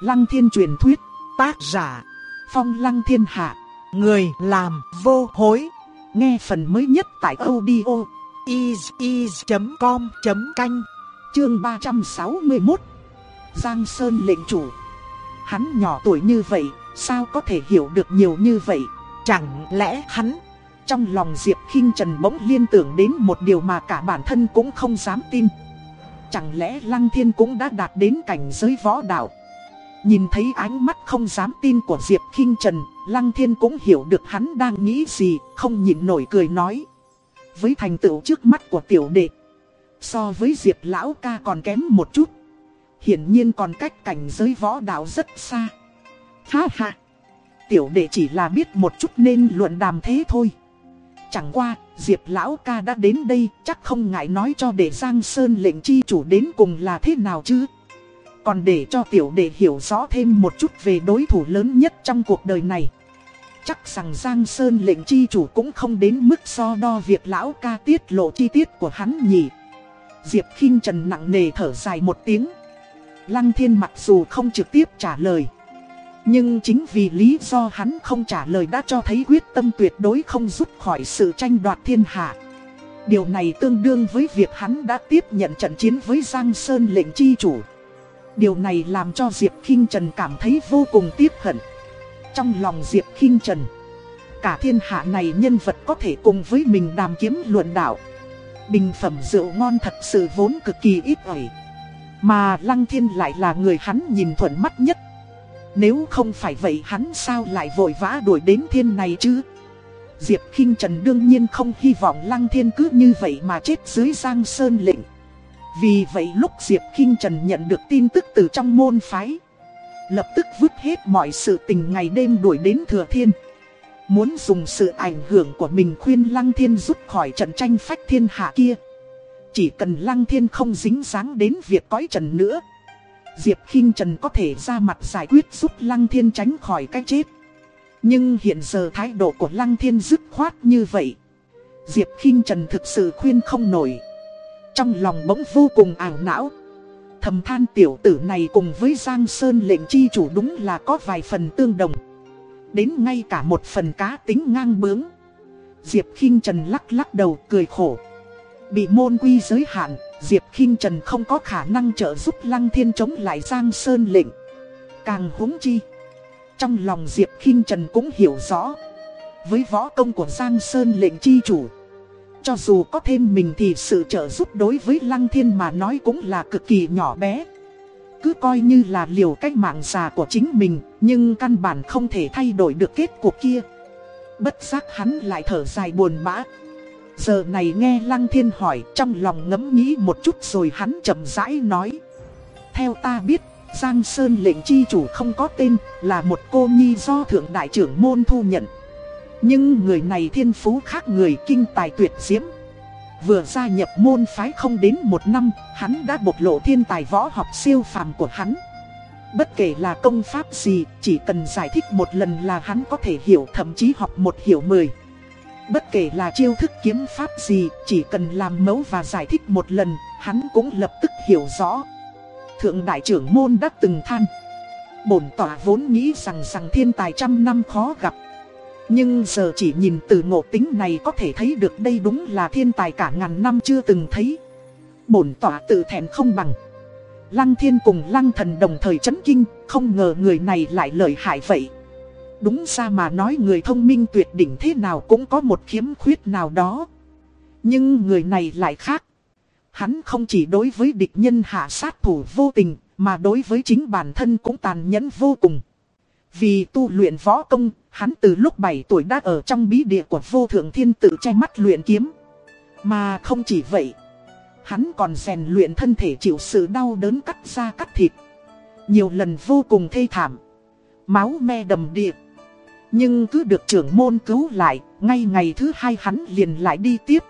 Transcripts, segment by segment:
Lăng thiên truyền thuyết, tác giả, phong lăng thiên hạ, người làm vô hối. Nghe phần mới nhất tại audio is.com.canh, chương 361. Giang Sơn lệnh chủ. Hắn nhỏ tuổi như vậy, sao có thể hiểu được nhiều như vậy? Chẳng lẽ hắn... Trong lòng Diệp khinh Trần bỗng liên tưởng đến một điều mà cả bản thân cũng không dám tin. Chẳng lẽ Lăng Thiên cũng đã đạt đến cảnh giới võ đạo? Nhìn thấy ánh mắt không dám tin của Diệp khinh Trần, Lăng Thiên cũng hiểu được hắn đang nghĩ gì, không nhịn nổi cười nói. Với thành tựu trước mắt của tiểu đệ, so với Diệp Lão ca còn kém một chút. Hiển nhiên còn cách cảnh giới võ đạo rất xa. Ha ha! Tiểu đệ chỉ là biết một chút nên luận đàm thế thôi. Chẳng qua, Diệp Lão ca đã đến đây chắc không ngại nói cho để Giang Sơn lệnh chi chủ đến cùng là thế nào chứ. Còn để cho tiểu đệ hiểu rõ thêm một chút về đối thủ lớn nhất trong cuộc đời này. Chắc rằng Giang Sơn lệnh chi chủ cũng không đến mức so đo việc Lão ca tiết lộ chi tiết của hắn nhỉ. Diệp khinh Trần nặng nề thở dài một tiếng. Lăng thiên mặc dù không trực tiếp trả lời. Nhưng chính vì lý do hắn không trả lời đã cho thấy quyết tâm tuyệt đối không rút khỏi sự tranh đoạt thiên hạ. Điều này tương đương với việc hắn đã tiếp nhận trận chiến với Giang Sơn lệnh chi chủ. Điều này làm cho Diệp Kinh Trần cảm thấy vô cùng tiếc hận. Trong lòng Diệp Kinh Trần, cả thiên hạ này nhân vật có thể cùng với mình đàm kiếm luận đạo. Bình phẩm rượu ngon thật sự vốn cực kỳ ít ỏi. Mà Lăng Thiên lại là người hắn nhìn thuận mắt nhất. Nếu không phải vậy hắn sao lại vội vã đuổi đến thiên này chứ? Diệp khinh Trần đương nhiên không hy vọng Lăng Thiên cứ như vậy mà chết dưới Giang Sơn lệnh. Vì vậy lúc Diệp khinh Trần nhận được tin tức từ trong môn phái, lập tức vứt hết mọi sự tình ngày đêm đuổi đến Thừa Thiên. Muốn dùng sự ảnh hưởng của mình khuyên Lăng Thiên rút khỏi trận tranh phách thiên hạ kia. Chỉ cần Lăng Thiên không dính dáng đến việc cõi trần nữa Diệp khinh Trần có thể ra mặt giải quyết giúp Lăng Thiên tránh khỏi cái chết. Nhưng hiện giờ thái độ của Lăng Thiên dứt khoát như vậy. Diệp khinh Trần thực sự khuyên không nổi. Trong lòng bỗng vô cùng ảo não. Thầm than tiểu tử này cùng với Giang Sơn lệnh chi chủ đúng là có vài phần tương đồng. Đến ngay cả một phần cá tính ngang bướng. Diệp khinh Trần lắc lắc đầu cười khổ. Bị môn quy giới hạn, Diệp khinh Trần không có khả năng trợ giúp Lăng Thiên chống lại Giang Sơn lệnh. Càng huống chi. Trong lòng Diệp khinh Trần cũng hiểu rõ. Với võ công của Giang Sơn lệnh chi chủ. Cho dù có thêm mình thì sự trợ giúp đối với Lăng Thiên mà nói cũng là cực kỳ nhỏ bé. Cứ coi như là liều cách mạng già của chính mình, nhưng căn bản không thể thay đổi được kết cuộc kia. Bất giác hắn lại thở dài buồn bã. Giờ này nghe Lăng Thiên hỏi trong lòng ngẫm nghĩ một chút rồi hắn chậm rãi nói. Theo ta biết, Giang Sơn lệnh chi chủ không có tên là một cô nhi do thượng đại trưởng môn thu nhận. Nhưng người này thiên phú khác người kinh tài tuyệt diễm. Vừa gia nhập môn phái không đến một năm, hắn đã bộc lộ thiên tài võ học siêu phàm của hắn. Bất kể là công pháp gì, chỉ cần giải thích một lần là hắn có thể hiểu thậm chí học một hiểu mười. Bất kể là chiêu thức kiếm pháp gì, chỉ cần làm mẫu và giải thích một lần, hắn cũng lập tức hiểu rõ. Thượng đại trưởng môn đã từng than. Bổn tỏa vốn nghĩ rằng rằng thiên tài trăm năm khó gặp. Nhưng giờ chỉ nhìn từ ngộ tính này có thể thấy được đây đúng là thiên tài cả ngàn năm chưa từng thấy. Bổn tỏa tự thẹn không bằng. Lăng thiên cùng lăng thần đồng thời chấn kinh, không ngờ người này lại lợi hại vậy. Đúng ra mà nói người thông minh tuyệt đỉnh thế nào cũng có một khiếm khuyết nào đó. Nhưng người này lại khác. Hắn không chỉ đối với địch nhân hạ sát thủ vô tình, mà đối với chính bản thân cũng tàn nhẫn vô cùng. Vì tu luyện võ công, hắn từ lúc 7 tuổi đã ở trong bí địa của vô thượng thiên tự che mắt luyện kiếm. Mà không chỉ vậy, hắn còn rèn luyện thân thể chịu sự đau đớn cắt da cắt thịt. Nhiều lần vô cùng thê thảm. Máu me đầm địa. Nhưng cứ được trưởng môn cứu lại, ngay ngày thứ hai hắn liền lại đi tiếp.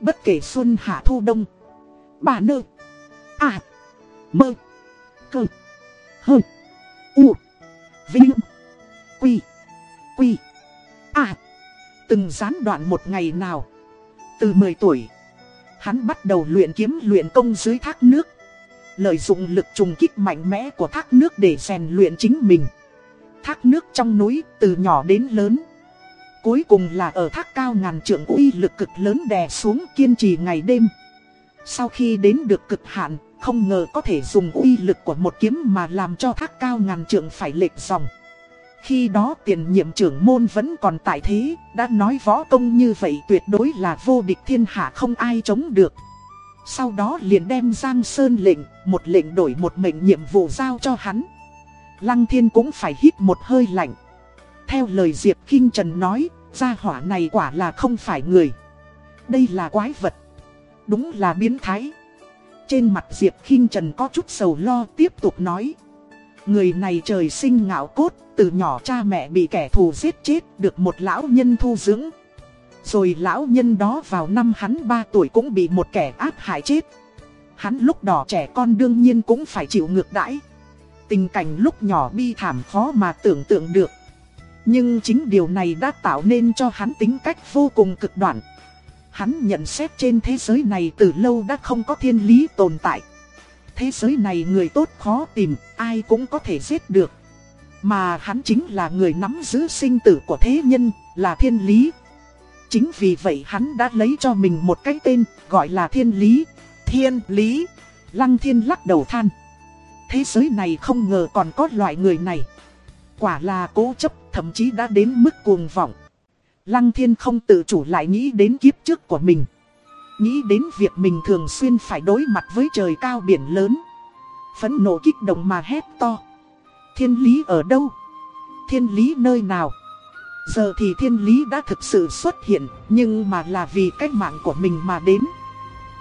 Bất kể xuân hạ thu đông. Bà nơ. À. Mơ. Cơ. Hơ. U. Vinh. Quy. Quy. À. Từng gián đoạn một ngày nào. Từ 10 tuổi. Hắn bắt đầu luyện kiếm luyện công dưới thác nước. lợi dụng lực trùng kích mạnh mẽ của thác nước để rèn luyện chính mình. Thác nước trong núi, từ nhỏ đến lớn. Cuối cùng là ở thác cao ngàn trượng uy lực cực lớn đè xuống kiên trì ngày đêm. Sau khi đến được cực hạn, không ngờ có thể dùng uy lực của một kiếm mà làm cho thác cao ngàn trượng phải lệch dòng. Khi đó tiền nhiệm trưởng môn vẫn còn tại thế, đã nói võ công như vậy tuyệt đối là vô địch thiên hạ không ai chống được. Sau đó liền đem Giang Sơn lệnh, một lệnh đổi một mệnh nhiệm vụ giao cho hắn. Lăng thiên cũng phải hít một hơi lạnh. Theo lời Diệp Kinh Trần nói, gia hỏa này quả là không phải người. Đây là quái vật. Đúng là biến thái. Trên mặt Diệp Kinh Trần có chút sầu lo tiếp tục nói. Người này trời sinh ngạo cốt, từ nhỏ cha mẹ bị kẻ thù giết chết, được một lão nhân thu dưỡng. Rồi lão nhân đó vào năm hắn 3 tuổi cũng bị một kẻ áp hại chết. Hắn lúc đỏ trẻ con đương nhiên cũng phải chịu ngược đãi. Tình cảnh lúc nhỏ bi thảm khó mà tưởng tượng được. Nhưng chính điều này đã tạo nên cho hắn tính cách vô cùng cực đoan. Hắn nhận xét trên thế giới này từ lâu đã không có thiên lý tồn tại. Thế giới này người tốt khó tìm, ai cũng có thể giết được. Mà hắn chính là người nắm giữ sinh tử của thế nhân, là thiên lý. Chính vì vậy hắn đã lấy cho mình một cái tên, gọi là thiên lý. Thiên lý. Lăng thiên lắc đầu than. Thế giới này không ngờ còn có loại người này. Quả là cố chấp, thậm chí đã đến mức cuồng vọng. Lăng thiên không tự chủ lại nghĩ đến kiếp trước của mình. Nghĩ đến việc mình thường xuyên phải đối mặt với trời cao biển lớn. Phấn nộ kích động mà hét to. Thiên lý ở đâu? Thiên lý nơi nào? Giờ thì thiên lý đã thực sự xuất hiện, nhưng mà là vì cách mạng của mình mà đến.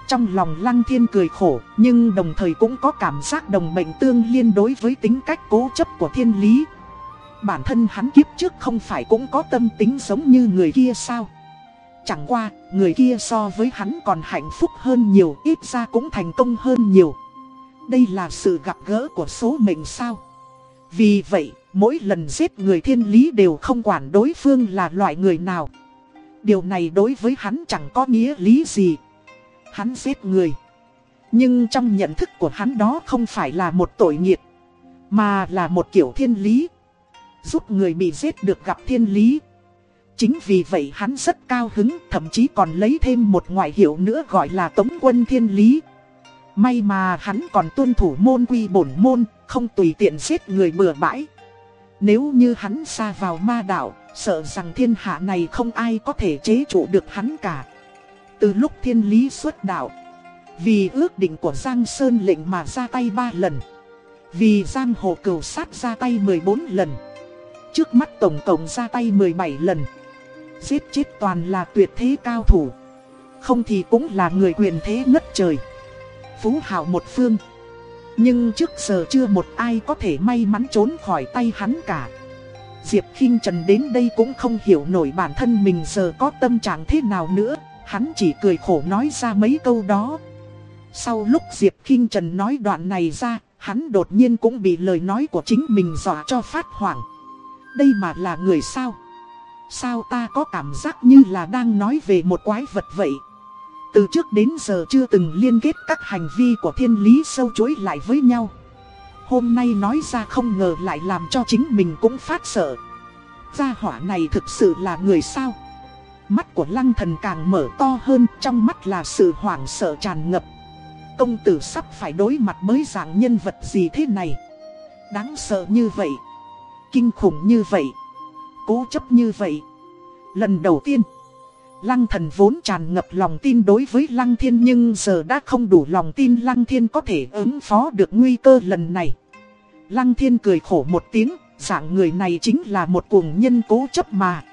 Trong lòng lăng thiên cười khổ, nhưng đồng thời cũng có cảm giác đồng bệnh tương liên đối với tính cách cố chấp của thiên lý. Bản thân hắn kiếp trước không phải cũng có tâm tính giống như người kia sao? Chẳng qua, người kia so với hắn còn hạnh phúc hơn nhiều, ít ra cũng thành công hơn nhiều. Đây là sự gặp gỡ của số mệnh sao? Vì vậy, mỗi lần giết người thiên lý đều không quản đối phương là loại người nào. Điều này đối với hắn chẳng có nghĩa lý gì. Hắn giết người. Nhưng trong nhận thức của hắn đó không phải là một tội nghiệp, mà là một kiểu thiên lý. Giúp người bị giết được gặp thiên lý. Chính vì vậy hắn rất cao hứng, thậm chí còn lấy thêm một ngoại hiệu nữa gọi là Tống quân thiên lý. May mà hắn còn tuân thủ môn quy bổn môn, không tùy tiện giết người bừa bãi. Nếu như hắn xa vào ma đạo, sợ rằng thiên hạ này không ai có thể chế trụ được hắn cả. Từ lúc thiên lý xuất đạo, vì ước định của Giang Sơn lệnh mà ra tay ba lần. Vì Giang Hồ Cửu sát ra tay 14 lần. Trước mắt tổng cộng ra tay 17 lần. Giết chết toàn là tuyệt thế cao thủ. Không thì cũng là người quyền thế ngất trời. Phú hào một phương. Nhưng trước giờ chưa một ai có thể may mắn trốn khỏi tay hắn cả. Diệp khinh Trần đến đây cũng không hiểu nổi bản thân mình giờ có tâm trạng thế nào nữa, hắn chỉ cười khổ nói ra mấy câu đó. Sau lúc Diệp khinh Trần nói đoạn này ra, hắn đột nhiên cũng bị lời nói của chính mình dọa cho phát hoảng. Đây mà là người sao? Sao ta có cảm giác như là đang nói về một quái vật vậy? Từ trước đến giờ chưa từng liên kết các hành vi của thiên lý sâu chối lại với nhau. Hôm nay nói ra không ngờ lại làm cho chính mình cũng phát sợ. Gia hỏa này thực sự là người sao? Mắt của lăng thần càng mở to hơn, trong mắt là sự hoảng sợ tràn ngập. Công tử sắp phải đối mặt với dạng nhân vật gì thế này? Đáng sợ như vậy, kinh khủng như vậy, cố chấp như vậy. Lần đầu tiên, Lăng thần vốn tràn ngập lòng tin đối với Lăng thiên nhưng giờ đã không đủ lòng tin Lăng thiên có thể ứng phó được nguy cơ lần này. Lăng thiên cười khổ một tiếng, dạng người này chính là một cuồng nhân cố chấp mà.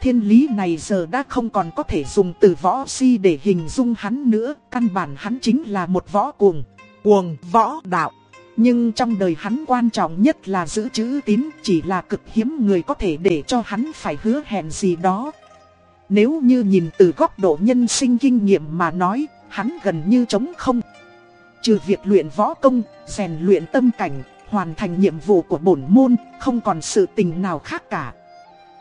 Thiên lý này giờ đã không còn có thể dùng từ võ si để hình dung hắn nữa, căn bản hắn chính là một võ cuồng, cuồng võ đạo. Nhưng trong đời hắn quan trọng nhất là giữ chữ tín, chỉ là cực hiếm người có thể để cho hắn phải hứa hẹn gì đó. Nếu như nhìn từ góc độ nhân sinh kinh nghiệm mà nói, hắn gần như chống không. Trừ việc luyện võ công, rèn luyện tâm cảnh, hoàn thành nhiệm vụ của bổn môn, không còn sự tình nào khác cả.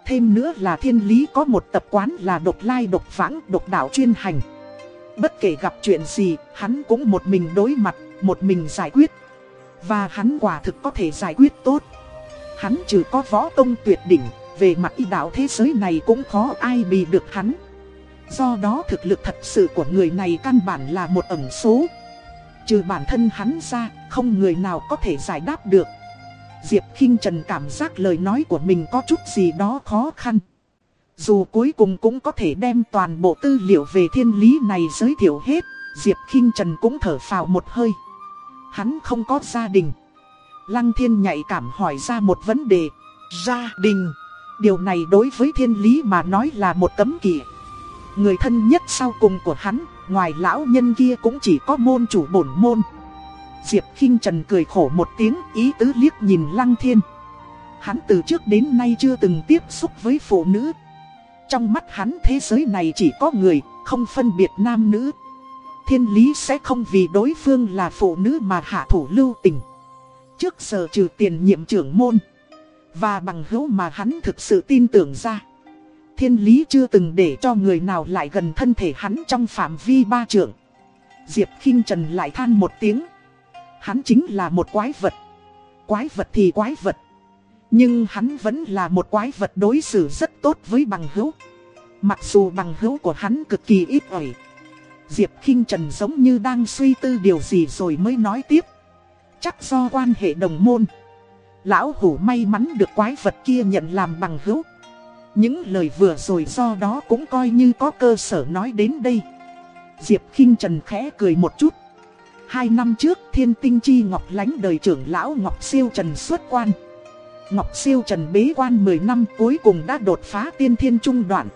Thêm nữa là thiên lý có một tập quán là độc lai độc vãng độc đạo chuyên hành. Bất kể gặp chuyện gì, hắn cũng một mình đối mặt, một mình giải quyết. Và hắn quả thực có thể giải quyết tốt. Hắn trừ có võ công tuyệt đỉnh, về mặt y đạo thế giới này cũng khó ai bị được hắn. Do đó thực lực thật sự của người này căn bản là một ẩn số. Trừ bản thân hắn ra, không người nào có thể giải đáp được. Diệp khinh Trần cảm giác lời nói của mình có chút gì đó khó khăn. Dù cuối cùng cũng có thể đem toàn bộ tư liệu về thiên lý này giới thiệu hết, Diệp khinh Trần cũng thở phào một hơi. Hắn không có gia đình. Lăng thiên nhạy cảm hỏi ra một vấn đề. Gia đình. Điều này đối với thiên lý mà nói là một tấm kỷ. Người thân nhất sau cùng của hắn, ngoài lão nhân kia cũng chỉ có môn chủ bổn môn. Diệp khinh Trần cười khổ một tiếng, ý tứ liếc nhìn Lăng Thiên. Hắn từ trước đến nay chưa từng tiếp xúc với phụ nữ. Trong mắt hắn thế giới này chỉ có người, không phân biệt nam nữ. Thiên lý sẽ không vì đối phương là phụ nữ mà hạ thủ lưu tình. Trước giờ trừ tiền nhiệm trưởng môn. Và bằng hữu mà hắn thực sự tin tưởng ra. Thiên lý chưa từng để cho người nào lại gần thân thể hắn trong phạm vi ba trưởng. Diệp khinh Trần lại than một tiếng. Hắn chính là một quái vật. Quái vật thì quái vật. Nhưng hắn vẫn là một quái vật đối xử rất tốt với bằng hữu. Mặc dù bằng hữu của hắn cực kỳ ít ỏi. Diệp khinh Trần giống như đang suy tư điều gì rồi mới nói tiếp. Chắc do quan hệ đồng môn. Lão hủ may mắn được quái vật kia nhận làm bằng hữu. Những lời vừa rồi do đó cũng coi như có cơ sở nói đến đây. Diệp khinh Trần khẽ cười một chút. Hai năm trước, thiên tinh chi Ngọc lánh đời trưởng lão Ngọc Siêu Trần xuất quan. Ngọc Siêu Trần bế quan 10 năm cuối cùng đã đột phá tiên thiên trung đoạn.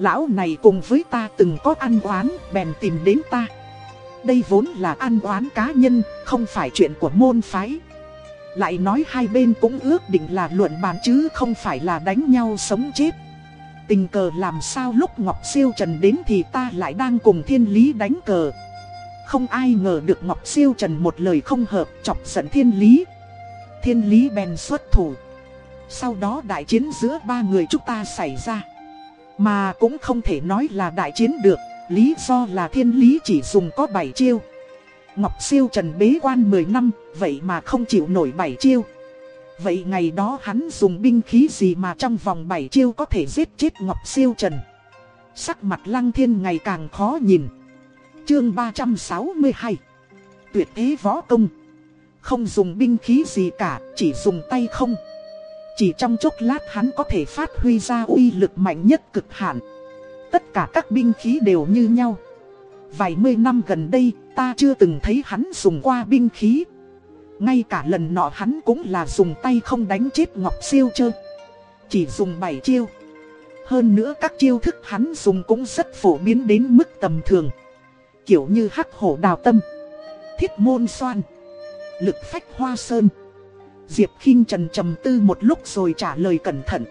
Lão này cùng với ta từng có ăn oán, bèn tìm đến ta. Đây vốn là ăn oán cá nhân, không phải chuyện của môn phái. Lại nói hai bên cũng ước định là luận bàn chứ không phải là đánh nhau sống chết. Tình cờ làm sao lúc Ngọc Siêu Trần đến thì ta lại đang cùng thiên lý đánh cờ. Không ai ngờ được Ngọc Siêu Trần một lời không hợp chọc giận thiên lý. Thiên lý bèn xuất thủ. Sau đó đại chiến giữa ba người chúng ta xảy ra. Mà cũng không thể nói là đại chiến được, lý do là thiên lý chỉ dùng có 7 chiêu. Ngọc Siêu Trần bế quan 10 năm, vậy mà không chịu nổi 7 chiêu. Vậy ngày đó hắn dùng binh khí gì mà trong vòng 7 chiêu có thể giết chết Ngọc Siêu Trần. Sắc mặt Lăng Thiên ngày càng khó nhìn. Chương 362 Tuyệt thế võ công Không dùng binh khí gì cả, chỉ dùng tay không. Chỉ trong chốc lát hắn có thể phát huy ra uy lực mạnh nhất cực hạn. Tất cả các binh khí đều như nhau. Vài mươi năm gần đây, ta chưa từng thấy hắn dùng qua binh khí. Ngay cả lần nọ hắn cũng là dùng tay không đánh chết Ngọc Siêu chơ. Chỉ dùng 7 chiêu. Hơn nữa các chiêu thức hắn dùng cũng rất phổ biến đến mức tầm thường. Kiểu như hắc hổ đào tâm, thiết môn xoan, lực phách hoa sơn. Diệp khinh Trần trầm tư một lúc rồi trả lời cẩn thận.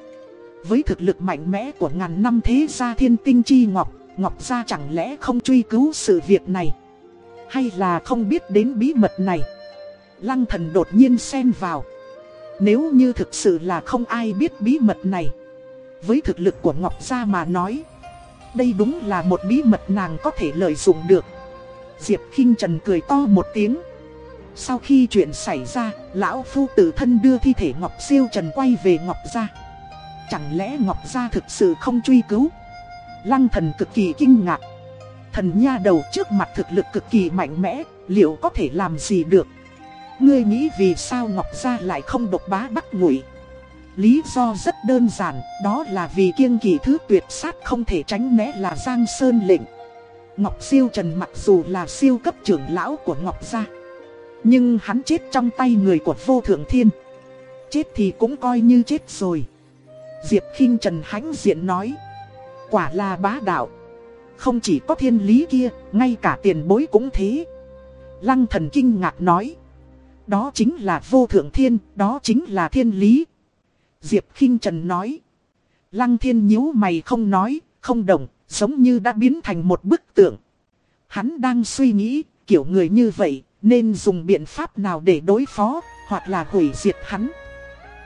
Với thực lực mạnh mẽ của ngàn năm thế gia thiên tinh chi ngọc, Ngọc gia chẳng lẽ không truy cứu sự việc này? Hay là không biết đến bí mật này? Lăng thần đột nhiên xen vào. Nếu như thực sự là không ai biết bí mật này, với thực lực của Ngọc gia mà nói, đây đúng là một bí mật nàng có thể lợi dụng được. Diệp khinh Trần cười to một tiếng. Sau khi chuyện xảy ra, lão phu tự thân đưa thi thể Ngọc Siêu Trần quay về Ngọc Gia. Chẳng lẽ Ngọc Gia thực sự không truy cứu? Lăng thần cực kỳ kinh ngạc. Thần nha đầu trước mặt thực lực cực kỳ mạnh mẽ, liệu có thể làm gì được? Ngươi nghĩ vì sao Ngọc Gia lại không độc bá bắt ngụy? Lý do rất đơn giản, đó là vì kiêng kỳ thứ tuyệt sát không thể tránh né là Giang Sơn lệnh. Ngọc Siêu Trần mặc dù là siêu cấp trưởng lão của Ngọc Gia nhưng hắn chết trong tay người của vô thượng thiên. Chết thì cũng coi như chết rồi. Diệp khinh Trần hãnh diện nói Quả là bá đạo. Không chỉ có thiên lý kia, ngay cả tiền bối cũng thế. Lăng thần kinh ngạc nói Đó chính là vô thượng thiên, đó chính là thiên lý. Diệp khinh Trần nói Lăng thiên nhíu mày không nói, không động giống như đã biến thành một bức tượng. Hắn đang suy nghĩ, kiểu người như vậy, nên dùng biện pháp nào để đối phó, hoặc là hủy diệt hắn.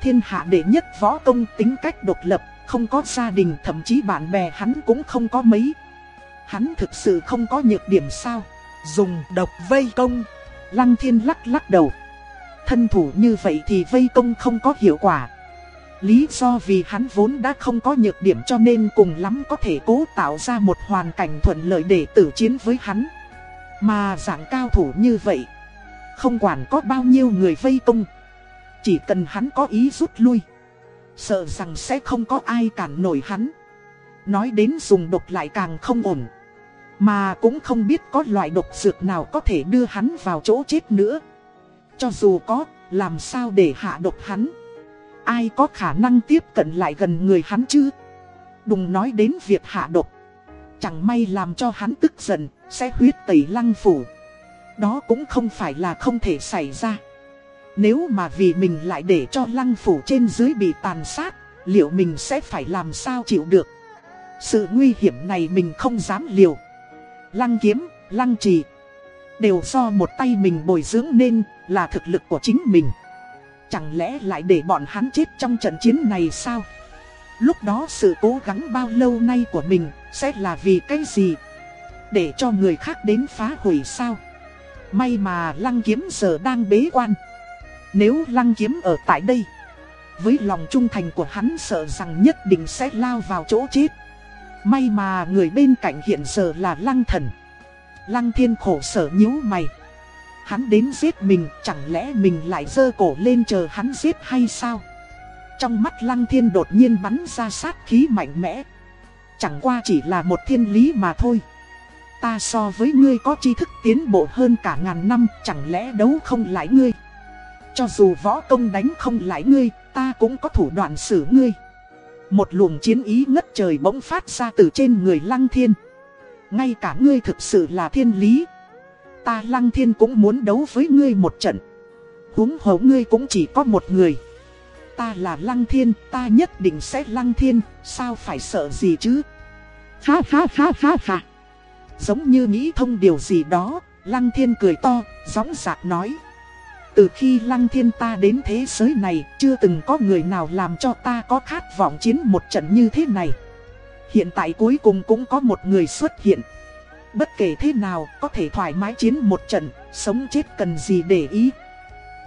Thiên hạ đệ nhất võ công tính cách độc lập, không có gia đình thậm chí bạn bè hắn cũng không có mấy. Hắn thực sự không có nhược điểm sao, dùng độc vây công. Lăng thiên lắc lắc đầu. Thân thủ như vậy thì vây công không có hiệu quả. Lý do vì hắn vốn đã không có nhược điểm cho nên cùng lắm có thể cố tạo ra một hoàn cảnh thuận lợi để tử chiến với hắn. Mà dạng cao thủ như vậy, không quản có bao nhiêu người vây công. Chỉ cần hắn có ý rút lui, sợ rằng sẽ không có ai cản nổi hắn. Nói đến dùng độc lại càng không ổn. Mà cũng không biết có loại độc dược nào có thể đưa hắn vào chỗ chết nữa. Cho dù có, làm sao để hạ độc hắn. Ai có khả năng tiếp cận lại gần người hắn chứ? Đừng nói đến việc hạ độc. Chẳng may làm cho hắn tức giận, sẽ huyết tẩy lăng phủ. Đó cũng không phải là không thể xảy ra. Nếu mà vì mình lại để cho lăng phủ trên dưới bị tàn sát, liệu mình sẽ phải làm sao chịu được? Sự nguy hiểm này mình không dám liều. Lăng kiếm, lăng trì, đều do một tay mình bồi dưỡng nên là thực lực của chính mình. Chẳng lẽ lại để bọn hắn chết trong trận chiến này sao? Lúc đó sự cố gắng bao lâu nay của mình sẽ là vì cái gì? Để cho người khác đến phá hủy sao? May mà lăng kiếm giờ đang bế quan. Nếu lăng kiếm ở tại đây, với lòng trung thành của hắn sợ rằng nhất định sẽ lao vào chỗ chết. May mà người bên cạnh hiện giờ là lăng thần. Lăng thiên khổ sở nhíu mày. Hắn đến giết mình, chẳng lẽ mình lại dơ cổ lên chờ hắn giết hay sao? Trong mắt lăng thiên đột nhiên bắn ra sát khí mạnh mẽ. Chẳng qua chỉ là một thiên lý mà thôi. Ta so với ngươi có tri thức tiến bộ hơn cả ngàn năm, chẳng lẽ đấu không lại ngươi? Cho dù võ công đánh không lại ngươi, ta cũng có thủ đoạn xử ngươi. Một luồng chiến ý ngất trời bỗng phát ra từ trên người lăng thiên. Ngay cả ngươi thực sự là thiên lý. Ta lăng thiên cũng muốn đấu với ngươi một trận. huống hổ ngươi cũng chỉ có một người. Ta là lăng thiên, ta nhất định sẽ lăng thiên, sao phải sợ gì chứ? Ha ha ha ha ha. Giống như nghĩ thông điều gì đó, lăng thiên cười to, gióng giạc nói. Từ khi lăng thiên ta đến thế giới này, chưa từng có người nào làm cho ta có khát vọng chiến một trận như thế này. Hiện tại cuối cùng cũng có một người xuất hiện. Bất kể thế nào, có thể thoải mái chiến một trận, sống chết cần gì để ý.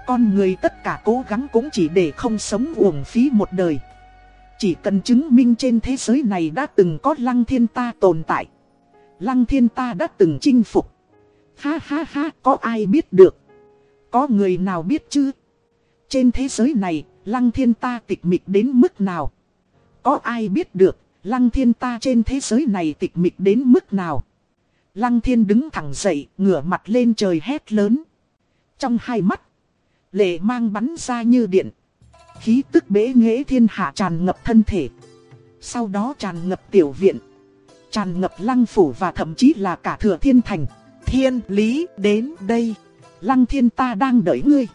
Con người tất cả cố gắng cũng chỉ để không sống uổng phí một đời. Chỉ cần chứng minh trên thế giới này đã từng có lăng thiên ta tồn tại. Lăng thiên ta đã từng chinh phục. Ha ha ha, có ai biết được. Có người nào biết chứ? Trên thế giới này, lăng thiên ta tịch mịch đến mức nào? Có ai biết được, lăng thiên ta trên thế giới này tịch mịch đến mức nào? Lăng thiên đứng thẳng dậy, ngửa mặt lên trời hét lớn. Trong hai mắt, lệ mang bắn ra như điện. Khí tức bế nghệ thiên hạ tràn ngập thân thể. Sau đó tràn ngập tiểu viện. Tràn ngập lăng phủ và thậm chí là cả thừa thiên thành. Thiên lý đến đây. Lăng thiên ta đang đợi ngươi.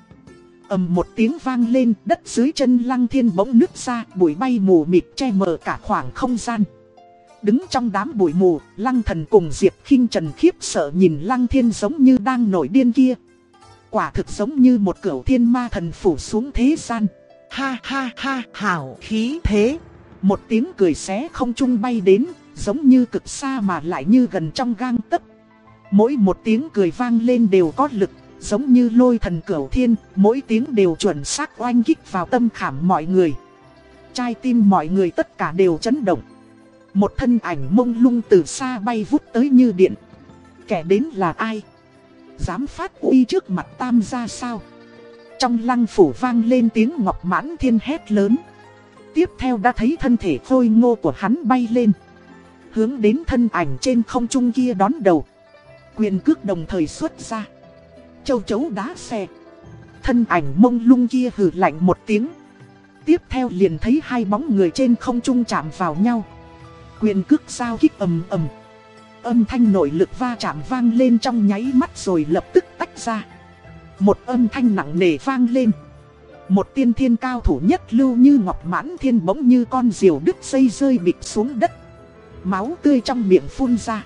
ầm một tiếng vang lên, đất dưới chân lăng thiên bỗng nứt ra, bụi bay mù mịt che mờ cả khoảng không gian. Đứng trong đám bụi mù, lăng thần cùng Diệp khinh Trần khiếp sợ nhìn lăng thiên giống như đang nổi điên kia. Quả thực giống như một cửu thiên ma thần phủ xuống thế gian. Ha ha ha, hảo khí thế. Một tiếng cười xé không trung bay đến, giống như cực xa mà lại như gần trong gang tấc. Mỗi một tiếng cười vang lên đều có lực, giống như lôi thần cửu thiên, mỗi tiếng đều chuẩn xác oanh kích vào tâm khảm mọi người. Trai tim mọi người tất cả đều chấn động. Một thân ảnh mông lung từ xa bay vút tới như điện. Kẻ đến là ai? Dám phát uy trước mặt tam gia sao? Trong lăng phủ vang lên tiếng ngọc mãn thiên hét lớn. Tiếp theo đã thấy thân thể khôi ngô của hắn bay lên. Hướng đến thân ảnh trên không trung kia đón đầu. Quyền cước đồng thời xuất ra. Châu chấu đá xe. Thân ảnh mông lung kia hử lạnh một tiếng. Tiếp theo liền thấy hai bóng người trên không trung chạm vào nhau. Quyền cước sao kích ầm ầm. Âm thanh nội lực va chạm vang lên trong nháy mắt rồi lập tức tách ra. Một âm thanh nặng nề vang lên. Một tiên thiên cao thủ nhất lưu như ngọc mãn thiên bỗng như con diều đứt dây rơi bịch xuống đất. Máu tươi trong miệng phun ra.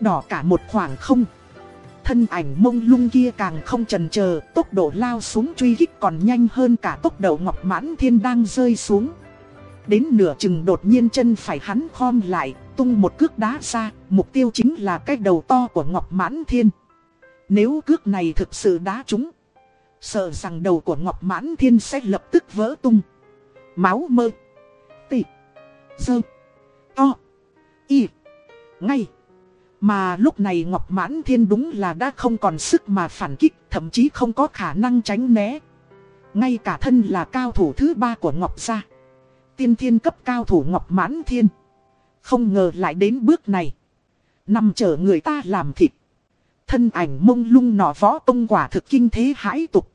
Đỏ cả một khoảng không. Thân ảnh mông lung kia càng không chần chờ, tốc độ lao xuống truy kích còn nhanh hơn cả tốc độ ngọc mãn thiên đang rơi xuống. Đến nửa chừng đột nhiên chân phải hắn khom lại, tung một cước đá ra, mục tiêu chính là cái đầu to của Ngọc Mãn Thiên. Nếu cước này thực sự đá trúng. Sợ rằng đầu của Ngọc Mãn Thiên sẽ lập tức vỡ tung. Máu mơ. Tị. Dơ. To. Y. Ngay. Mà lúc này Ngọc Mãn Thiên đúng là đã không còn sức mà phản kích, thậm chí không có khả năng tránh né. Ngay cả thân là cao thủ thứ ba của Ngọc Gia. Tiên thiên cấp cao thủ Ngọc Mãn Thiên. Không ngờ lại đến bước này. Nằm chờ người ta làm thịt. Thân ảnh mông lung nọ võ tông quả thực kinh thế hãi tục.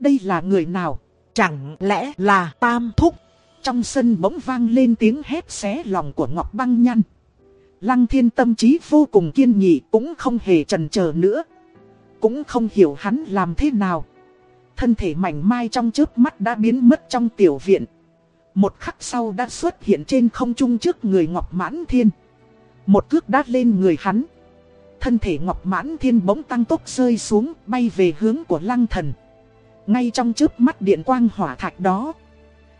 Đây là người nào? Chẳng lẽ là Tam Thúc? Trong sân bỗng vang lên tiếng hét xé lòng của Ngọc Băng Nhăn. Lăng thiên tâm trí vô cùng kiên nhị cũng không hề trần chờ nữa. Cũng không hiểu hắn làm thế nào. Thân thể mảnh mai trong trước mắt đã biến mất trong tiểu viện. Một khắc sau đã xuất hiện trên không trung trước người Ngọc Mãn Thiên. Một cước đát lên người hắn. Thân thể Ngọc Mãn Thiên bỗng tăng tốc rơi xuống, bay về hướng của lăng thần. Ngay trong trước mắt điện quang hỏa thạch đó.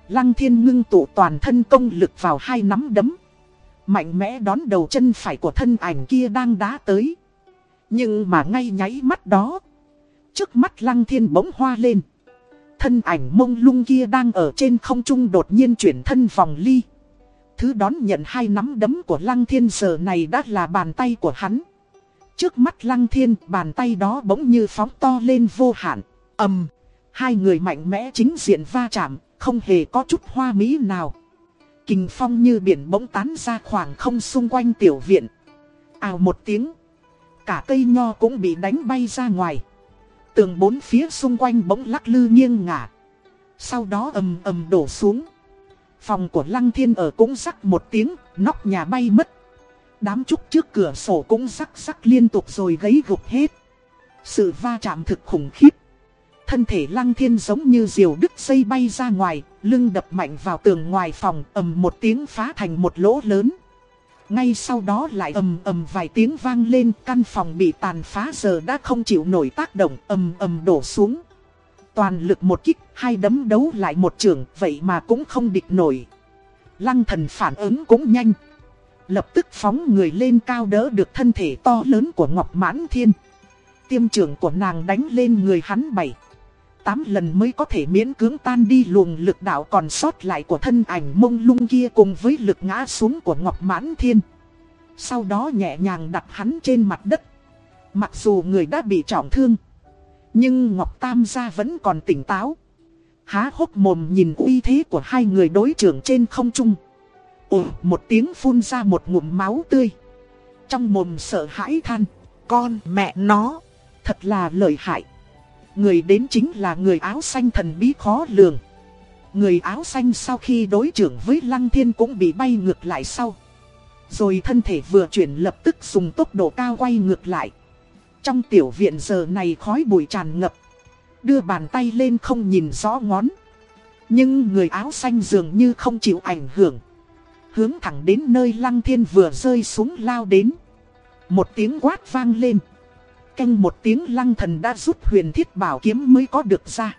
Lăng thiên ngưng tụ toàn thân công lực vào hai nắm đấm. Mạnh mẽ đón đầu chân phải của thân ảnh kia đang đá tới. Nhưng mà ngay nháy mắt đó. Trước mắt lăng thiên bỗng hoa lên. Thân ảnh mông lung kia đang ở trên không trung đột nhiên chuyển thân vòng ly. Thứ đón nhận hai nắm đấm của lăng thiên giờ này đã là bàn tay của hắn. Trước mắt lăng thiên bàn tay đó bỗng như phóng to lên vô hạn. ầm Hai người mạnh mẽ chính diện va chạm, không hề có chút hoa mỹ nào. Kình phong như biển bỗng tán ra khoảng không xung quanh tiểu viện. Ào một tiếng. Cả cây nho cũng bị đánh bay ra ngoài. Tường bốn phía xung quanh bỗng lắc lư nghiêng ngả. Sau đó ầm ầm đổ xuống. Phòng của Lăng Thiên ở cũng rắc một tiếng, nóc nhà bay mất. Đám trúc trước cửa sổ cũng rắc rắc liên tục rồi gấy gục hết. Sự va chạm thực khủng khiếp. Thân thể Lăng Thiên giống như diều đứt dây bay ra ngoài, lưng đập mạnh vào tường ngoài phòng, ầm một tiếng phá thành một lỗ lớn. Ngay sau đó lại ầm ầm vài tiếng vang lên, căn phòng bị tàn phá giờ đã không chịu nổi tác động, ầm ầm đổ xuống. Toàn lực một kích, hai đấm đấu lại một trường, vậy mà cũng không địch nổi. Lăng thần phản ứng cũng nhanh. Lập tức phóng người lên cao đỡ được thân thể to lớn của Ngọc Mãn Thiên. Tiêm trưởng của nàng đánh lên người hắn bảy. Tám lần mới có thể miễn cưỡng tan đi luồng lực đạo còn sót lại của thân ảnh mông lung kia cùng với lực ngã xuống của Ngọc Mãn Thiên. Sau đó nhẹ nhàng đặt hắn trên mặt đất. Mặc dù người đã bị trọng thương. Nhưng Ngọc Tam gia vẫn còn tỉnh táo. Há hốc mồm nhìn uy thế của hai người đối trưởng trên không trung. Ồ, một tiếng phun ra một ngụm máu tươi. Trong mồm sợ hãi than. Con mẹ nó. Thật là lợi hại. Người đến chính là người áo xanh thần bí khó lường. Người áo xanh sau khi đối trưởng với Lăng Thiên cũng bị bay ngược lại sau. Rồi thân thể vừa chuyển lập tức dùng tốc độ cao quay ngược lại. Trong tiểu viện giờ này khói bụi tràn ngập. Đưa bàn tay lên không nhìn rõ ngón. Nhưng người áo xanh dường như không chịu ảnh hưởng. Hướng thẳng đến nơi Lăng Thiên vừa rơi xuống lao đến. Một tiếng quát vang lên canh một tiếng lăng thần đã rút huyền thiết bảo kiếm mới có được ra.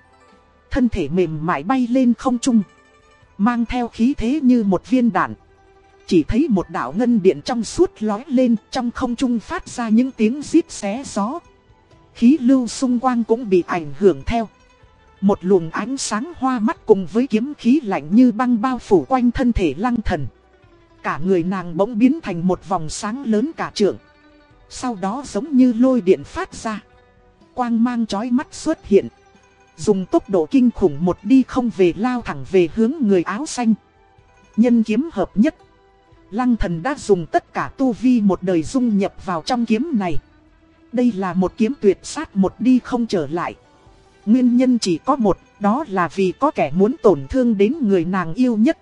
Thân thể mềm mại bay lên không trung. Mang theo khí thế như một viên đạn. Chỉ thấy một đạo ngân điện trong suốt lói lên, trong không trung phát ra những tiếng rít xé gió. Khí lưu xung quanh cũng bị ảnh hưởng theo. Một luồng ánh sáng hoa mắt cùng với kiếm khí lạnh như băng bao phủ quanh thân thể lăng thần. Cả người nàng bỗng biến thành một vòng sáng lớn cả trượng. Sau đó giống như lôi điện phát ra. Quang mang chói mắt xuất hiện. Dùng tốc độ kinh khủng một đi không về lao thẳng về hướng người áo xanh. Nhân kiếm hợp nhất. Lăng thần đã dùng tất cả tu vi một đời dung nhập vào trong kiếm này. Đây là một kiếm tuyệt sát một đi không trở lại. Nguyên nhân chỉ có một, đó là vì có kẻ muốn tổn thương đến người nàng yêu nhất.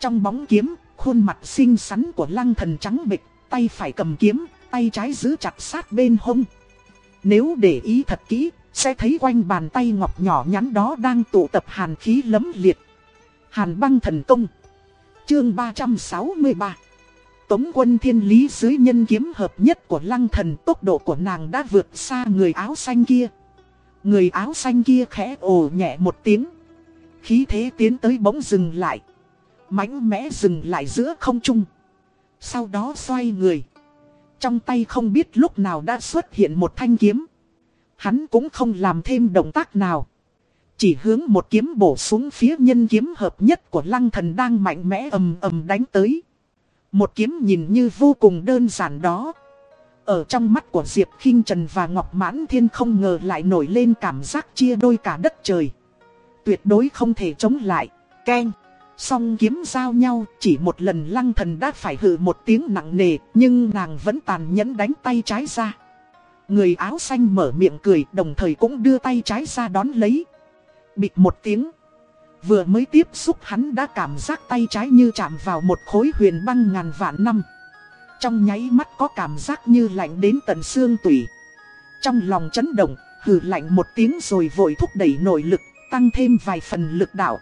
Trong bóng kiếm, khuôn mặt xinh xắn của lăng thần trắng bịch, tay phải cầm kiếm, tay trái giữ chặt sát bên hông. Nếu để ý thật kỹ, sẽ thấy quanh bàn tay ngọc nhỏ nhắn đó đang tụ tập hàn khí lấm liệt. Hàn băng thần công. Chương 363 Tống quân thiên lý dưới nhân kiếm hợp nhất của lăng thần tốc độ của nàng đã vượt xa người áo xanh kia. Người áo xanh kia khẽ ồ nhẹ một tiếng. Khí thế tiến tới bỗng dừng lại. mãnh mẽ dừng lại giữa không trung. Sau đó xoay người. Trong tay không biết lúc nào đã xuất hiện một thanh kiếm. Hắn cũng không làm thêm động tác nào. Chỉ hướng một kiếm bổ xuống phía nhân kiếm hợp nhất của lăng thần đang mạnh mẽ ầm ầm đánh tới. Một kiếm nhìn như vô cùng đơn giản đó. Ở trong mắt của Diệp khinh Trần và Ngọc Mãn Thiên không ngờ lại nổi lên cảm giác chia đôi cả đất trời. Tuyệt đối không thể chống lại. Keng. Song kiếm giao nhau, chỉ một lần lăng thần đã phải hự một tiếng nặng nề, nhưng nàng vẫn tàn nhẫn đánh tay trái ra. Người áo xanh mở miệng cười, đồng thời cũng đưa tay trái ra đón lấy. Bịt một tiếng. Vừa mới tiếp xúc hắn đã cảm giác tay trái như chạm vào một khối huyền băng ngàn vạn năm. Trong nháy mắt có cảm giác như lạnh đến tận xương tủy. Trong lòng chấn động, hừ lạnh một tiếng rồi vội thúc đẩy nội lực, tăng thêm vài phần lực đạo.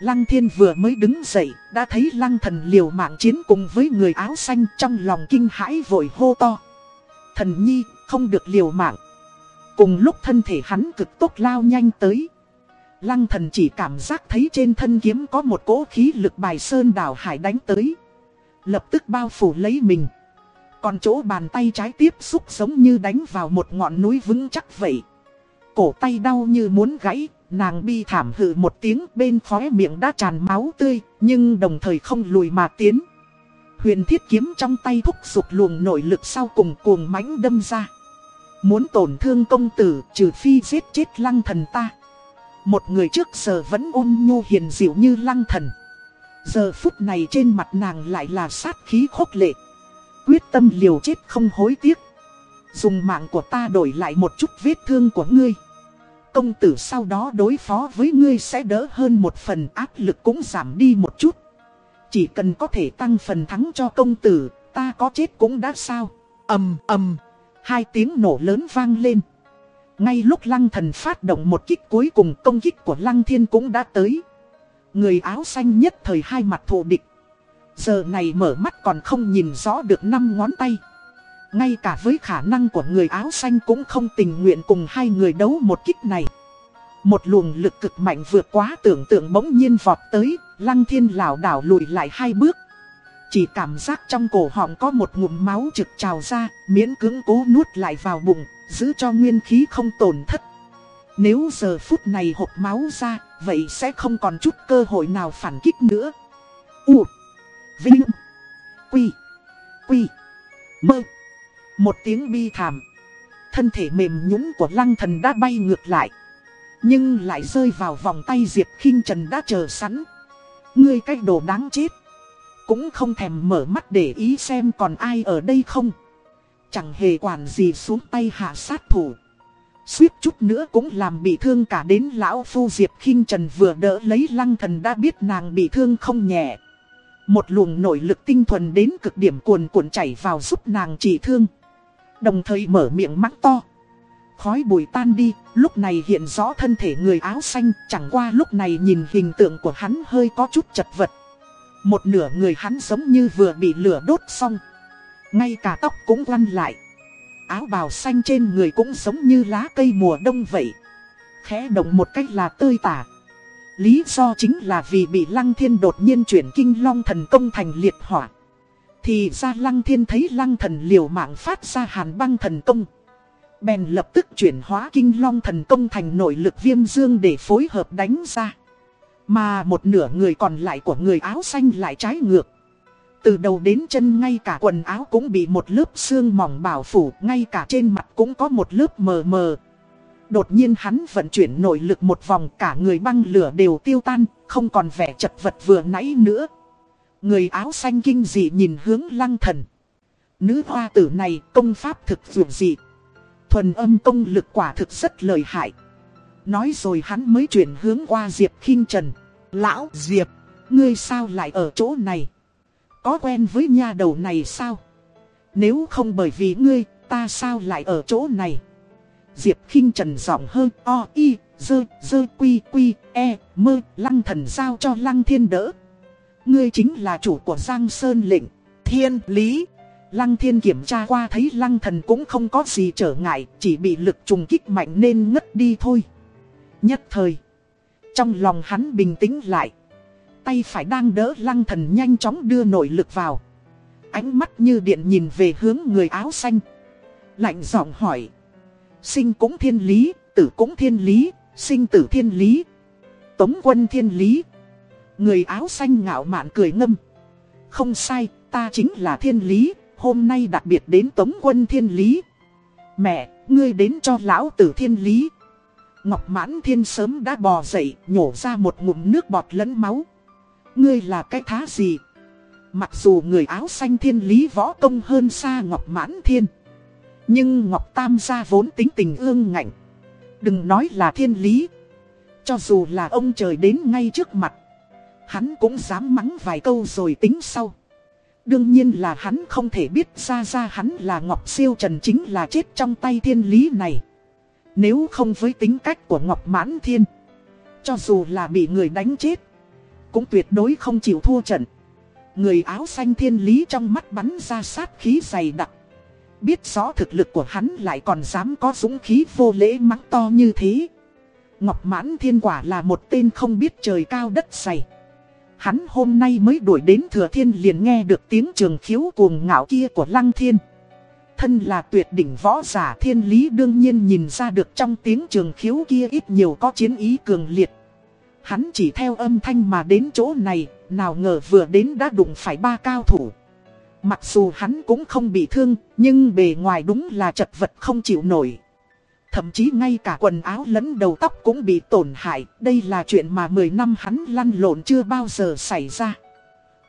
Lăng thiên vừa mới đứng dậy, đã thấy lăng thần liều mạng chiến cùng với người áo xanh trong lòng kinh hãi vội hô to. Thần nhi, không được liều mạng. Cùng lúc thân thể hắn cực tốc lao nhanh tới. Lăng thần chỉ cảm giác thấy trên thân kiếm có một cỗ khí lực bài sơn đảo hải đánh tới. Lập tức bao phủ lấy mình. Còn chỗ bàn tay trái tiếp xúc giống như đánh vào một ngọn núi vững chắc vậy. Cổ tay đau như muốn gãy, nàng bi thảm hự một tiếng bên khóe miệng đã tràn máu tươi, nhưng đồng thời không lùi mà tiến. Huyền thiết kiếm trong tay thúc giục luồng nội lực sau cùng cuồng mãnh đâm ra. Muốn tổn thương công tử trừ phi giết chết lăng thần ta. Một người trước giờ vẫn ôn nhu hiền dịu như lăng thần. Giờ phút này trên mặt nàng lại là sát khí khốc lệ. Quyết tâm liều chết không hối tiếc. Dùng mạng của ta đổi lại một chút vết thương của ngươi. Công tử sau đó đối phó với ngươi sẽ đỡ hơn một phần áp lực cũng giảm đi một chút. Chỉ cần có thể tăng phần thắng cho công tử, ta có chết cũng đã sao. ầm ầm, hai tiếng nổ lớn vang lên. Ngay lúc lăng thần phát động một kích cuối cùng công kích của lăng thiên cũng đã tới. Người áo xanh nhất thời hai mặt thù địch. Giờ này mở mắt còn không nhìn rõ được năm ngón tay. Ngay cả với khả năng của người áo xanh cũng không tình nguyện cùng hai người đấu một kích này. Một luồng lực cực mạnh vượt quá tưởng tượng bỗng nhiên vọt tới, lăng thiên lảo đảo lùi lại hai bước. Chỉ cảm giác trong cổ họng có một ngụm máu trực trào ra, miễn cưỡng cố nuốt lại vào bụng, giữ cho nguyên khí không tổn thất. Nếu giờ phút này hộp máu ra, vậy sẽ không còn chút cơ hội nào phản kích nữa. U Vinh Quy Quy Mơ một tiếng bi thảm. Thân thể mềm nhũng của lăng thần đã bay ngược lại. Nhưng lại rơi vào vòng tay Diệp khinh Trần đã chờ sẵn. Ngươi cách đồ đáng chết. Cũng không thèm mở mắt để ý xem còn ai ở đây không. Chẳng hề quản gì xuống tay hạ sát thủ. Suýt chút nữa cũng làm bị thương cả đến lão phu Diệp khinh Trần vừa đỡ lấy lăng thần đã biết nàng bị thương không nhẹ. Một luồng nội lực tinh thuần đến cực điểm cuồn cuộn chảy vào giúp nàng trị thương. Đồng thời mở miệng mắng to. Khói bụi tan đi, lúc này hiện rõ thân thể người áo xanh, chẳng qua lúc này nhìn hình tượng của hắn hơi có chút chật vật. Một nửa người hắn giống như vừa bị lửa đốt xong. Ngay cả tóc cũng lăn lại. Áo bào xanh trên người cũng giống như lá cây mùa đông vậy. Khẽ động một cách là tơi tả. Lý do chính là vì bị Lăng Thiên đột nhiên chuyển kinh long thần công thành liệt hỏa. Thì ra Lăng Thiên thấy Lăng thần liều mạng phát ra hàn băng thần công. Bèn lập tức chuyển hóa kinh long thần công thành nội lực viêm dương để phối hợp đánh ra. Mà một nửa người còn lại của người áo xanh lại trái ngược. Từ đầu đến chân ngay cả quần áo cũng bị một lớp xương mỏng bảo phủ, ngay cả trên mặt cũng có một lớp mờ mờ. Đột nhiên hắn vận chuyển nội lực một vòng cả người băng lửa đều tiêu tan, không còn vẻ chật vật vừa nãy nữa. Người áo xanh kinh dị nhìn hướng lăng thần. Nữ hoa tử này công pháp thực dụng dị. Thuần âm công lực quả thực rất lợi hại. Nói rồi hắn mới chuyển hướng qua Diệp khinh Trần. Lão Diệp, ngươi sao lại ở chỗ này? Có quen với nha đầu này sao? Nếu không bởi vì ngươi, ta sao lại ở chỗ này? Diệp khinh Trần giọng hơn o y dơ dơ quy quy e mơ lăng thần giao cho lăng thiên đỡ. Ngươi chính là chủ của Giang Sơn lệnh, thiên lý. Lăng thiên kiểm tra qua thấy lăng thần cũng không có gì trở ngại, chỉ bị lực trùng kích mạnh nên ngất đi thôi. Nhất thời, trong lòng hắn bình tĩnh lại. Tay phải đang đỡ lăng thần nhanh chóng đưa nội lực vào. Ánh mắt như điện nhìn về hướng người áo xanh. Lạnh giọng hỏi. sinh cũng thiên lý, tử cũng thiên lý, sinh tử thiên lý. Tống quân thiên lý. Người áo xanh ngạo mạn cười ngâm. Không sai, ta chính là thiên lý, hôm nay đặc biệt đến tống quân thiên lý. Mẹ, ngươi đến cho lão tử thiên lý. Ngọc mãn thiên sớm đã bò dậy, nhổ ra một ngụm nước bọt lẫn máu. Ngươi là cái thá gì? Mặc dù người áo xanh thiên lý võ công hơn xa Ngọc mãn thiên. Nhưng Ngọc Tam gia vốn tính tình ương ngạnh. Đừng nói là thiên lý. Cho dù là ông trời đến ngay trước mặt. Hắn cũng dám mắng vài câu rồi tính sau. Đương nhiên là hắn không thể biết ra ra hắn là Ngọc Siêu Trần chính là chết trong tay thiên lý này. Nếu không với tính cách của Ngọc Mãn Thiên. Cho dù là bị người đánh chết. Cũng tuyệt đối không chịu thua trận. Người áo xanh thiên lý trong mắt bắn ra sát khí dày đặc. Biết rõ thực lực của hắn lại còn dám có dũng khí vô lễ mắng to như thế. Ngọc Mãn Thiên quả là một tên không biết trời cao đất dày. Hắn hôm nay mới đuổi đến Thừa Thiên liền nghe được tiếng trường khiếu cuồng ngạo kia của Lăng Thiên. Thân là tuyệt đỉnh võ giả thiên lý đương nhiên nhìn ra được trong tiếng trường khiếu kia ít nhiều có chiến ý cường liệt. Hắn chỉ theo âm thanh mà đến chỗ này, nào ngờ vừa đến đã đụng phải ba cao thủ. Mặc dù hắn cũng không bị thương, nhưng bề ngoài đúng là chật vật không chịu nổi. Thậm chí ngay cả quần áo lẫn đầu tóc cũng bị tổn hại, đây là chuyện mà 10 năm hắn lăn lộn chưa bao giờ xảy ra.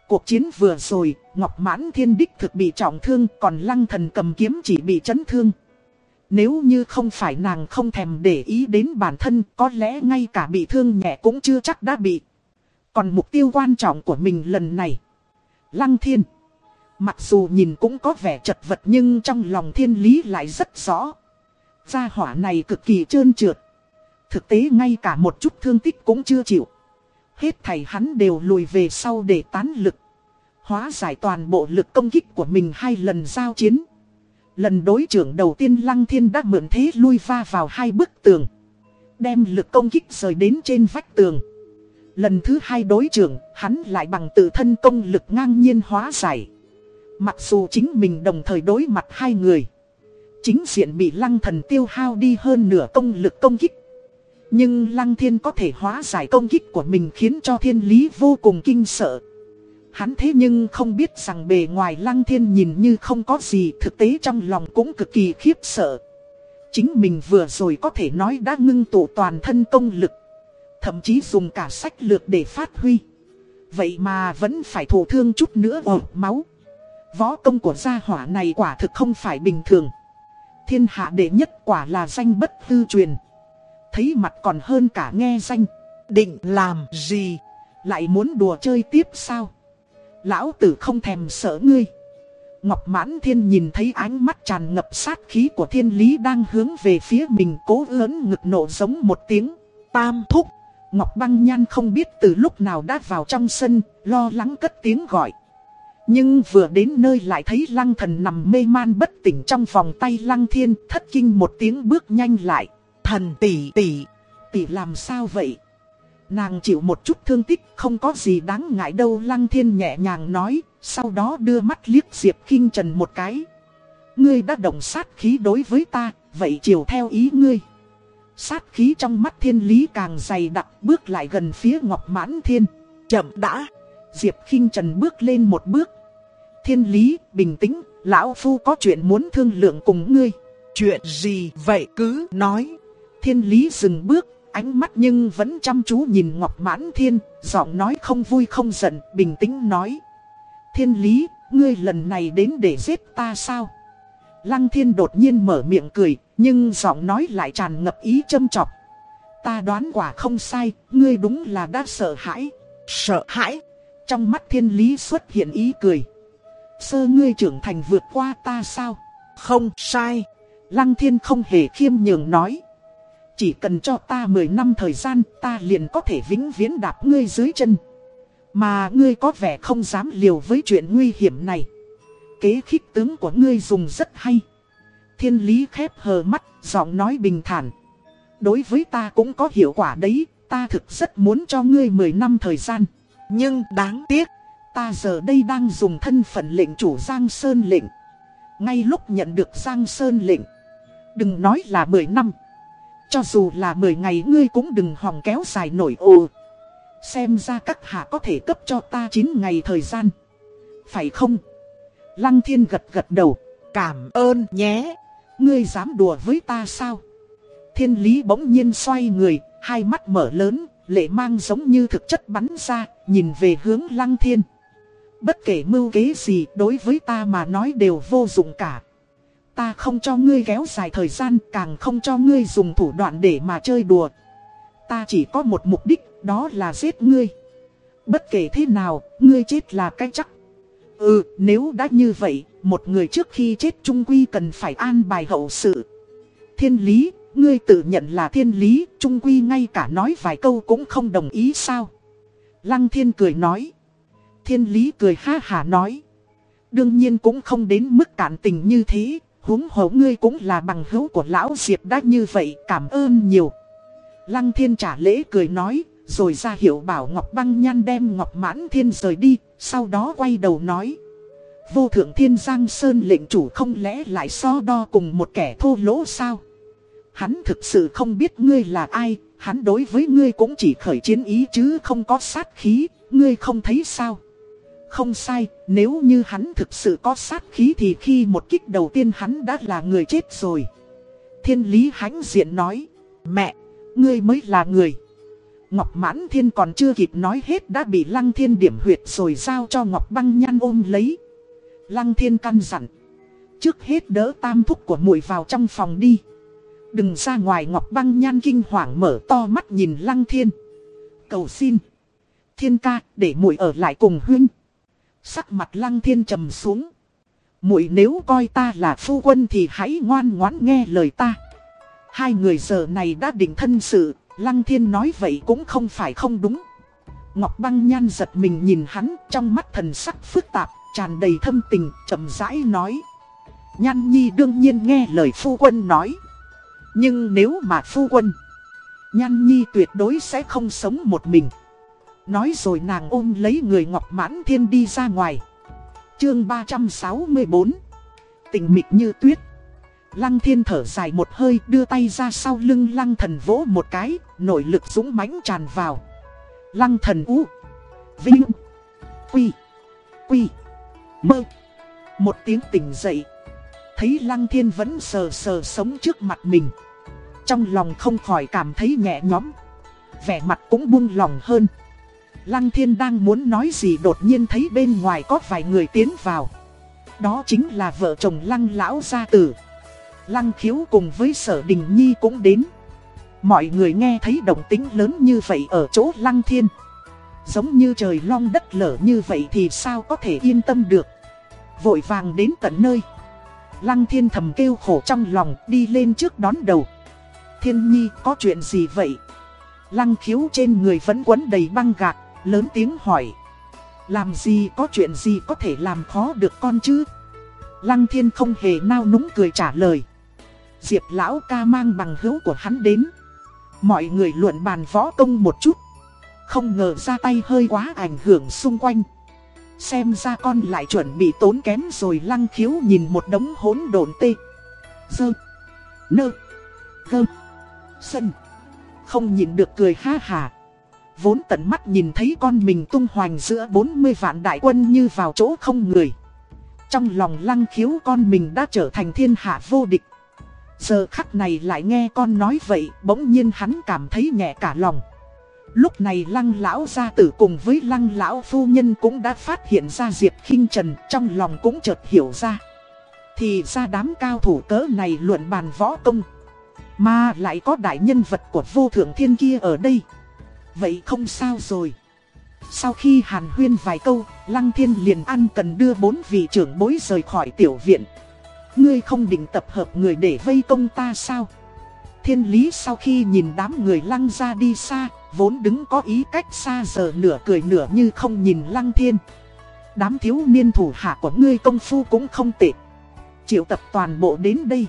Cuộc chiến vừa rồi, Ngọc Mãn Thiên Đích thực bị trọng thương, còn Lăng Thần cầm kiếm chỉ bị chấn thương. Nếu như không phải nàng không thèm để ý đến bản thân, có lẽ ngay cả bị thương nhẹ cũng chưa chắc đã bị. Còn mục tiêu quan trọng của mình lần này, Lăng Thiên. Mặc dù nhìn cũng có vẻ chật vật nhưng trong lòng thiên lý lại rất rõ. Gia hỏa này cực kỳ trơn trượt. Thực tế ngay cả một chút thương tích cũng chưa chịu. Hết thầy hắn đều lùi về sau để tán lực. Hóa giải toàn bộ lực công kích của mình hai lần giao chiến. Lần đối trưởng đầu tiên Lăng Thiên đã mượn thế lui va vào hai bức tường. Đem lực công kích rời đến trên vách tường. Lần thứ hai đối trưởng, hắn lại bằng tự thân công lực ngang nhiên hóa giải. Mặc dù chính mình đồng thời đối mặt hai người. Chính diện bị lăng thần tiêu hao đi hơn nửa công lực công kích. Nhưng lăng thiên có thể hóa giải công kích của mình khiến cho thiên lý vô cùng kinh sợ. Hắn thế nhưng không biết rằng bề ngoài lăng thiên nhìn như không có gì, thực tế trong lòng cũng cực kỳ khiếp sợ. Chính mình vừa rồi có thể nói đã ngưng tụ toàn thân công lực. Thậm chí dùng cả sách lược để phát huy. Vậy mà vẫn phải thổ thương chút nữa ổn máu. Võ công của gia hỏa này quả thực không phải bình thường. Thiên hạ đệ nhất quả là danh bất tư truyền. Thấy mặt còn hơn cả nghe danh. Định làm gì? Lại muốn đùa chơi tiếp sao? Lão tử không thèm sợ ngươi. Ngọc Mãn Thiên nhìn thấy ánh mắt tràn ngập sát khí của thiên lý đang hướng về phía mình cố lớn ngực nổ giống một tiếng. Tam thúc. Ngọc Băng Nhan không biết từ lúc nào đã vào trong sân, lo lắng cất tiếng gọi. Nhưng vừa đến nơi lại thấy lăng thần nằm mê man bất tỉnh trong vòng tay lăng thiên thất kinh một tiếng bước nhanh lại. Thần tỷ tỷ, tỷ làm sao vậy? Nàng chịu một chút thương tích không có gì đáng ngại đâu lăng thiên nhẹ nhàng nói, sau đó đưa mắt liếc Diệp kinh Trần một cái. Ngươi đã động sát khí đối với ta, vậy chiều theo ý ngươi. Sát khí trong mắt thiên lý càng dày đặc bước lại gần phía ngọc mãn thiên. Chậm đã. Diệp khinh Trần bước lên một bước. Thiên lý, bình tĩnh, lão phu có chuyện muốn thương lượng cùng ngươi. Chuyện gì vậy cứ nói. Thiên lý dừng bước, ánh mắt nhưng vẫn chăm chú nhìn Ngọc Mãn Thiên, giọng nói không vui không giận, bình tĩnh nói. Thiên lý, ngươi lần này đến để giết ta sao? Lăng thiên đột nhiên mở miệng cười, nhưng giọng nói lại tràn ngập ý châm chọc. Ta đoán quả không sai, ngươi đúng là đã sợ hãi. Sợ hãi? Trong mắt thiên lý xuất hiện ý cười. Sơ ngươi trưởng thành vượt qua ta sao? Không sai. Lăng thiên không hề khiêm nhường nói. Chỉ cần cho ta 10 năm thời gian ta liền có thể vĩnh viễn đạp ngươi dưới chân. Mà ngươi có vẻ không dám liều với chuyện nguy hiểm này. Kế khích tướng của ngươi dùng rất hay. Thiên lý khép hờ mắt, giọng nói bình thản. Đối với ta cũng có hiệu quả đấy, ta thực rất muốn cho ngươi 10 năm thời gian. Nhưng đáng tiếc, ta giờ đây đang dùng thân phận lệnh chủ Giang Sơn lệnh. Ngay lúc nhận được Giang Sơn lệnh, Đừng nói là 10 năm. Cho dù là 10 ngày ngươi cũng đừng hòng kéo dài nổi ồ. Xem ra các hạ có thể cấp cho ta 9 ngày thời gian. Phải không? Lăng thiên gật gật đầu. Cảm ơn nhé. Ngươi dám đùa với ta sao? Thiên lý bỗng nhiên xoay người, hai mắt mở lớn, lệ mang giống như thực chất bắn ra, nhìn về hướng lăng thiên. Bất kể mưu kế gì đối với ta mà nói đều vô dụng cả. Ta không cho ngươi kéo dài thời gian, càng không cho ngươi dùng thủ đoạn để mà chơi đùa. Ta chỉ có một mục đích, đó là giết ngươi. Bất kể thế nào, ngươi chết là cái chắc. Ừ, nếu đã như vậy, một người trước khi chết trung quy cần phải an bài hậu sự. Thiên lý, ngươi tự nhận là thiên lý, trung quy ngay cả nói vài câu cũng không đồng ý sao. Lăng thiên cười nói. Thiên lý cười ha hà nói. Đương nhiên cũng không đến mức cản tình như thế, huống hổ ngươi cũng là bằng hữu của lão Diệp đã như vậy, cảm ơn nhiều. Lăng thiên trả lễ cười nói, rồi ra hiệu bảo Ngọc Băng Nhan đem Ngọc Mãn Thiên rời đi, sau đó quay đầu nói. Vô thượng thiên giang sơn lệnh chủ không lẽ lại so đo cùng một kẻ thô lỗ sao? Hắn thực sự không biết ngươi là ai, hắn đối với ngươi cũng chỉ khởi chiến ý chứ không có sát khí, ngươi không thấy sao? Không sai, nếu như hắn thực sự có sát khí thì khi một kích đầu tiên hắn đã là người chết rồi. Thiên lý hãnh diện nói, mẹ, ngươi mới là người. Ngọc Mãn Thiên còn chưa kịp nói hết đã bị Lăng Thiên điểm huyệt rồi giao cho Ngọc Băng Nhan ôm lấy. Lăng Thiên căn dặn. Trước hết đỡ tam thúc của muội vào trong phòng đi. Đừng ra ngoài Ngọc Băng Nhan kinh hoàng mở to mắt nhìn Lăng Thiên. Cầu xin. Thiên ca để muội ở lại cùng huynh. Sắc mặt Lăng Thiên trầm xuống. muội nếu coi ta là phu quân thì hãy ngoan ngoãn nghe lời ta. Hai người giờ này đã định thân sự, Lăng Thiên nói vậy cũng không phải không đúng. Ngọc Băng Nhan giật mình nhìn hắn trong mắt thần sắc phức tạp, tràn đầy thâm tình, chậm rãi nói. Nhan Nhi đương nhiên nghe lời phu quân nói. Nhưng nếu mà phu quân, Nhan Nhi tuyệt đối sẽ không sống một mình. Nói rồi nàng ôm lấy người Ngọc Mãn Thiên đi ra ngoài. Chương 364 Tình mịch như tuyết Lăng thiên thở dài một hơi đưa tay ra sau lưng lăng thần vỗ một cái, nội lực dũng mãnh tràn vào. Lăng thần u, vinh, quy, quy, mơ. Một tiếng tỉnh dậy, thấy lăng thiên vẫn sờ sờ sống trước mặt mình. Trong lòng không khỏi cảm thấy nhẹ nhõm, vẻ mặt cũng buông lòng hơn. Lăng thiên đang muốn nói gì đột nhiên thấy bên ngoài có vài người tiến vào. Đó chính là vợ chồng lăng lão gia tử. Lăng khiếu cùng với sở đình nhi cũng đến Mọi người nghe thấy động tính lớn như vậy ở chỗ lăng thiên Giống như trời long đất lở như vậy thì sao có thể yên tâm được Vội vàng đến tận nơi Lăng thiên thầm kêu khổ trong lòng đi lên trước đón đầu Thiên nhi, có chuyện gì vậy Lăng khiếu trên người vẫn quấn đầy băng gạc, Lớn tiếng hỏi Làm gì, có chuyện gì có thể làm khó được con chứ Lăng thiên không hề nao núng cười trả lời Diệp lão ca mang bằng hữu của hắn đến. Mọi người luận bàn võ công một chút. Không ngờ ra tay hơi quá ảnh hưởng xung quanh. Xem ra con lại chuẩn bị tốn kém rồi, lăng khiếu nhìn một đống hỗn độn tê. Dơ. Nơ. Gơm. Sân. Không nhìn được cười ha hà. Vốn tận mắt nhìn thấy con mình tung hoành giữa 40 vạn đại quân như vào chỗ không người. Trong lòng lăng khiếu con mình đã trở thành thiên hạ vô địch. Giờ khắc này lại nghe con nói vậy, bỗng nhiên hắn cảm thấy nhẹ cả lòng. Lúc này lăng lão gia tử cùng với lăng lão phu nhân cũng đã phát hiện ra Diệp khinh Trần trong lòng cũng chợt hiểu ra. Thì ra đám cao thủ cỡ này luận bàn võ công. Mà lại có đại nhân vật của vô thượng thiên kia ở đây. Vậy không sao rồi. Sau khi hàn huyên vài câu, Lăng Thiên liền ăn cần đưa bốn vị trưởng bối rời khỏi tiểu viện. Ngươi không định tập hợp người để vây công ta sao? Thiên lý sau khi nhìn đám người lăng ra đi xa, vốn đứng có ý cách xa giờ nửa cười nửa như không nhìn lăng thiên. Đám thiếu niên thủ hạ của ngươi công phu cũng không tệ. Triệu tập toàn bộ đến đây.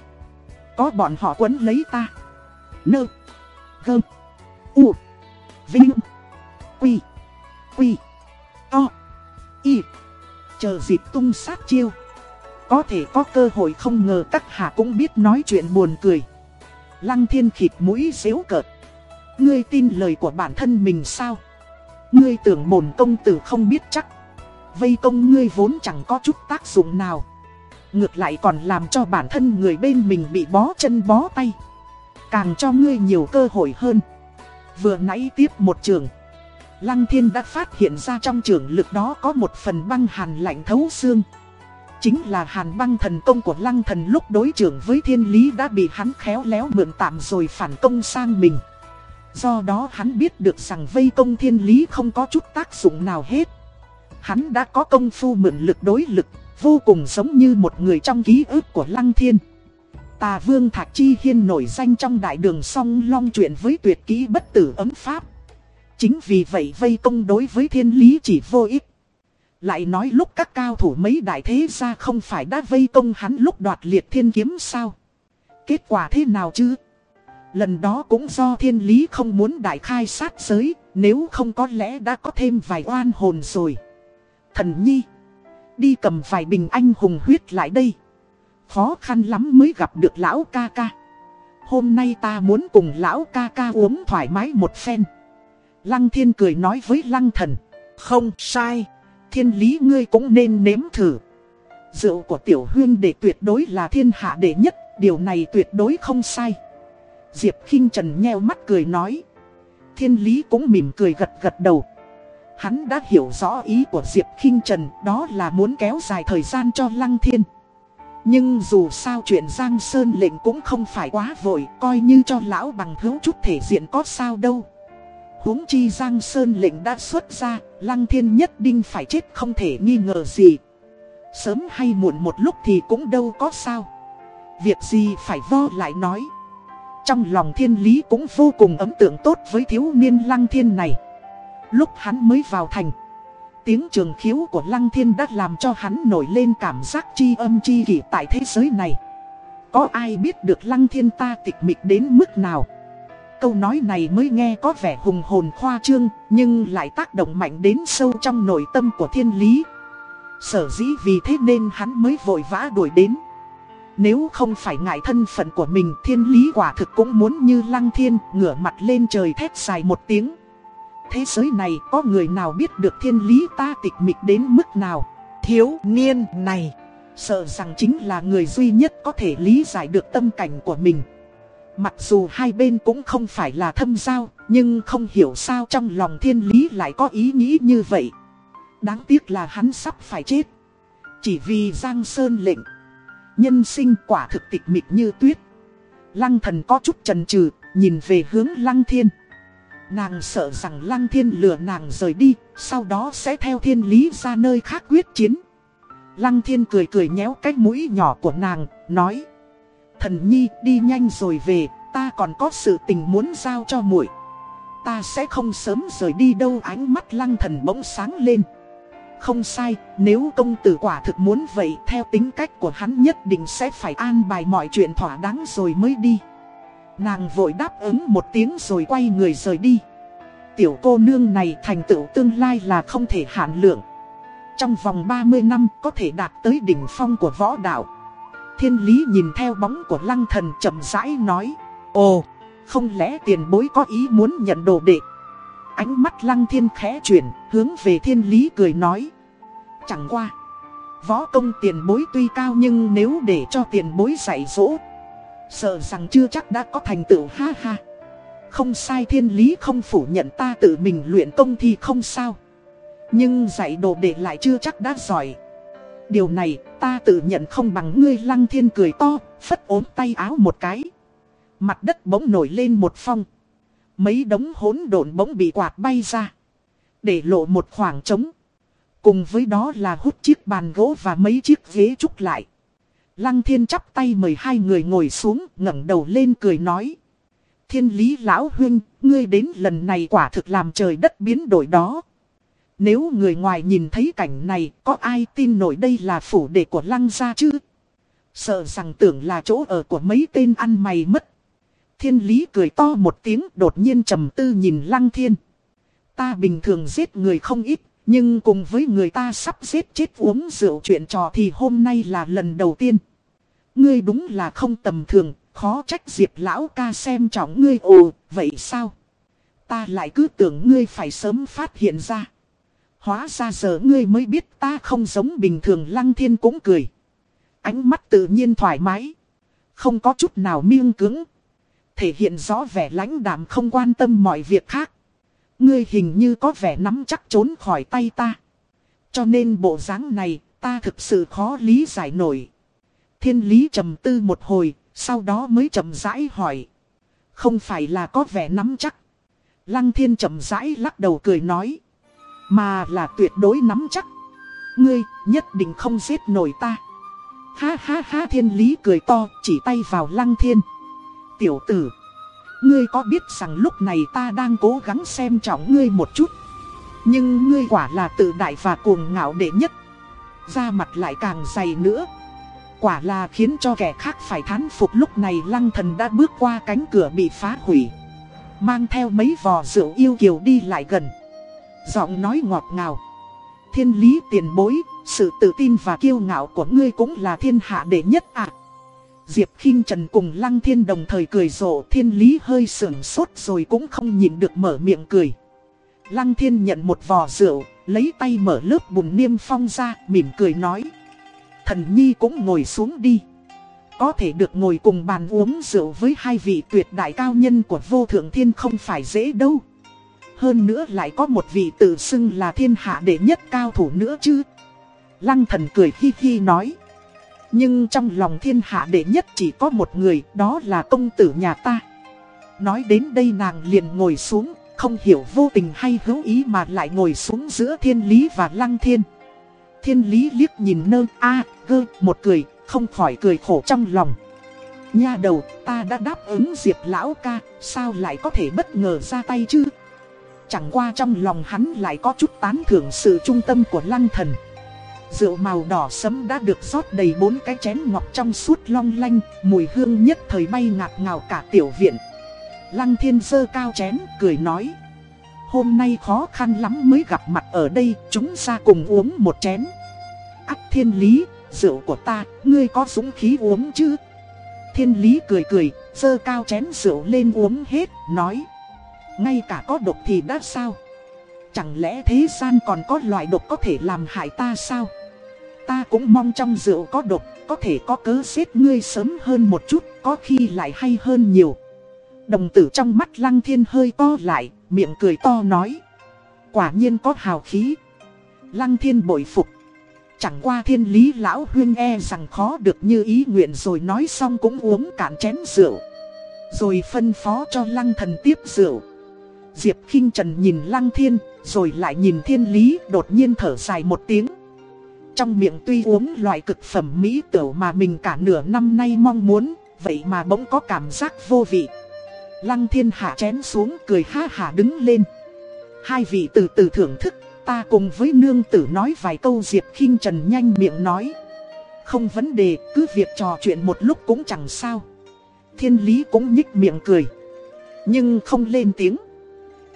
Có bọn họ quấn lấy ta. Nơ. Gơm. U. Vinh. Quy. Quy. To. Y. Chờ dịp tung sát chiêu. Có thể có cơ hội không ngờ các hạ cũng biết nói chuyện buồn cười. Lăng thiên khịt mũi xéo cợt. Ngươi tin lời của bản thân mình sao? Ngươi tưởng bổn công tử không biết chắc. Vây công ngươi vốn chẳng có chút tác dụng nào. Ngược lại còn làm cho bản thân người bên mình bị bó chân bó tay. Càng cho ngươi nhiều cơ hội hơn. Vừa nãy tiếp một trường. Lăng thiên đã phát hiện ra trong trường lực đó có một phần băng hàn lạnh thấu xương. Chính là hàn băng thần công của lăng thần lúc đối trưởng với thiên lý đã bị hắn khéo léo mượn tạm rồi phản công sang mình. Do đó hắn biết được rằng vây công thiên lý không có chút tác dụng nào hết. Hắn đã có công phu mượn lực đối lực, vô cùng giống như một người trong ký ức của lăng thiên. Tà vương Thạc Chi Hiên nổi danh trong đại đường song long chuyện với tuyệt kỹ bất tử ấm pháp. Chính vì vậy vây công đối với thiên lý chỉ vô ích. Lại nói lúc các cao thủ mấy đại thế gia không phải đã vây công hắn lúc đoạt liệt thiên kiếm sao? Kết quả thế nào chứ? Lần đó cũng do thiên lý không muốn đại khai sát giới, nếu không có lẽ đã có thêm vài oan hồn rồi. Thần nhi, đi cầm vài bình anh hùng huyết lại đây. Khó khăn lắm mới gặp được lão ca ca. Hôm nay ta muốn cùng lão ca ca uống thoải mái một phen. Lăng thiên cười nói với lăng thần. Không sai, thiên lý ngươi cũng nên nếm thử. Rượu của tiểu hương để tuyệt đối là thiên hạ đệ nhất, điều này tuyệt đối không sai. Diệp khinh Trần nheo mắt cười nói. Thiên lý cũng mỉm cười gật gật đầu. Hắn đã hiểu rõ ý của Diệp khinh Trần đó là muốn kéo dài thời gian cho Lăng Thiên. Nhưng dù sao chuyện Giang Sơn lệnh cũng không phải quá vội, coi như cho lão bằng hữu chút thể diện có sao đâu huống chi Giang Sơn lệnh đã xuất ra, Lăng Thiên nhất định phải chết không thể nghi ngờ gì. Sớm hay muộn một lúc thì cũng đâu có sao. Việc gì phải vo lại nói. Trong lòng thiên lý cũng vô cùng ấn tượng tốt với thiếu niên Lăng Thiên này. Lúc hắn mới vào thành, tiếng trường khiếu của Lăng Thiên đã làm cho hắn nổi lên cảm giác chi âm chi kỷ tại thế giới này. Có ai biết được Lăng Thiên ta tịch mịch đến mức nào? Câu nói này mới nghe có vẻ hùng hồn khoa trương, nhưng lại tác động mạnh đến sâu trong nội tâm của thiên lý. Sở dĩ vì thế nên hắn mới vội vã đuổi đến. Nếu không phải ngại thân phận của mình thiên lý quả thực cũng muốn như lăng thiên ngửa mặt lên trời thét dài một tiếng. Thế giới này có người nào biết được thiên lý ta tịch mịch đến mức nào? Thiếu niên này, sợ rằng chính là người duy nhất có thể lý giải được tâm cảnh của mình. Mặc dù hai bên cũng không phải là thâm giao, nhưng không hiểu sao trong lòng thiên lý lại có ý nghĩ như vậy. Đáng tiếc là hắn sắp phải chết. Chỉ vì Giang Sơn lệnh. Nhân sinh quả thực tịch mịch như tuyết. Lăng thần có chút chần chừ, nhìn về hướng lăng thiên. Nàng sợ rằng lăng thiên lừa nàng rời đi, sau đó sẽ theo thiên lý ra nơi khác quyết chiến. Lăng thiên cười cười nhéo cái mũi nhỏ của nàng, nói. Thần nhi đi nhanh rồi về, ta còn có sự tình muốn giao cho muội. Ta sẽ không sớm rời đi đâu ánh mắt lăng thần bỗng sáng lên. Không sai, nếu công tử quả thực muốn vậy theo tính cách của hắn nhất định sẽ phải an bài mọi chuyện thỏa đáng rồi mới đi. Nàng vội đáp ứng một tiếng rồi quay người rời đi. Tiểu cô nương này thành tựu tương lai là không thể hạn lượng. Trong vòng 30 năm có thể đạt tới đỉnh phong của võ đạo. Thiên lý nhìn theo bóng của lăng thần chậm rãi nói. Ồ, không lẽ tiền bối có ý muốn nhận đồ đệ? Ánh mắt lăng thiên khẽ chuyển, hướng về thiên lý cười nói. Chẳng qua. Võ công tiền bối tuy cao nhưng nếu để cho tiền bối dạy dỗ. Sợ rằng chưa chắc đã có thành tựu ha ha. Không sai thiên lý không phủ nhận ta tự mình luyện công thì không sao. Nhưng dạy đồ để lại chưa chắc đã giỏi. Điều này ta tự nhận không bằng ngươi lăng thiên cười to, phất ốm tay áo một cái. Mặt đất bỗng nổi lên một phong. Mấy đống hỗn độn bỗng bị quạt bay ra. Để lộ một khoảng trống. Cùng với đó là hút chiếc bàn gỗ và mấy chiếc ghế trúc lại. Lăng thiên chắp tay mời hai người ngồi xuống ngẩng đầu lên cười nói. Thiên lý lão huynh, ngươi đến lần này quả thực làm trời đất biến đổi đó. Nếu người ngoài nhìn thấy cảnh này, có ai tin nổi đây là phủ đệ của lăng gia chứ? Sợ rằng tưởng là chỗ ở của mấy tên ăn mày mất. Thiên lý cười to một tiếng đột nhiên trầm tư nhìn lăng thiên. Ta bình thường giết người không ít, nhưng cùng với người ta sắp giết chết uống rượu chuyện trò thì hôm nay là lần đầu tiên. Ngươi đúng là không tầm thường, khó trách Diệp lão ca xem trọng ngươi ồ, vậy sao? Ta lại cứ tưởng ngươi phải sớm phát hiện ra. Hóa ra giờ ngươi mới biết ta không giống bình thường lăng thiên cũng cười. Ánh mắt tự nhiên thoải mái. Không có chút nào miêng cứng. Thể hiện rõ vẻ lãnh đạm không quan tâm mọi việc khác. Ngươi hình như có vẻ nắm chắc trốn khỏi tay ta. Cho nên bộ dáng này ta thực sự khó lý giải nổi. Thiên lý trầm tư một hồi, sau đó mới chậm rãi hỏi. Không phải là có vẻ nắm chắc. Lăng thiên chậm rãi lắc đầu cười nói. Mà là tuyệt đối nắm chắc. Ngươi nhất định không giết nổi ta. Ha ha ha thiên lý cười to chỉ tay vào lăng thiên. Tiểu tử. Ngươi có biết rằng lúc này ta đang cố gắng xem trọng ngươi một chút. Nhưng ngươi quả là tự đại và cuồng ngạo đệ nhất. Da mặt lại càng dày nữa. Quả là khiến cho kẻ khác phải thán phục lúc này lăng thần đã bước qua cánh cửa bị phá hủy. Mang theo mấy vò rượu yêu kiều đi lại gần. Giọng nói ngọt ngào. Thiên lý tiền bối, sự tự tin và kiêu ngạo của ngươi cũng là thiên hạ đệ nhất ạ. Diệp khinh Trần cùng Lăng Thiên đồng thời cười rộ thiên lý hơi sưởng sốt rồi cũng không nhìn được mở miệng cười. Lăng Thiên nhận một vò rượu, lấy tay mở lớp bùn niêm phong ra, mỉm cười nói. Thần Nhi cũng ngồi xuống đi. Có thể được ngồi cùng bàn uống rượu với hai vị tuyệt đại cao nhân của vô thượng thiên không phải dễ đâu. Hơn nữa lại có một vị tự xưng là thiên hạ đệ nhất cao thủ nữa chứ. Lăng thần cười hi hi nói. Nhưng trong lòng thiên hạ đệ nhất chỉ có một người, đó là công tử nhà ta. Nói đến đây nàng liền ngồi xuống, không hiểu vô tình hay hữu ý mà lại ngồi xuống giữa thiên lý và lăng thiên. Thiên lý liếc nhìn nơ a gơ một cười, không khỏi cười khổ trong lòng. Nha đầu, ta đã đáp ứng diệp lão ca, sao lại có thể bất ngờ ra tay chứ? Chẳng qua trong lòng hắn lại có chút tán thưởng sự trung tâm của lăng thần. Rượu màu đỏ sẫm đã được rót đầy bốn cái chén ngọc trong suốt long lanh, mùi hương nhất thời bay ngạt ngào cả tiểu viện. Lăng thiên dơ cao chén, cười nói. Hôm nay khó khăn lắm mới gặp mặt ở đây, chúng ra cùng uống một chén. Ác thiên lý, rượu của ta, ngươi có dũng khí uống chứ? Thiên lý cười cười, dơ cao chén rượu lên uống hết, nói. Ngay cả có độc thì đã sao? Chẳng lẽ thế gian còn có loại độc có thể làm hại ta sao? Ta cũng mong trong rượu có độc, có thể có cớ giết ngươi sớm hơn một chút, có khi lại hay hơn nhiều. Đồng tử trong mắt lăng thiên hơi to lại, miệng cười to nói. Quả nhiên có hào khí. Lăng thiên bội phục. Chẳng qua thiên lý lão huyên e rằng khó được như ý nguyện rồi nói xong cũng uống cạn chén rượu. Rồi phân phó cho lăng thần tiếp rượu. Diệp khinh Trần nhìn lăng thiên, rồi lại nhìn thiên lý đột nhiên thở dài một tiếng. Trong miệng tuy uống loại cực phẩm mỹ tửu mà mình cả nửa năm nay mong muốn, vậy mà bỗng có cảm giác vô vị. Lăng thiên hạ chén xuống cười ha hả đứng lên. Hai vị từ từ thưởng thức, ta cùng với nương tử nói vài câu Diệp khinh Trần nhanh miệng nói. Không vấn đề, cứ việc trò chuyện một lúc cũng chẳng sao. Thiên lý cũng nhích miệng cười. Nhưng không lên tiếng.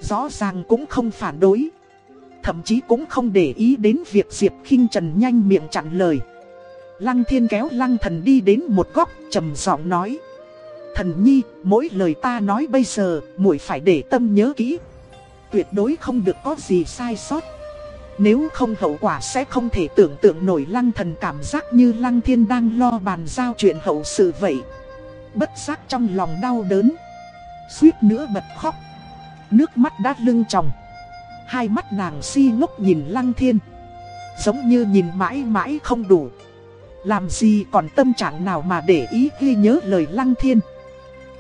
Rõ ràng cũng không phản đối. Thậm chí cũng không để ý đến việc Diệp khinh Trần nhanh miệng chặn lời. Lăng thiên kéo lăng thần đi đến một góc trầm giọng nói. Thần nhi, mỗi lời ta nói bây giờ, muội phải để tâm nhớ kỹ. Tuyệt đối không được có gì sai sót. Nếu không hậu quả sẽ không thể tưởng tượng nổi lăng thần cảm giác như lăng thiên đang lo bàn giao chuyện hậu sự vậy. Bất giác trong lòng đau đớn. Suýt nữa bật khóc. Nước mắt đã lưng tròng. Hai mắt nàng si ngốc nhìn lăng thiên. Giống như nhìn mãi mãi không đủ. Làm gì còn tâm trạng nào mà để ý ghi nhớ lời lăng thiên.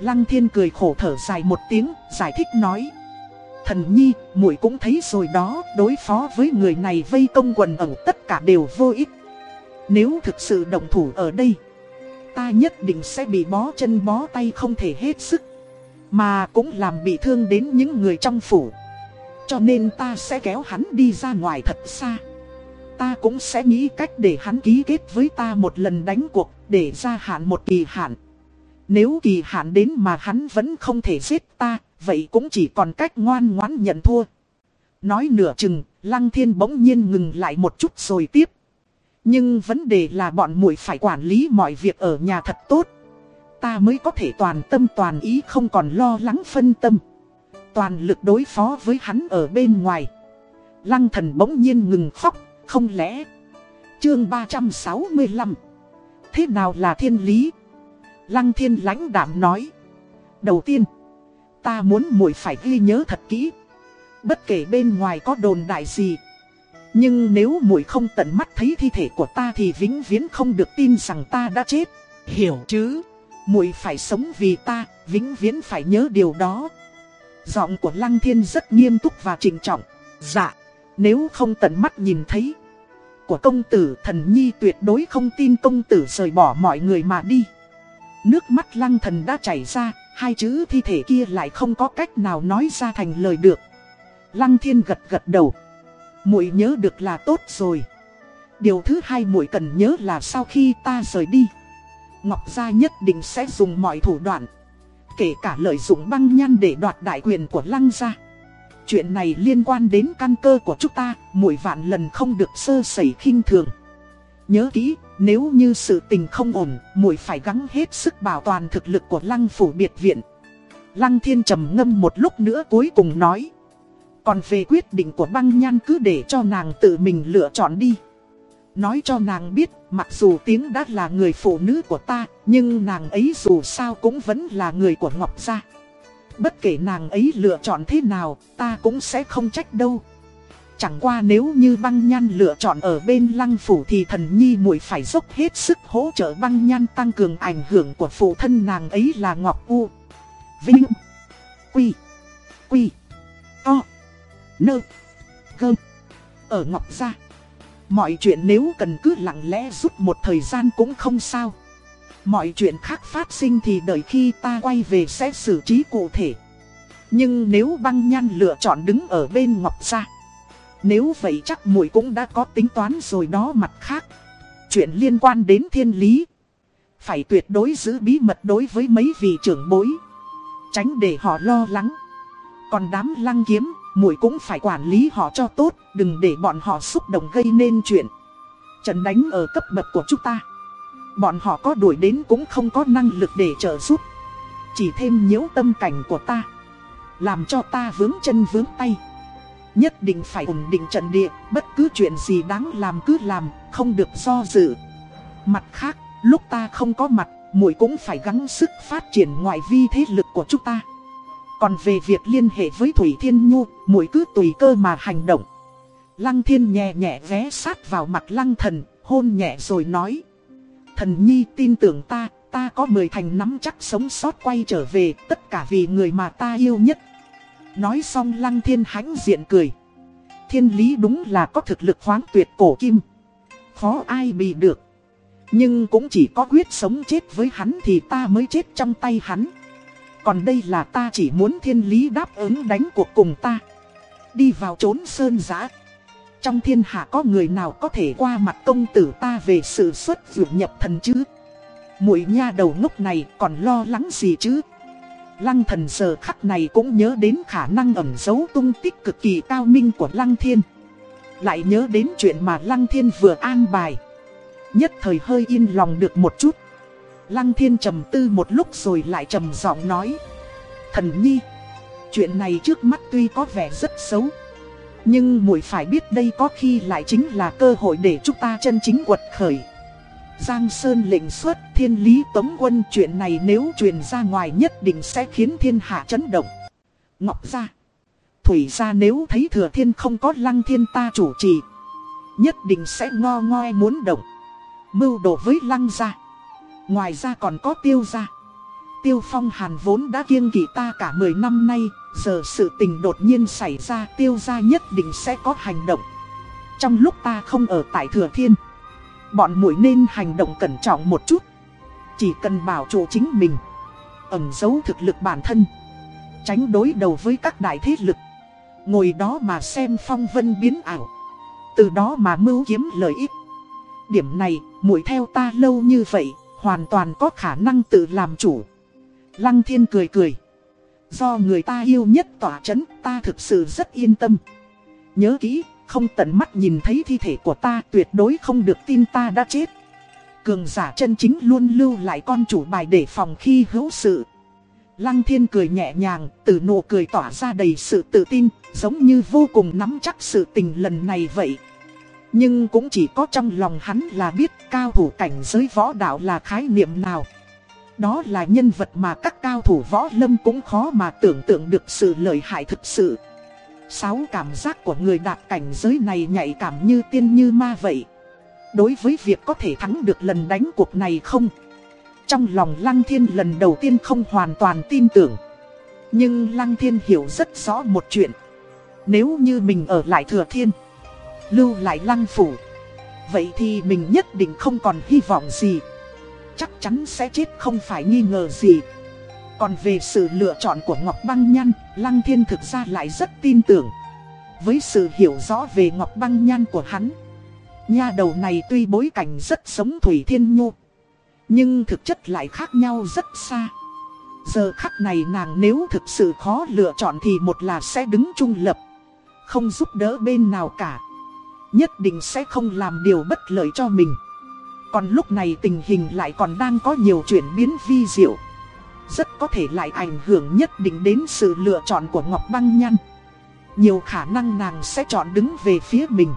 Lăng thiên cười khổ thở dài một tiếng, giải thích nói. Thần nhi, muội cũng thấy rồi đó, đối phó với người này vây công quần ẩu tất cả đều vô ích. Nếu thực sự động thủ ở đây, ta nhất định sẽ bị bó chân bó tay không thể hết sức. Mà cũng làm bị thương đến những người trong phủ. Cho nên ta sẽ kéo hắn đi ra ngoài thật xa. Ta cũng sẽ nghĩ cách để hắn ký kết với ta một lần đánh cuộc để ra hạn một kỳ hạn. Nếu kỳ hạn đến mà hắn vẫn không thể giết ta, vậy cũng chỉ còn cách ngoan ngoãn nhận thua. Nói nửa chừng, Lăng thiên bỗng nhiên ngừng lại một chút rồi tiếp. Nhưng vấn đề là bọn muội phải quản lý mọi việc ở nhà thật tốt. Ta mới có thể toàn tâm toàn ý không còn lo lắng phân tâm. Toàn lực đối phó với hắn ở bên ngoài. Lăng thần bỗng nhiên ngừng khóc, không lẽ. Chương 365 Thế nào là thiên lý? Lăng thiên lãnh đạm nói. Đầu tiên, ta muốn muội phải ghi nhớ thật kỹ. Bất kể bên ngoài có đồn đại gì. Nhưng nếu muội không tận mắt thấy thi thể của ta thì vĩnh viễn không được tin rằng ta đã chết. Hiểu chứ? Muội phải sống vì ta, vĩnh viễn phải nhớ điều đó. Giọng của Lăng Thiên rất nghiêm túc và trịnh trọng. Dạ, nếu không tận mắt nhìn thấy. Của công tử thần nhi tuyệt đối không tin công tử rời bỏ mọi người mà đi. Nước mắt lăng thần đã chảy ra, hai chữ thi thể kia lại không có cách nào nói ra thành lời được. Lăng thiên gật gật đầu. muội nhớ được là tốt rồi. Điều thứ hai muội cần nhớ là sau khi ta rời đi. Ngọc Gia nhất định sẽ dùng mọi thủ đoạn. Kể cả lợi dụng băng nhan để đoạt đại quyền của lăng gia. Chuyện này liên quan đến căn cơ của chúng ta, muội vạn lần không được sơ sẩy khinh thường. Nhớ kỹ, nếu như sự tình không ổn, muội phải gắng hết sức bảo toàn thực lực của lăng phủ biệt viện. Lăng thiên trầm ngâm một lúc nữa cuối cùng nói. Còn về quyết định của băng nhan cứ để cho nàng tự mình lựa chọn đi. Nói cho nàng biết, mặc dù tiếng đã là người phụ nữ của ta, nhưng nàng ấy dù sao cũng vẫn là người của Ngọc Gia. Bất kể nàng ấy lựa chọn thế nào, ta cũng sẽ không trách đâu. Chẳng qua nếu như băng nhan lựa chọn ở bên lăng phủ thì thần nhi muội phải dốc hết sức hỗ trợ băng nhan tăng cường ảnh hưởng của phụ thân nàng ấy là Ngọc U. Vinh. Quy. Quy. To. Nơ. Gơm. Ở Ngọc Gia. Mọi chuyện nếu cần cứ lặng lẽ giúp một thời gian cũng không sao. Mọi chuyện khác phát sinh thì đợi khi ta quay về sẽ xử trí cụ thể. Nhưng nếu băng nhan lựa chọn đứng ở bên Ngọc Gia nếu vậy chắc muội cũng đã có tính toán rồi đó mặt khác. Chuyện liên quan đến thiên lý. Phải tuyệt đối giữ bí mật đối với mấy vị trưởng bối. Tránh để họ lo lắng. Còn đám lăng kiếm, muội cũng phải quản lý họ cho tốt, đừng để bọn họ xúc động gây nên chuyện. Trận đánh ở cấp bậc của chúng ta. Bọn họ có đuổi đến cũng không có năng lực để trợ giúp. Chỉ thêm nhiễu tâm cảnh của ta. Làm cho ta vướng chân vướng tay. Nhất định phải ổn định trận địa, bất cứ chuyện gì đáng làm cứ làm, không được do dự. Mặt khác, lúc ta không có mặt, muội cũng phải gắng sức phát triển ngoại vi thế lực của chúng ta. Còn về việc liên hệ với Thủy Thiên Nhu, muội cứ tùy cơ mà hành động. Lăng Thiên nhẹ nhẹ ghé sát vào mặt Lăng Thần, hôn nhẹ rồi nói. Thần Nhi tin tưởng ta, ta có mười thành nắm chắc sống sót quay trở về, tất cả vì người mà ta yêu nhất. Nói xong lăng thiên hãnh diện cười. Thiên lý đúng là có thực lực khoáng tuyệt cổ kim. Khó ai bị được. Nhưng cũng chỉ có quyết sống chết với hắn thì ta mới chết trong tay hắn. Còn đây là ta chỉ muốn thiên lý đáp ứng đánh cuộc cùng ta. Đi vào trốn sơn giã. Trong thiên hạ có người nào có thể qua mặt công tử ta về sự xuất vượt nhập thần chứ? Mũi nha đầu ngốc này còn lo lắng gì chứ? Lăng thần giờ khắc này cũng nhớ đến khả năng ẩn giấu tung tích cực kỳ cao minh của Lăng Thiên. Lại nhớ đến chuyện mà Lăng Thiên vừa an bài. Nhất thời hơi yên lòng được một chút. Lăng Thiên trầm tư một lúc rồi lại trầm giọng nói. Thần nhi, chuyện này trước mắt tuy có vẻ rất xấu. Nhưng muội phải biết đây có khi lại chính là cơ hội để chúng ta chân chính quật khởi. Giang Sơn lệnh xuất thiên lý tống quân chuyện này nếu truyền ra ngoài nhất định sẽ khiến thiên hạ chấn động. Ngọc gia Thủy gia nếu thấy thừa thiên không có lăng thiên ta chủ trì. Nhất định sẽ ngo ngoe muốn động. Mưu đồ với lăng gia. Ngoài ra còn có tiêu gia. Tiêu phong hàn vốn đã kiêng kỵ ta cả 10 năm nay. Giờ sự tình đột nhiên xảy ra tiêu gia nhất định sẽ có hành động. Trong lúc ta không ở tại thừa thiên. Bọn mũi nên hành động cẩn trọng một chút Chỉ cần bảo trụ chính mình Ẩn giấu thực lực bản thân Tránh đối đầu với các đại thế lực Ngồi đó mà xem phong vân biến ảo Từ đó mà mưu kiếm lợi ích Điểm này, mũi theo ta lâu như vậy Hoàn toàn có khả năng tự làm chủ Lăng thiên cười cười Do người ta yêu nhất tỏa chấn Ta thực sự rất yên tâm Nhớ kỹ không tận mắt nhìn thấy thi thể của ta tuyệt đối không được tin ta đã chết. Cường giả chân chính luôn lưu lại con chủ bài để phòng khi hữu sự. Lăng thiên cười nhẹ nhàng, từ nụ cười tỏa ra đầy sự tự tin, giống như vô cùng nắm chắc sự tình lần này vậy. Nhưng cũng chỉ có trong lòng hắn là biết cao thủ cảnh giới võ đạo là khái niệm nào. Đó là nhân vật mà các cao thủ võ lâm cũng khó mà tưởng tượng được sự lợi hại thực sự. Sáu cảm giác của người đạt cảnh giới này nhạy cảm như tiên như ma vậy. Đối với việc có thể thắng được lần đánh cuộc này không? Trong lòng Lăng Thiên lần đầu tiên không hoàn toàn tin tưởng. Nhưng Lăng Thiên hiểu rất rõ một chuyện. Nếu như mình ở lại Thừa Thiên, lưu lại Lăng Phủ, vậy thì mình nhất định không còn hy vọng gì. Chắc chắn sẽ chết không phải nghi ngờ gì. Còn về sự lựa chọn của Ngọc Băng Nhan, Lăng Thiên thực ra lại rất tin tưởng. Với sự hiểu rõ về Ngọc Băng Nhan của hắn, nha đầu này tuy bối cảnh rất giống Thủy Thiên Nhu, nhưng thực chất lại khác nhau rất xa. Giờ khắc này nàng nếu thực sự khó lựa chọn thì một là sẽ đứng trung lập, không giúp đỡ bên nào cả. Nhất định sẽ không làm điều bất lợi cho mình. Còn lúc này tình hình lại còn đang có nhiều chuyển biến vi diệu. Rất có thể lại ảnh hưởng nhất định đến sự lựa chọn của Ngọc Băng Nhăn. Nhiều khả năng nàng sẽ chọn đứng về phía mình.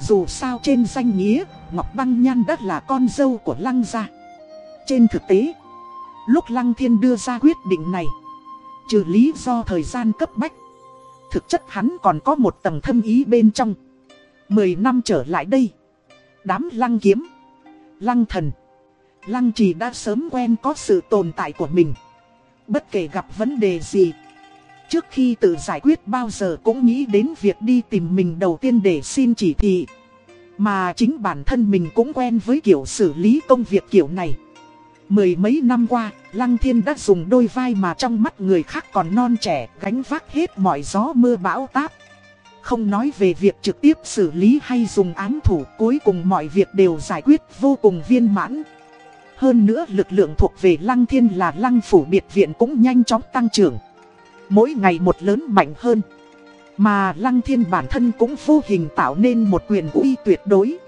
Dù sao trên danh nghĩa, Ngọc Băng Nhan đã là con dâu của Lăng gia. Trên thực tế, lúc Lăng Thiên đưa ra quyết định này, trừ lý do thời gian cấp bách, thực chất hắn còn có một tầng thâm ý bên trong. Mười năm trở lại đây, đám Lăng Kiếm, Lăng Thần, Lăng Trì đã sớm quen có sự tồn tại của mình. Bất kể gặp vấn đề gì, trước khi tự giải quyết bao giờ cũng nghĩ đến việc đi tìm mình đầu tiên để xin chỉ thị. Mà chính bản thân mình cũng quen với kiểu xử lý công việc kiểu này. Mười mấy năm qua, Lăng Thiên đã dùng đôi vai mà trong mắt người khác còn non trẻ gánh vác hết mọi gió mưa bão táp. Không nói về việc trực tiếp xử lý hay dùng án thủ cuối cùng mọi việc đều giải quyết vô cùng viên mãn. Hơn nữa lực lượng thuộc về Lăng Thiên là Lăng Phủ Biệt Viện cũng nhanh chóng tăng trưởng. Mỗi ngày một lớn mạnh hơn. Mà Lăng Thiên bản thân cũng vô hình tạo nên một quyền uy tuyệt đối.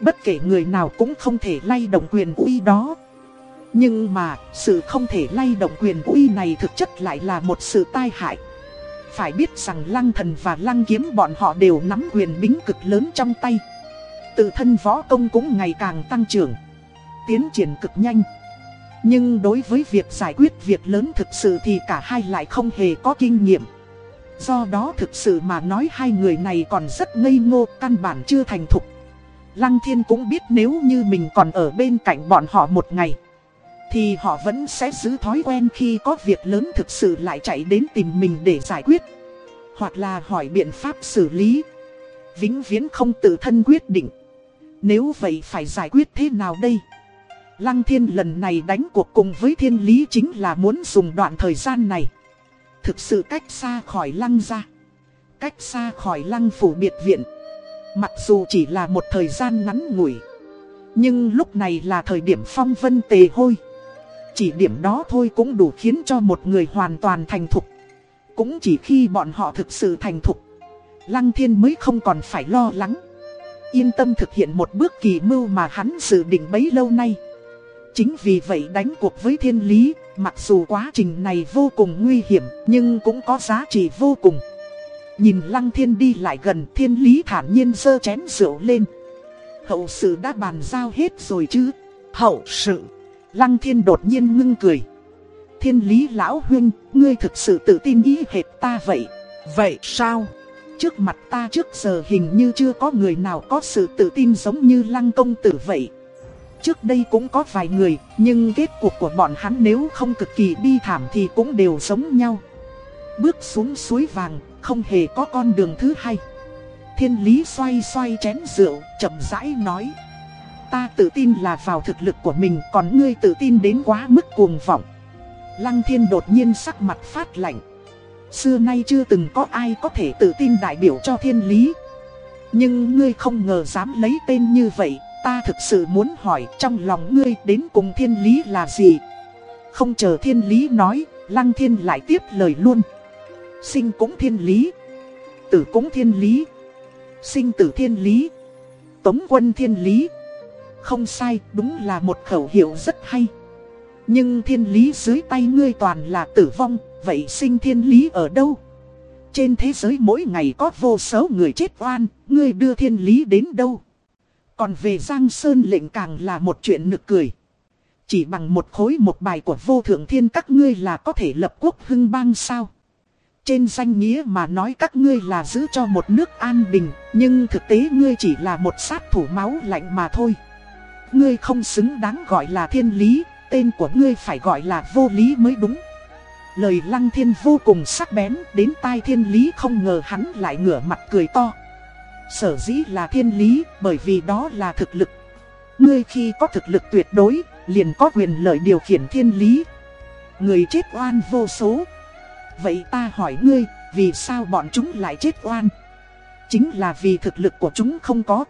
Bất kể người nào cũng không thể lay động quyền uy đó. Nhưng mà, sự không thể lay động quyền uy này thực chất lại là một sự tai hại. Phải biết rằng lăng thần và lăng kiếm bọn họ đều nắm quyền bính cực lớn trong tay. Tự thân võ công cũng ngày càng tăng trưởng, tiến triển cực nhanh. Nhưng đối với việc giải quyết việc lớn thực sự thì cả hai lại không hề có kinh nghiệm. Do đó thực sự mà nói hai người này còn rất ngây ngô, căn bản chưa thành thục. Lăng thiên cũng biết nếu như mình còn ở bên cạnh bọn họ một ngày thì họ vẫn sẽ giữ thói quen khi có việc lớn thực sự lại chạy đến tìm mình để giải quyết. Hoặc là hỏi biện pháp xử lý. Vĩnh viễn không tự thân quyết định. Nếu vậy phải giải quyết thế nào đây? Lăng thiên lần này đánh cuộc cùng với thiên lý chính là muốn dùng đoạn thời gian này. Thực sự cách xa khỏi lăng ra. Cách xa khỏi lăng phủ biệt viện. Mặc dù chỉ là một thời gian ngắn ngủi. Nhưng lúc này là thời điểm phong vân tề hôi. Chỉ điểm đó thôi cũng đủ khiến cho một người hoàn toàn thành thục. Cũng chỉ khi bọn họ thực sự thành thục, Lăng Thiên mới không còn phải lo lắng. Yên tâm thực hiện một bước kỳ mưu mà hắn dự định bấy lâu nay. Chính vì vậy đánh cuộc với thiên lý, mặc dù quá trình này vô cùng nguy hiểm, nhưng cũng có giá trị vô cùng. Nhìn Lăng Thiên đi lại gần, thiên lý thản nhiên sơ chén rượu lên. Hậu sự đã bàn giao hết rồi chứ? Hậu sự. Lăng thiên đột nhiên ngưng cười. Thiên lý lão huynh, ngươi thực sự tự tin ý hệt ta vậy. Vậy sao? Trước mặt ta trước giờ hình như chưa có người nào có sự tự tin giống như lăng công tử vậy. Trước đây cũng có vài người, nhưng kết cục của bọn hắn nếu không cực kỳ bi thảm thì cũng đều giống nhau. Bước xuống suối vàng, không hề có con đường thứ hai. Thiên lý xoay xoay chén rượu, chậm rãi nói. Ta tự tin là vào thực lực của mình còn ngươi tự tin đến quá mức cuồng vọng. Lăng thiên đột nhiên sắc mặt phát lạnh. Xưa nay chưa từng có ai có thể tự tin đại biểu cho thiên lý. Nhưng ngươi không ngờ dám lấy tên như vậy, ta thực sự muốn hỏi trong lòng ngươi đến cùng thiên lý là gì. Không chờ thiên lý nói, lăng thiên lại tiếp lời luôn. Sinh cũng thiên lý, tử cũng thiên lý. Sinh tử thiên lý. Tống quân thiên lý. Không sai, đúng là một khẩu hiệu rất hay. Nhưng thiên lý dưới tay ngươi toàn là tử vong, vậy sinh thiên lý ở đâu? Trên thế giới mỗi ngày có vô số người chết oan, ngươi đưa thiên lý đến đâu? Còn về Giang Sơn lệnh càng là một chuyện nực cười. Chỉ bằng một khối một bài của vô thượng thiên các ngươi là có thể lập quốc hưng bang sao? Trên danh nghĩa mà nói các ngươi là giữ cho một nước an bình, nhưng thực tế ngươi chỉ là một sát thủ máu lạnh mà thôi. Ngươi không xứng đáng gọi là thiên lý, tên của ngươi phải gọi là vô lý mới đúng. Lời lăng thiên vô cùng sắc bén, đến tai thiên lý không ngờ hắn lại ngửa mặt cười to. Sở dĩ là thiên lý, bởi vì đó là thực lực. Ngươi khi có thực lực tuyệt đối, liền có quyền lợi điều khiển thiên lý. Người chết oan vô số. Vậy ta hỏi ngươi, vì sao bọn chúng lại chết oan? Chính là vì thực lực của chúng không có.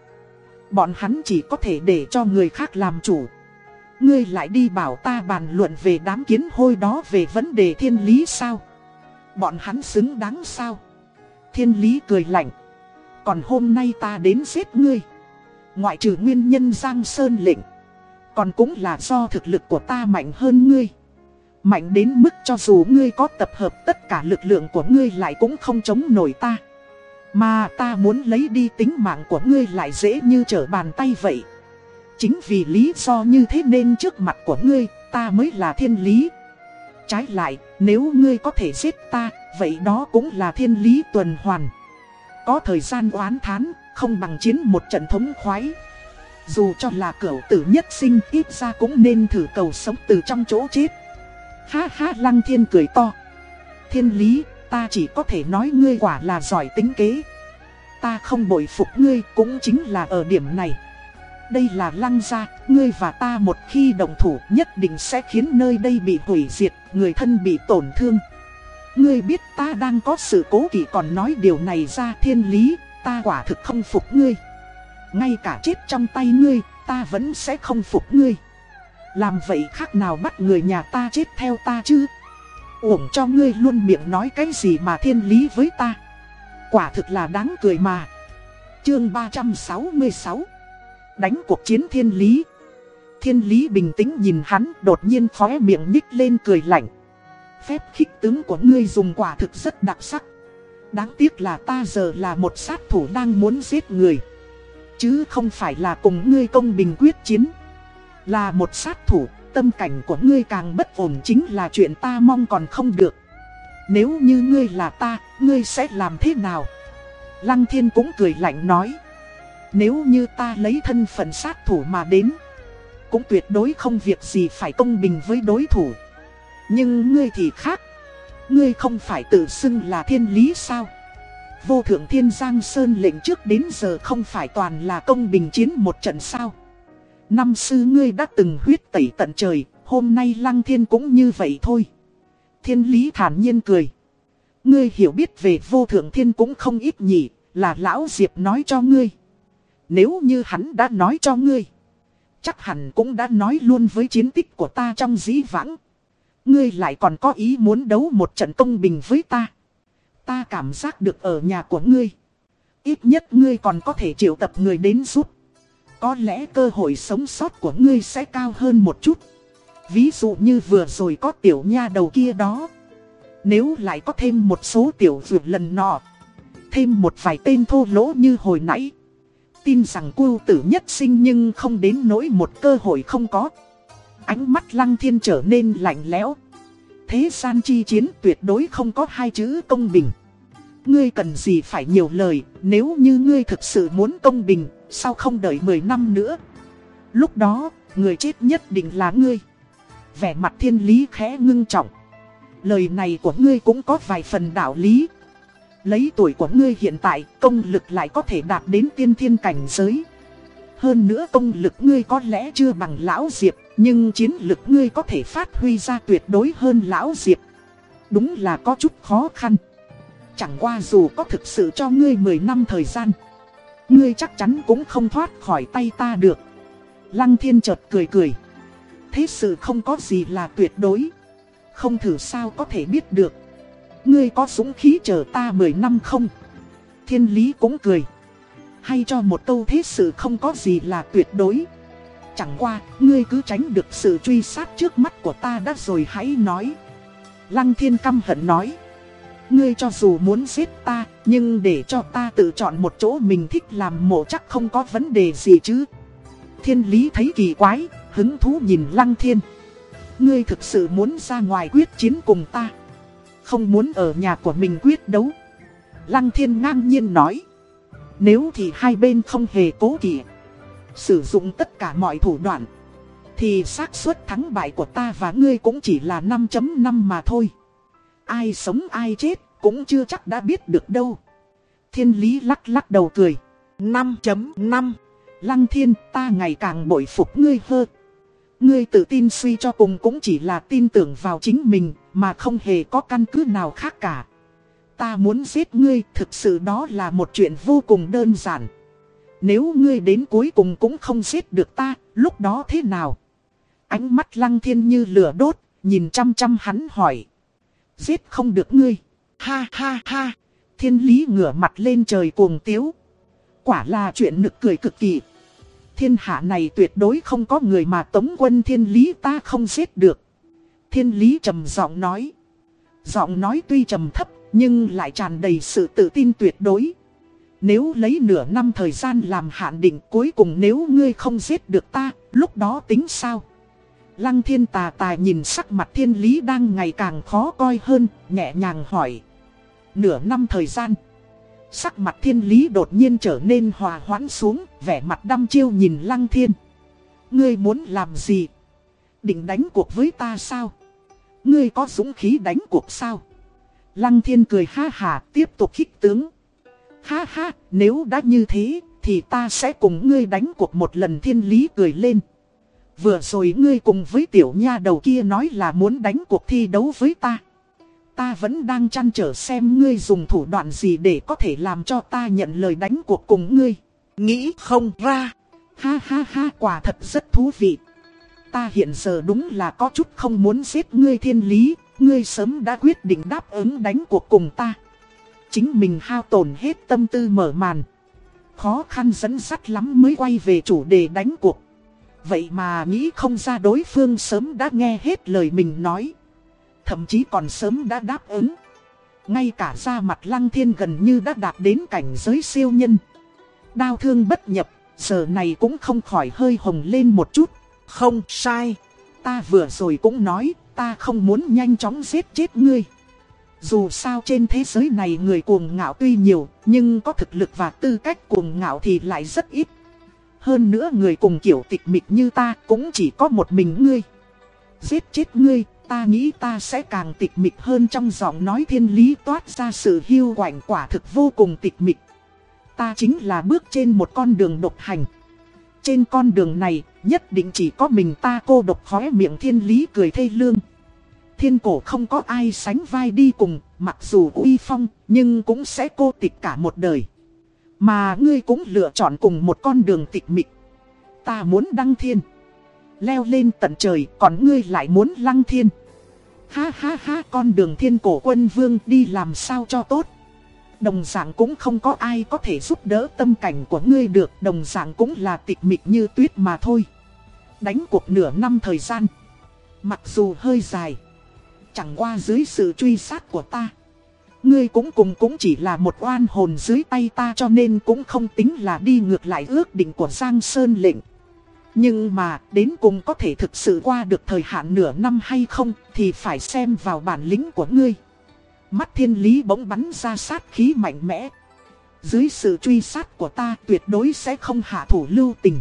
Bọn hắn chỉ có thể để cho người khác làm chủ. Ngươi lại đi bảo ta bàn luận về đám kiến hôi đó về vấn đề thiên lý sao? Bọn hắn xứng đáng sao? Thiên lý cười lạnh. Còn hôm nay ta đến giết ngươi. Ngoại trừ nguyên nhân Giang Sơn lệnh. Còn cũng là do thực lực của ta mạnh hơn ngươi. Mạnh đến mức cho dù ngươi có tập hợp tất cả lực lượng của ngươi lại cũng không chống nổi ta. Mà ta muốn lấy đi tính mạng của ngươi lại dễ như trở bàn tay vậy. Chính vì lý do như thế nên trước mặt của ngươi, ta mới là thiên lý. Trái lại, nếu ngươi có thể giết ta, vậy đó cũng là thiên lý tuần hoàn. Có thời gian oán thán, không bằng chiến một trận thống khoái. Dù cho là cửu tử nhất sinh ít ra cũng nên thử cầu sống từ trong chỗ chết. Ha ha lăng thiên cười to. Thiên lý, ta chỉ có thể nói ngươi quả là giỏi tính kế. Ta không bội phục ngươi cũng chính là ở điểm này. Đây là lăng gia, ngươi và ta một khi đồng thủ nhất định sẽ khiến nơi đây bị hủy diệt, người thân bị tổn thương. Ngươi biết ta đang có sự cố kỵ còn nói điều này ra thiên lý, ta quả thực không phục ngươi. Ngay cả chết trong tay ngươi, ta vẫn sẽ không phục ngươi. Làm vậy khác nào bắt người nhà ta chết theo ta chứ? Uổng cho ngươi luôn miệng nói cái gì mà thiên lý với ta. Quả thực là đáng cười mà. Chương 366 Đánh cuộc chiến thiên lý. Thiên lý bình tĩnh nhìn hắn đột nhiên khóe miệng nhích lên cười lạnh. Phép khích tướng của ngươi dùng quả thực rất đặc sắc. Đáng tiếc là ta giờ là một sát thủ đang muốn giết người. Chứ không phải là cùng ngươi công bình quyết chiến. Là một sát thủ, tâm cảnh của ngươi càng bất ổn chính là chuyện ta mong còn không được. Nếu như ngươi là ta, ngươi sẽ làm thế nào? Lăng thiên cũng cười lạnh nói. Nếu như ta lấy thân phận sát thủ mà đến, cũng tuyệt đối không việc gì phải công bình với đối thủ. Nhưng ngươi thì khác. Ngươi không phải tự xưng là thiên lý sao? Vô thượng thiên giang sơn lệnh trước đến giờ không phải toàn là công bình chiến một trận sao? Năm sư ngươi đã từng huyết tẩy tận trời, hôm nay lăng thiên cũng như vậy thôi. Thiên lý thản nhiên cười. Ngươi hiểu biết về vô thượng thiên cũng không ít nhỉ, là lão Diệp nói cho ngươi. Nếu như hắn đã nói cho ngươi, chắc hẳn cũng đã nói luôn với chiến tích của ta trong dĩ vãng. Ngươi lại còn có ý muốn đấu một trận công bình với ta. Ta cảm giác được ở nhà của ngươi. Ít nhất ngươi còn có thể triệu tập người đến giúp. Có lẽ cơ hội sống sót của ngươi sẽ cao hơn một chút. Ví dụ như vừa rồi có tiểu nha đầu kia đó. Nếu lại có thêm một số tiểu dược lần nọ. Thêm một vài tên thô lỗ như hồi nãy. Tin rằng cưu tử nhất sinh nhưng không đến nỗi một cơ hội không có. Ánh mắt lăng thiên trở nên lạnh lẽo. Thế gian chi chiến tuyệt đối không có hai chữ công bình. Ngươi cần gì phải nhiều lời, nếu như ngươi thực sự muốn công bình, sao không đợi 10 năm nữa? Lúc đó, người chết nhất định là ngươi. Vẻ mặt thiên lý khẽ ngưng trọng. Lời này của ngươi cũng có vài phần đạo lý. Lấy tuổi của ngươi hiện tại, công lực lại có thể đạt đến tiên thiên cảnh giới. Hơn nữa công lực ngươi có lẽ chưa bằng lão Diệp, nhưng chiến lực ngươi có thể phát huy ra tuyệt đối hơn lão Diệp. Đúng là có chút khó khăn. Chẳng qua dù có thực sự cho ngươi 10 năm thời gian, ngươi chắc chắn cũng không thoát khỏi tay ta được. Lăng thiên chợt cười cười. Thế sự không có gì là tuyệt đối. Không thử sao có thể biết được. Ngươi có súng khí chờ ta 10 năm không? Thiên lý cũng cười. hay cho một câu thế sự không có gì là tuyệt đối. Chẳng qua, ngươi cứ tránh được sự truy sát trước mắt của ta đã rồi hãy nói. Lăng thiên căm hận nói. Ngươi cho dù muốn giết ta, nhưng để cho ta tự chọn một chỗ mình thích làm mộ chắc không có vấn đề gì chứ. Thiên lý thấy kỳ quái, hứng thú nhìn lăng thiên. Ngươi thực sự muốn ra ngoài quyết chiến cùng ta. Không muốn ở nhà của mình quyết đấu. Lăng thiên ngang nhiên nói. Nếu thì hai bên không hề cố kỵ Sử dụng tất cả mọi thủ đoạn Thì xác suất thắng bại của ta và ngươi cũng chỉ là 5.5 mà thôi Ai sống ai chết cũng chưa chắc đã biết được đâu. Thiên lý lắc lắc đầu cười. 5.5 Lăng thiên, ta ngày càng bội phục ngươi hơn Ngươi tự tin suy cho cùng cũng chỉ là tin tưởng vào chính mình Mà không hề có căn cứ nào khác cả. Ta muốn giết ngươi thực sự đó là một chuyện vô cùng đơn giản. Nếu ngươi đến cuối cùng cũng không giết được ta, Lúc đó thế nào? Ánh mắt lăng thiên như lửa đốt, Nhìn chăm chăm hắn hỏi. Giết không được ngươi. Ha ha ha. Thiên lý ngửa mặt lên trời cuồng tiếu. Quả là chuyện nực cười cực kỳ. Thiên hạ này tuyệt đối không có người mà tống quân thiên lý ta không giết được. Thiên lý trầm giọng nói. Giọng nói tuy trầm thấp nhưng lại tràn đầy sự tự tin tuyệt đối. Nếu lấy nửa năm thời gian làm hạn định cuối cùng nếu ngươi không giết được ta, lúc đó tính sao? Lăng thiên tà tài nhìn sắc mặt thiên lý đang ngày càng khó coi hơn, nhẹ nhàng hỏi. Nửa năm thời gian. Sắc mặt thiên lý đột nhiên trở nên hòa hoãn xuống, vẻ mặt đăm chiêu nhìn lăng thiên. Ngươi muốn làm gì? Định đánh cuộc với ta sao? Ngươi có dũng khí đánh cuộc sao? Lăng thiên cười ha hà tiếp tục khích tướng. Ha ha, nếu đã như thế, thì ta sẽ cùng ngươi đánh cuộc một lần thiên lý cười lên. Vừa rồi ngươi cùng với tiểu nha đầu kia nói là muốn đánh cuộc thi đấu với ta. Ta vẫn đang chăn trở xem ngươi dùng thủ đoạn gì để có thể làm cho ta nhận lời đánh cuộc cùng ngươi. Nghĩ không ra. Ha ha ha quả thật rất thú vị. Ta hiện giờ đúng là có chút không muốn giết ngươi thiên lý, Ngươi sớm đã quyết định đáp ứng đánh cuộc cùng ta. Chính mình hao tổn hết tâm tư mở màn. Khó khăn dẫn sắt lắm mới quay về chủ đề đánh cuộc. Vậy mà nghĩ không ra đối phương sớm đã nghe hết lời mình nói. Thậm chí còn sớm đã đáp ứng. Ngay cả ra mặt lăng thiên gần như đã đạt đến cảnh giới siêu nhân. đau thương bất nhập, giờ này cũng không khỏi hơi hồng lên một chút. Không sai, ta vừa rồi cũng nói, ta không muốn nhanh chóng giết chết ngươi. Dù sao trên thế giới này người cuồng ngạo tuy nhiều, nhưng có thực lực và tư cách cuồng ngạo thì lại rất ít. Hơn nữa người cùng kiểu tịch mịch như ta cũng chỉ có một mình ngươi. Giết chết ngươi, ta nghĩ ta sẽ càng tịch mịch hơn trong giọng nói thiên lý toát ra sự hiu quạnh quả thực vô cùng tịch mịch. Ta chính là bước trên một con đường độc hành. Trên con đường này, nhất định chỉ có mình ta cô độc khóe miệng thiên lý cười thê lương. Thiên cổ không có ai sánh vai đi cùng, mặc dù uy phong, nhưng cũng sẽ cô tịch cả một đời. Mà ngươi cũng lựa chọn cùng một con đường tịch mịch. Ta muốn đăng thiên. Leo lên tận trời, còn ngươi lại muốn lăng thiên. Ha ha ha, con đường thiên cổ quân vương đi làm sao cho tốt. Đồng dạng cũng không có ai có thể giúp đỡ tâm cảnh của ngươi được Đồng dạng cũng là tịch mịch như tuyết mà thôi Đánh cuộc nửa năm thời gian Mặc dù hơi dài Chẳng qua dưới sự truy sát của ta Ngươi cũng cùng cũng chỉ là một oan hồn dưới tay ta cho nên cũng không tính là đi ngược lại ước định của Giang Sơn lệnh. Nhưng mà, đến cùng có thể thực sự qua được thời hạn nửa năm hay không thì phải xem vào bản lĩnh của ngươi. Mắt thiên lý bỗng bắn ra sát khí mạnh mẽ. Dưới sự truy sát của ta tuyệt đối sẽ không hạ thủ lưu tình.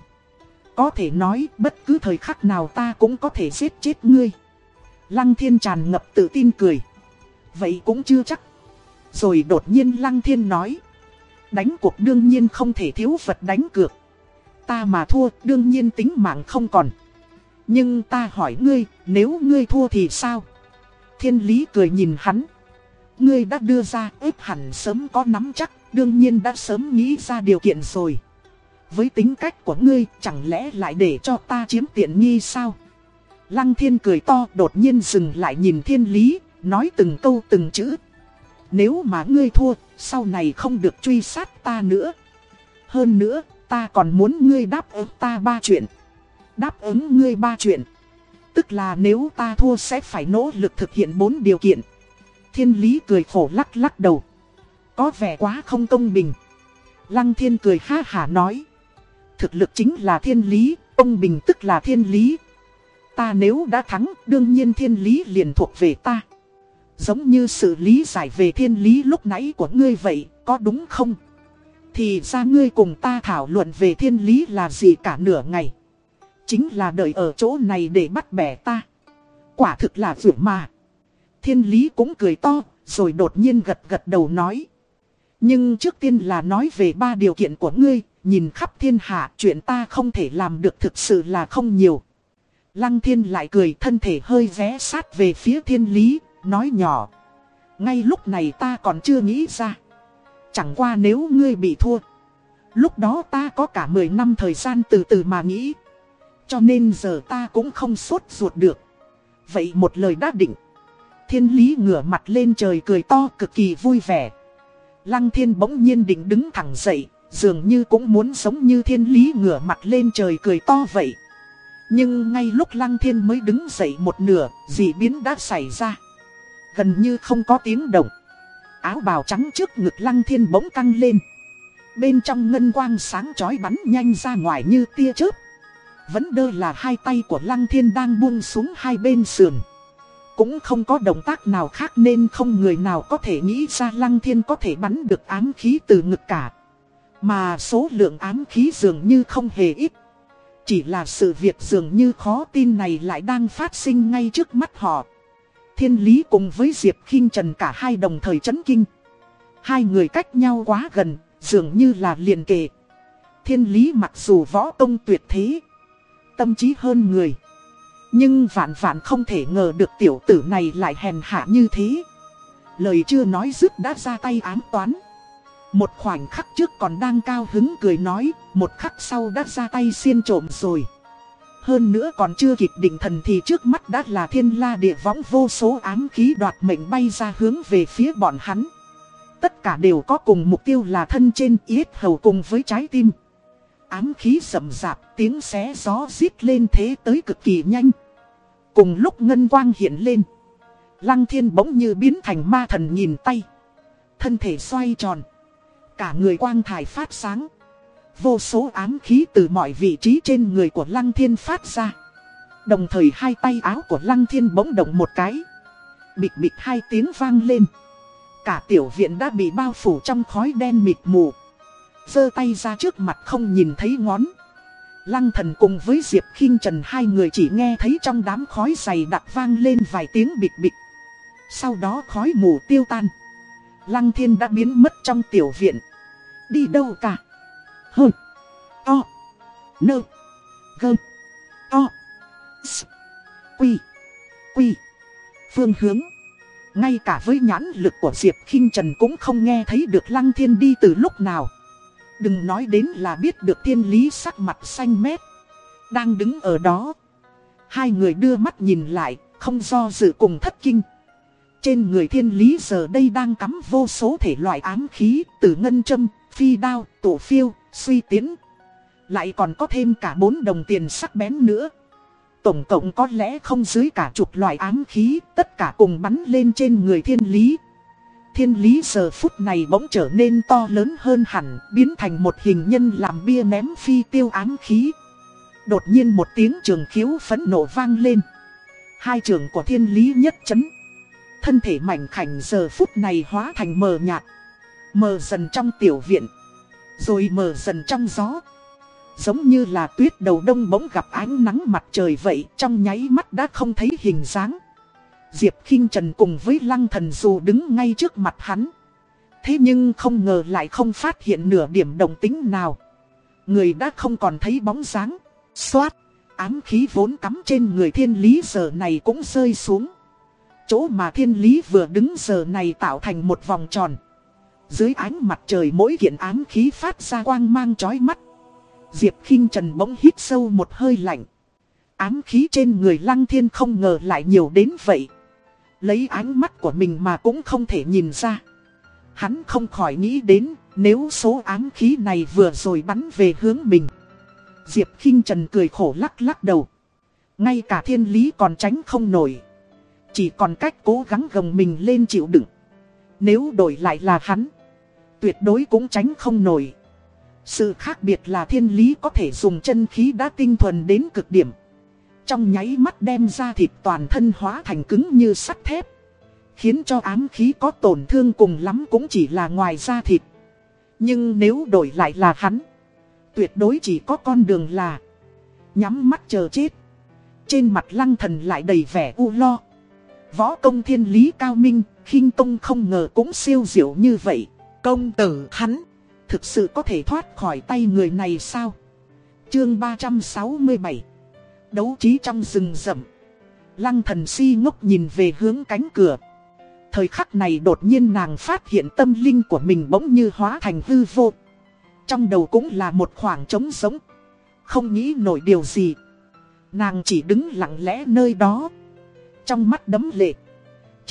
Có thể nói, bất cứ thời khắc nào ta cũng có thể giết chết ngươi. Lăng thiên tràn ngập tự tin cười. Vậy cũng chưa chắc. Rồi đột nhiên Lăng thiên nói. Đánh cuộc đương nhiên không thể thiếu vật đánh cược. Ta mà thua đương nhiên tính mạng không còn. Nhưng ta hỏi ngươi, nếu ngươi thua thì sao? Thiên lý cười nhìn hắn. Ngươi đã đưa ra ếp hẳn sớm có nắm chắc, đương nhiên đã sớm nghĩ ra điều kiện rồi. Với tính cách của ngươi, chẳng lẽ lại để cho ta chiếm tiện nghi sao? Lăng thiên cười to đột nhiên dừng lại nhìn thiên lý, nói từng câu từng chữ. Nếu mà ngươi thua, sau này không được truy sát ta nữa. Hơn nữa, ta còn muốn ngươi đáp ứng ta ba chuyện. Đáp ứng ngươi ba chuyện. Tức là nếu ta thua sẽ phải nỗ lực thực hiện bốn điều kiện. Thiên lý cười khổ lắc lắc đầu. Có vẻ quá không công bình. Lăng thiên cười ha hả nói. Thực lực chính là thiên lý, công bình tức là thiên lý. Ta nếu đã thắng, đương nhiên thiên lý liền thuộc về ta. Giống như sự lý giải về thiên lý lúc nãy của ngươi vậy, có đúng không? Thì ra ngươi cùng ta thảo luận về thiên lý là gì cả nửa ngày. Chính là đợi ở chỗ này để bắt bẻ ta. Quả thực là vượt mà. Thiên lý cũng cười to, rồi đột nhiên gật gật đầu nói. Nhưng trước tiên là nói về ba điều kiện của ngươi, nhìn khắp thiên hạ chuyện ta không thể làm được thực sự là không nhiều. Lăng thiên lại cười thân thể hơi vé sát về phía thiên lý, nói nhỏ. Ngay lúc này ta còn chưa nghĩ ra. Chẳng qua nếu ngươi bị thua. Lúc đó ta có cả 10 năm thời gian từ từ mà nghĩ. Cho nên giờ ta cũng không sốt ruột được. Vậy một lời đã định. Thiên lý ngửa mặt lên trời cười to cực kỳ vui vẻ. Lăng thiên bỗng nhiên định đứng thẳng dậy. Dường như cũng muốn sống như thiên lý ngửa mặt lên trời cười to vậy. Nhưng ngay lúc lăng thiên mới đứng dậy một nửa, dị biến đã xảy ra. Gần như không có tiếng động. Áo bào trắng trước ngực lăng thiên bỗng căng lên. Bên trong ngân quang sáng chói bắn nhanh ra ngoài như tia chớp. Vẫn đơ là hai tay của lăng thiên đang buông xuống hai bên sườn. Cũng không có động tác nào khác nên không người nào có thể nghĩ ra lăng thiên có thể bắn được ám khí từ ngực cả. Mà số lượng ám khí dường như không hề ít. Chỉ là sự việc dường như khó tin này lại đang phát sinh ngay trước mắt họ. Thiên Lý cùng với Diệp khinh Trần cả hai đồng thời chấn kinh. Hai người cách nhau quá gần, dường như là liền kề. Thiên Lý mặc dù võ công tuyệt thế, tâm trí hơn người. Nhưng vạn vạn không thể ngờ được tiểu tử này lại hèn hạ như thế. Lời chưa nói dứt đã ra tay ám toán. Một khoảnh khắc trước còn đang cao hứng cười nói, một khắc sau đã ra tay xiên trộm rồi. Hơn nữa còn chưa kịp định thần thì trước mắt đã là thiên la địa võng vô số ám khí đoạt mệnh bay ra hướng về phía bọn hắn. Tất cả đều có cùng mục tiêu là thân trên yết hầu cùng với trái tim. Ám khí sầm rạp tiếng xé gió rít lên thế tới cực kỳ nhanh. Cùng lúc ngân quang hiện lên. Lăng thiên bỗng như biến thành ma thần nhìn tay. Thân thể xoay tròn. Cả người quang thải phát sáng. Vô số ám khí từ mọi vị trí trên người của Lăng Thiên phát ra. Đồng thời hai tay áo của Lăng Thiên bỗng động một cái. Bịt bịt hai tiếng vang lên. Cả tiểu viện đã bị bao phủ trong khói đen mịt mù. giơ tay ra trước mặt không nhìn thấy ngón. Lăng thần cùng với Diệp khinh Trần hai người chỉ nghe thấy trong đám khói dày đặc vang lên vài tiếng bịt bịt. Sau đó khói mù tiêu tan. Lăng thiên đã biến mất trong tiểu viện. Đi đâu cả? Hơ. o Nơ. Gơ. o S. Quy. Quy. Phương hướng. Ngay cả với nhãn lực của Diệp khinh Trần cũng không nghe thấy được Lăng Thiên đi từ lúc nào. Đừng nói đến là biết được thiên lý sắc mặt xanh mét. Đang đứng ở đó. Hai người đưa mắt nhìn lại, không do dự cùng thất kinh. Trên người thiên lý giờ đây đang cắm vô số thể loại ám khí, từ ngân châm, phi đao, tổ phiêu, suy tiến. Lại còn có thêm cả bốn đồng tiền sắc bén nữa. Tổng cộng có lẽ không dưới cả chục loại ám khí, tất cả cùng bắn lên trên người thiên lý. Thiên lý giờ phút này bỗng trở nên to lớn hơn hẳn, biến thành một hình nhân làm bia ném phi tiêu ám khí. Đột nhiên một tiếng trường khiếu phấn nổ vang lên. Hai trường của thiên lý nhất chấn. Thân thể mảnh khảnh giờ phút này hóa thành mờ nhạt. Mờ dần trong tiểu viện. Rồi mờ dần trong gió. Giống như là tuyết đầu đông bỗng gặp ánh nắng mặt trời vậy trong nháy mắt đã không thấy hình dáng. Diệp khinh Trần cùng với lăng thần dù đứng ngay trước mặt hắn. Thế nhưng không ngờ lại không phát hiện nửa điểm đồng tính nào. Người đã không còn thấy bóng dáng. Xoát, ám khí vốn cắm trên người thiên lý giờ này cũng rơi xuống. Chỗ mà thiên lý vừa đứng giờ này tạo thành một vòng tròn. Dưới ánh mặt trời mỗi kiện ám khí phát ra quang mang chói mắt. Diệp khinh Trần bỗng hít sâu một hơi lạnh. Ám khí trên người lăng thiên không ngờ lại nhiều đến vậy. Lấy ánh mắt của mình mà cũng không thể nhìn ra. Hắn không khỏi nghĩ đến, Nếu số ám khí này vừa rồi bắn về hướng mình Diệp khinh Trần cười khổ lắc lắc đầu Ngay cả thiên lý còn tránh không nổi Chỉ còn cách cố gắng gồng mình lên chịu đựng Nếu đổi lại là hắn Tuyệt đối cũng tránh không nổi. Sự khác biệt là thiên lý có thể dùng chân khí đã tinh thuần đến cực điểm. Trong nháy mắt đem ra thịt toàn thân hóa thành cứng như sắt thép, Khiến cho ám khí có tổn thương cùng lắm cũng chỉ là ngoài da thịt. Nhưng nếu đổi lại là hắn, Tuyệt đối chỉ có con đường là Nhắm mắt chờ chết. Trên mặt lăng thần lại đầy vẻ u lo. Võ công thiên lý cao minh, khinh công không ngờ cũng siêu diệu như vậy. Công tử hắn, Thực sự có thể thoát khỏi tay người này sao Chương 367 Đấu trí trong rừng rậm Lăng thần si ngốc nhìn về hướng cánh cửa Thời khắc này đột nhiên nàng phát hiện tâm linh của mình bỗng như hóa thành hư vô. Trong đầu cũng là một khoảng trống sống. Không nghĩ nổi điều gì. Nàng chỉ đứng lặng lẽ nơi đó. Trong mắt đấm lệ.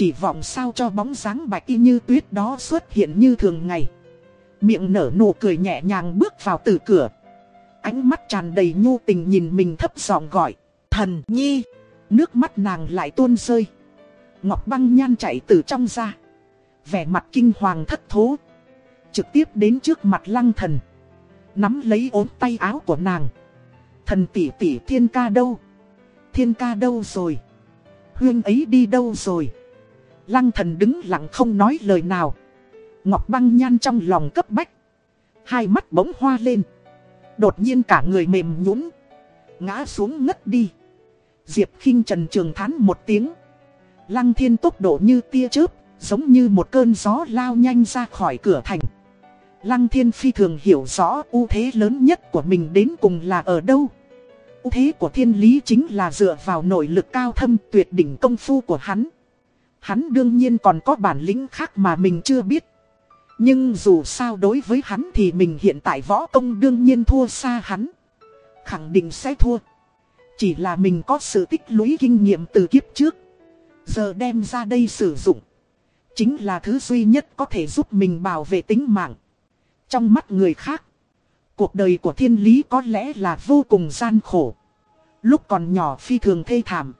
Chỉ vọng sao cho bóng dáng bạch y như tuyết đó xuất hiện như thường ngày. Miệng nở nụ cười nhẹ nhàng bước vào từ cửa. Ánh mắt tràn đầy nhu tình nhìn mình thấp giọng gọi. Thần nhi. Nước mắt nàng lại tuôn rơi. Ngọc băng nhan chạy từ trong ra. Vẻ mặt kinh hoàng thất thố. Trực tiếp đến trước mặt lăng thần. Nắm lấy ốm tay áo của nàng. Thần tỷ tỷ, thiên ca đâu? Thiên ca đâu rồi? Huyên ấy đi đâu rồi? Lăng thần đứng lặng không nói lời nào. Ngọc băng nhan trong lòng cấp bách. Hai mắt bỗng hoa lên. Đột nhiên cả người mềm nhũn Ngã xuống ngất đi. Diệp khinh Trần Trường thán một tiếng. Lăng thiên tốc độ như tia chớp, giống như một cơn gió lao nhanh ra khỏi cửa thành. Lăng thiên phi thường hiểu rõ ưu thế lớn nhất của mình đến cùng là ở đâu. ưu thế của thiên lý chính là dựa vào nội lực cao thâm tuyệt đỉnh công phu của hắn. Hắn đương nhiên còn có bản lĩnh khác mà mình chưa biết. Nhưng dù sao đối với hắn thì mình hiện tại võ công đương nhiên thua xa hắn. Khẳng định sẽ thua. Chỉ là mình có sự tích lũy kinh nghiệm từ kiếp trước. Giờ đem ra đây sử dụng. Chính là thứ duy nhất có thể giúp mình bảo vệ tính mạng. Trong mắt người khác. Cuộc đời của thiên lý có lẽ là vô cùng gian khổ. Lúc còn nhỏ phi thường thê thảm.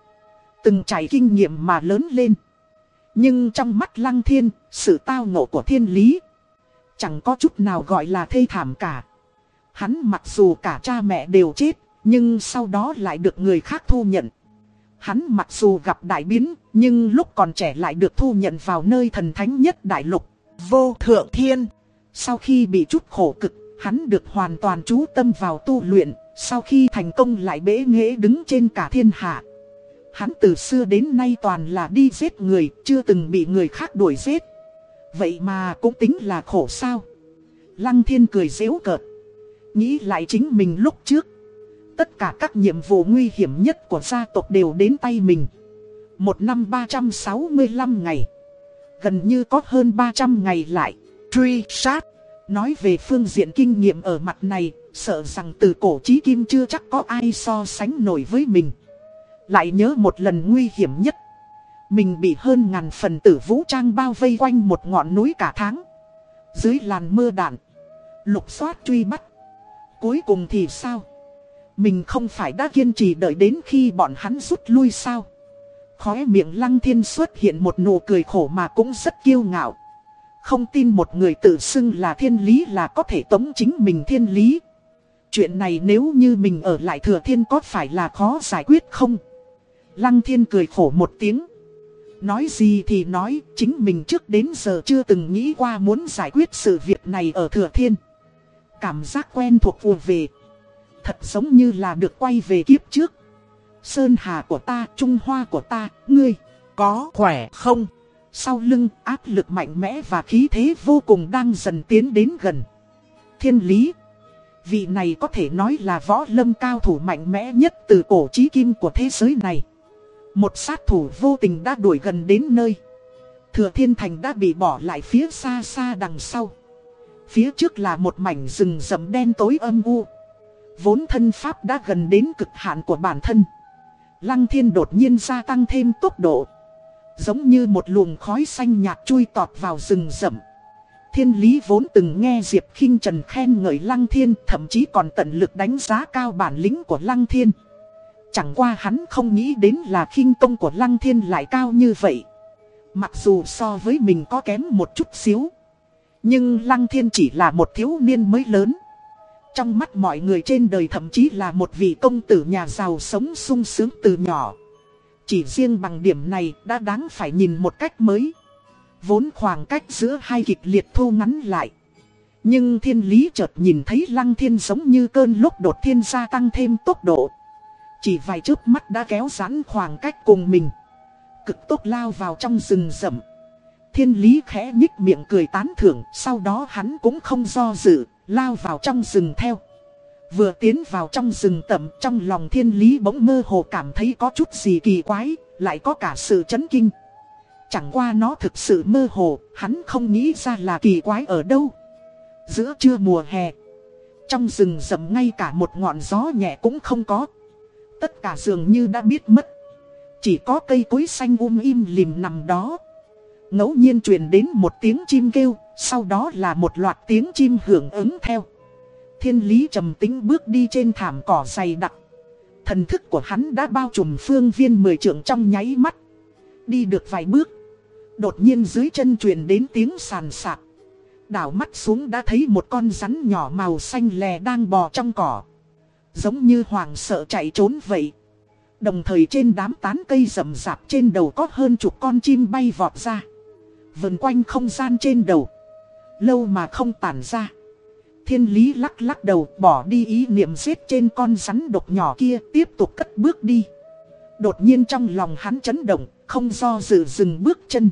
Từng trải kinh nghiệm mà lớn lên. Nhưng trong mắt lăng thiên, sự tao ngộ của thiên lý. Chẳng có chút nào gọi là thê thảm cả. Hắn mặc dù cả cha mẹ đều chết, nhưng sau đó lại được người khác thu nhận. Hắn mặc dù gặp đại biến, nhưng lúc còn trẻ lại được thu nhận vào nơi thần thánh nhất đại lục, vô thượng thiên. Sau khi bị chút khổ cực, hắn được hoàn toàn chú tâm vào tu luyện, sau khi thành công lại bế nghệ đứng trên cả thiên hạ. Hắn từ xưa đến nay toàn là đi giết người, chưa từng bị người khác đuổi giết. Vậy mà cũng tính là khổ sao. Lăng thiên cười dễu cợt. Nghĩ lại chính mình lúc trước Tất cả các nhiệm vụ nguy hiểm nhất của gia tộc đều đến tay mình. Một năm 365 ngày. Gần như có hơn 300 ngày lại. Truy sát. Nói về phương diện kinh nghiệm ở mặt này, sợ rằng từ cổ chí kim chưa chắc có ai so sánh nổi với mình. Lại nhớ một lần nguy hiểm nhất. Mình bị hơn ngàn phần tử vũ trang bao vây quanh một ngọn núi cả tháng. Dưới làn mưa đạn. Lục soát truy bắt. Cuối cùng thì sao? Mình không phải đã kiên trì đợi đến khi bọn hắn rút lui sao Khóe miệng lăng thiên xuất hiện một nụ cười khổ mà cũng rất kiêu ngạo Không tin một người tự xưng là thiên lý là có thể tống chính mình thiên lý Chuyện này nếu như mình ở lại thừa thiên có phải là khó giải quyết không Lăng thiên cười khổ một tiếng Nói gì thì nói, chính mình trước đến giờ chưa từng nghĩ qua muốn giải quyết sự việc này ở thừa thiên Cảm giác quen thuộc vùa về Thật giống như là được quay về kiếp trước. Sơn hà của ta, Trung Hoa của ta, ngươi, có khỏe không? Sau lưng áp lực mạnh mẽ và khí thế vô cùng đang dần tiến đến gần. Thiên lý. Vị này có thể nói là võ lâm cao thủ mạnh mẽ nhất từ cổ trí kim của thế giới này. Một sát thủ vô tình đã đuổi gần đến nơi. Thừa thiên thành đã bị bỏ lại phía xa xa đằng sau. Phía trước là một mảnh rừng rậm đen tối âm u. Vốn thân pháp đã gần đến cực hạn của bản thân. Lăng thiên đột nhiên gia tăng thêm tốc độ. Giống như một luồng khói xanh nhạt chui tọt vào rừng rậm. Thiên lý vốn từng nghe Diệp khinh Trần khen ngợi Lăng Thiên, Thậm chí còn tận lực đánh giá cao bản lĩnh của Lăng Thiên Chẳng qua hắn không nghĩ đến là khinh công của Lăng Thiên lại cao như vậy. Mặc dù so với mình có kém một chút xíu, Nhưng Lăng Thiên chỉ là một thiếu niên mới lớn. Trong mắt mọi người trên đời thậm chí là một vị công tử nhà giàu sống sung sướng từ nhỏ. Chỉ riêng bằng điểm này đã đáng phải nhìn một cách mới. Vốn khoảng cách giữa hai kịch liệt thu ngắn lại. Nhưng thiên lý chợt nhìn thấy lăng thiên giống như cơn lúc đột thiên gia tăng thêm tốc độ. Chỉ vài chớp mắt đã kéo giãn khoảng cách cùng mình Cực tốc lao vào trong rừng rậm Thiên lý khẽ nhích miệng cười tán thưởng Sau đó hắn cũng không do dự Lao vào trong rừng theo Vừa tiến vào trong rừng tẩm Trong lòng thiên lý bỗng mơ hồ cảm thấy có chút gì kỳ quái Lại có cả sự chấn kinh Chẳng qua nó thực sự mơ hồ, hắn không nghĩ ra là kỳ quái ở đâu. Giữa trưa mùa hè, trong rừng rậm ngay cả một ngọn gió nhẹ cũng không có. Tất cả dường như đã biết mất. Chỉ có cây cối xanh um im lìm nằm đó. ngẫu nhiên truyền đến một tiếng chim kêu, sau đó là một loạt tiếng chim hưởng ứng theo. Thiên lý trầm tính bước đi trên thảm cỏ dày đặc. Thần thức của hắn đã bao trùm phương viên mười trượng trong nháy mắt. Đi được vài bước Đột nhiên dưới chân truyền đến tiếng sàn sạc. Đảo mắt xuống đã thấy một con rắn nhỏ màu xanh lè đang bò trong cỏ. Giống như hoàng sợ chạy trốn vậy. Đồng thời trên đám tán cây rậm rạp trên đầu có hơn chục con chim bay vọt ra. Vần quanh không gian trên đầu. Lâu mà không tản ra. Thiên lý lắc lắc đầu bỏ đi ý niệm giết trên con rắn độc nhỏ kia tiếp tục cất bước đi. Đột nhiên trong lòng hắn chấn động, không do dự dừng bước chân.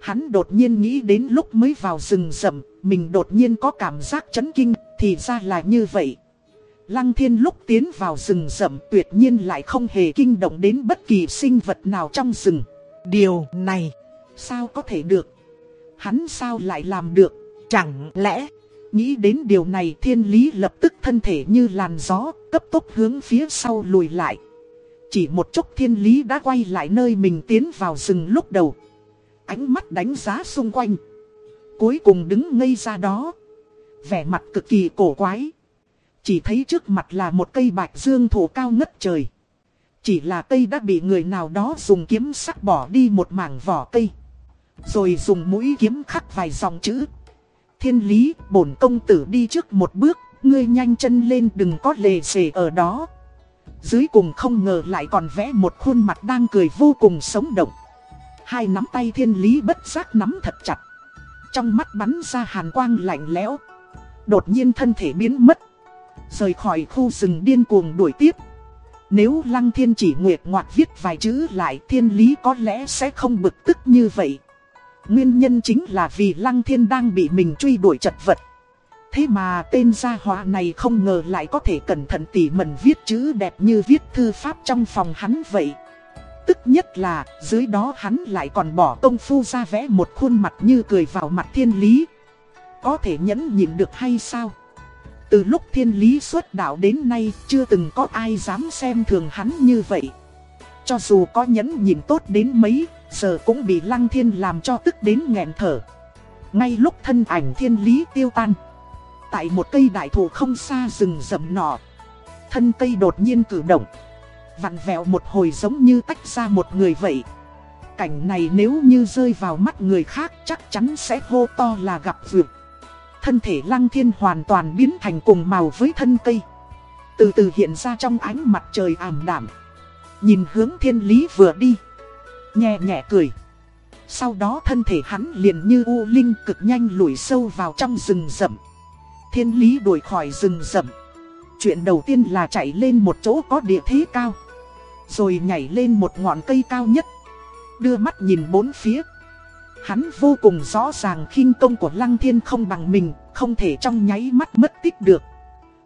Hắn đột nhiên nghĩ đến lúc mới vào rừng rậm, mình đột nhiên có cảm giác chấn kinh, thì ra là như vậy. Lăng thiên lúc tiến vào rừng rậm tuyệt nhiên lại không hề kinh động đến bất kỳ sinh vật nào trong rừng. Điều này, sao có thể được? Hắn sao lại làm được? Chẳng lẽ, nghĩ đến điều này thiên lý lập tức thân thể như làn gió, cấp tốc hướng phía sau lùi lại. Chỉ một chút thiên lý đã quay lại nơi mình tiến vào rừng lúc đầu ánh mắt đánh giá xung quanh. Cuối cùng đứng ngây ra đó. Vẻ mặt cực kỳ cổ quái. Chỉ thấy trước mặt là một cây bạch dương thổ cao ngất trời. Chỉ là cây đã bị người nào đó dùng kiếm sắc bỏ đi một mảng vỏ cây. Rồi dùng mũi kiếm khắc vài dòng chữ. Thiên lý, bổn công tử đi trước một bước, ngươi nhanh chân lên đừng có lề xề ở đó. Dưới cùng không ngờ lại còn vẽ một khuôn mặt đang cười vô cùng sống động. Hai nắm tay thiên lý bất giác nắm thật chặt. Trong mắt bắn ra hàn quang lạnh lẽo. Đột nhiên thân thể biến mất. Rời khỏi khu rừng điên cuồng đuổi tiếp. Nếu Lăng Thiên chỉ nguyệt ngoạc viết vài chữ lại thiên lý có lẽ sẽ không bực tức như vậy. Nguyên nhân chính là vì Lăng Thiên đang bị mình truy đuổi chật vật. Thế mà tên gia họa này không ngờ lại có thể cẩn thận tỉ mẩn viết chữ đẹp như viết thư pháp trong phòng hắn vậy. Tức nhất là, dưới đó hắn lại còn bỏ công phu ra vẽ một khuôn mặt như cười vào mặt thiên lý. Có thể nhẫn nhịn được hay sao? Từ lúc thiên lý xuất đạo đến nay, chưa từng có ai dám xem thường hắn như vậy. Cho dù có nhẫn nhìn tốt đến mấy, giờ cũng bị lăng thiên làm cho tức đến nghẹn thở. Ngay lúc thân ảnh thiên lý tiêu tan. Tại một cây đại thụ không xa rừng rậm nọ. Thân cây đột nhiên cử động vặn vẹo một hồi giống như tách ra một người vậy. Cảnh này nếu như rơi vào mắt người khác chắc chắn sẽ hô to là gặp vượt. Thân thể lăng thiên hoàn toàn biến thành cùng màu với thân cây. Từ từ hiện ra trong ánh mặt trời ảm đạm. Nhìn hướng thiên lý vừa đi. Nhẹ nhẹ cười. Sau đó thân thể hắn liền như u linh cực nhanh lùi sâu vào trong rừng rậm. Thiên lý đuổi khỏi rừng rậm. Chuyện đầu tiên là chạy lên một chỗ có địa thế cao. Rồi nhảy lên một ngọn cây cao nhất Đưa mắt nhìn bốn phía Hắn vô cùng rõ ràng khinh công của Lăng Thiên không bằng mình, Không thể trong nháy mắt mất tích được.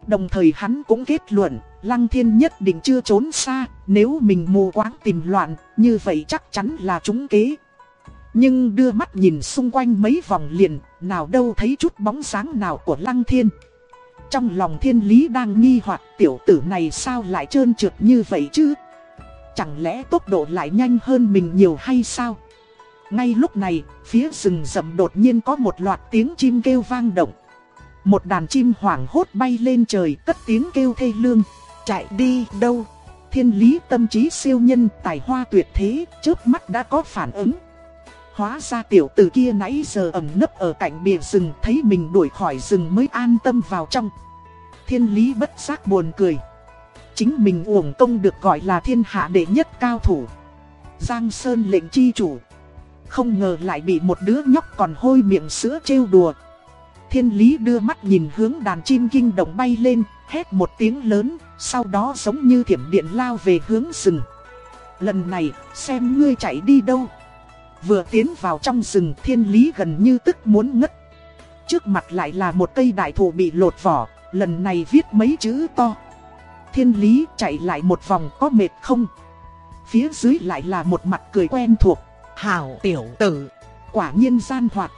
Đồng thời hắn cũng kết luận, Lăng Thiên nhất định chưa trốn xa, Nếu mình mù quáng tìm loạn, Như vậy chắc chắn là trúng kế. Nhưng đưa mắt nhìn xung quanh mấy vòng liền, Nào đâu thấy chút bóng sáng nào của Lăng Thiên. Trong lòng thiên lý đang nghi hoặc tiểu tử này sao lại trơn trượt như vậy chứ? Chẳng lẽ tốc độ lại nhanh hơn mình nhiều hay sao? Ngay lúc này, phía rừng rậm đột nhiên có một loạt tiếng chim kêu vang động. Một đàn chim hoảng hốt bay lên trời cất tiếng kêu thê lương. Chạy đi đâu? Thiên lý tâm trí siêu nhân tài hoa tuyệt thế, trước mắt đã có phản ứng. Hóa ra tiểu tử kia nãy giờ ẩm nấp ở cạnh bìa rừng thấy mình đuổi khỏi rừng mới an tâm vào trong. Thiên lý bất giác buồn cười. Chính mình uổng công được gọi là thiên hạ đệ nhất cao thủ. Giang Sơn lệnh chi chủ. Không ngờ lại bị một đứa nhóc còn hôi miệng sữa trêu đùa. Thiên lý đưa mắt nhìn hướng đàn chim kinh động bay lên, hét một tiếng lớn, sau đó giống như thiểm điện lao về hướng rừng. Lần này, xem ngươi chạy đi đâu. Vừa tiến vào trong rừng thiên lý gần như tức muốn ngất. Trước mặt lại là một cây đại thụ bị lột vỏ, lần này viết mấy chữ to. Thiên lý chạy lại một vòng có mệt không? Phía dưới lại là một mặt cười quen thuộc. Hảo tiểu tử, quả nhiên gian hoạt.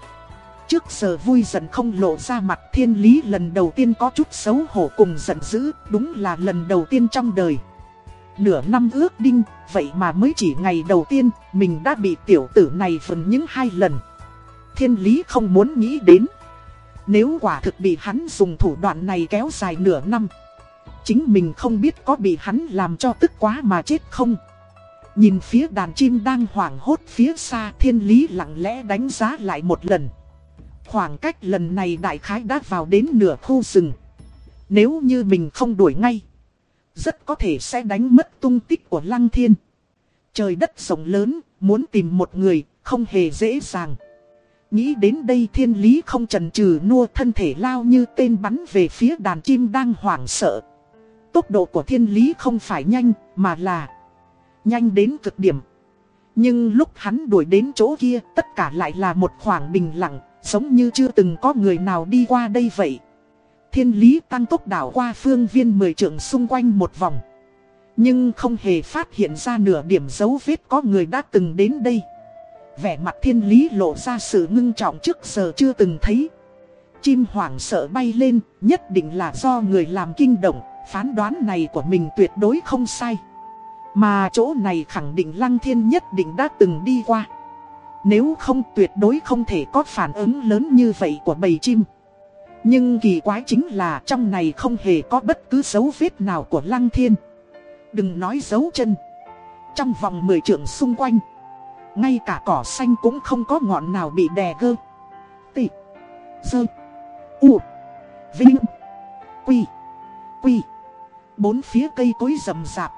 Trước giờ vui giận không lộ ra mặt thiên lý lần đầu tiên có chút xấu hổ cùng giận dữ, đúng là lần đầu tiên trong đời. Nửa năm ước đinh, vậy mà mới chỉ ngày đầu tiên, mình đã bị tiểu tử này phần những hai lần. Thiên lý không muốn nghĩ đến. Nếu quả thực bị hắn dùng thủ đoạn này kéo dài nửa năm, chính mình không biết có bị hắn làm cho tức quá mà chết không. Nhìn phía đàn chim đang hoảng hốt phía xa thiên lý lặng lẽ đánh giá lại một lần. Khoảng cách lần này đại khái đã vào đến nửa khu rừng. Nếu như mình không đuổi ngay, rất có thể sẽ đánh mất tung tích của lăng thiên. Trời đất rộng lớn, muốn tìm một người, không hề dễ dàng. Nghĩ đến đây thiên lý không chần chừ nua thân thể lao như tên bắn về phía đàn chim đang hoảng sợ. Tốc độ của thiên lý không phải nhanh, mà là nhanh đến cực điểm. Nhưng lúc hắn đuổi đến chỗ kia, tất cả lại là một khoảng bình lặng, giống như chưa từng có người nào đi qua đây vậy. Thiên lý tăng tốc đảo qua phương viên mười trượng xung quanh một vòng. Nhưng không hề phát hiện ra nửa điểm dấu vết có người đã từng đến đây. Vẻ mặt thiên lý lộ ra sự ngưng trọng trước giờ chưa từng thấy. Chim hoảng sợ bay lên, nhất định là do người làm kinh động, phán đoán này của mình tuyệt đối không sai. Mà chỗ này khẳng định Lăng Thiên nhất định đã từng đi qua. Nếu không tuyệt đối không thể có phản ứng lớn như vậy của bầy chim. Nhưng kỳ quái chính là trong này không hề có bất cứ dấu vết nào của Lăng Thiên. Đừng nói dấu chân. Trong vòng 10 trượng xung quanh, ngay cả cỏ xanh cũng không có ngọn nào bị đè gơ. Tị. Dơ. U. Vinh. Quy. Quy. Bốn phía cây cối rậm rạp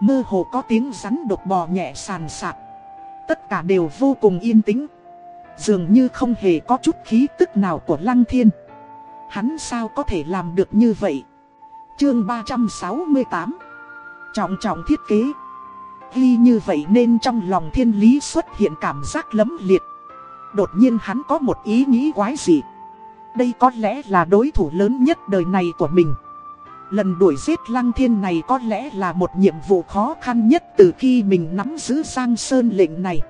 Mơ hồ có tiếng rắn độc bò nhẹ sàn sạc Tất cả đều vô cùng yên tĩnh. Dường như không hề có chút khí tức nào của Lăng Thiên. Hắn sao có thể làm được như vậy? Chương 368 Trọng trọng thiết kế. Ghi như vậy nên trong lòng thiên lý xuất hiện cảm giác lấm liệt. Đột nhiên hắn có một ý nghĩ quái dị. Đây có lẽ là đối thủ lớn nhất đời này của mình. Lần đuổi giết lăng thiên này có lẽ là một nhiệm vụ khó khăn nhất từ khi mình nắm giữ sang sơn lệnh này.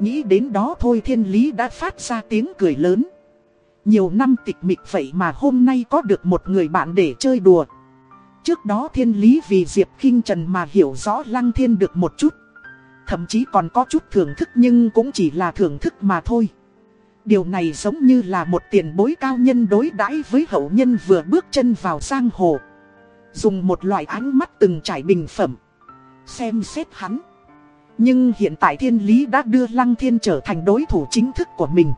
Nghĩ đến đó thôi thiên lý đã phát ra tiếng cười lớn. Nhiều năm tịch mịch vậy mà hôm nay có được một người bạn để chơi đùa. Trước đó thiên lý vì Diệp kinh Trần mà hiểu rõ lăng thiên được một chút. Thậm chí còn có chút thưởng thức nhưng cũng chỉ là thưởng thức mà thôi. Điều này giống như là một tiền bối cao nhân đối đãi với hậu nhân vừa bước chân vào giang hồ. Dùng một loại ánh mắt từng trải bình phẩm. Xem xét hắn. Nhưng hiện tại thiên lý đã đưa lăng thiên trở thành đối thủ chính thức của mình.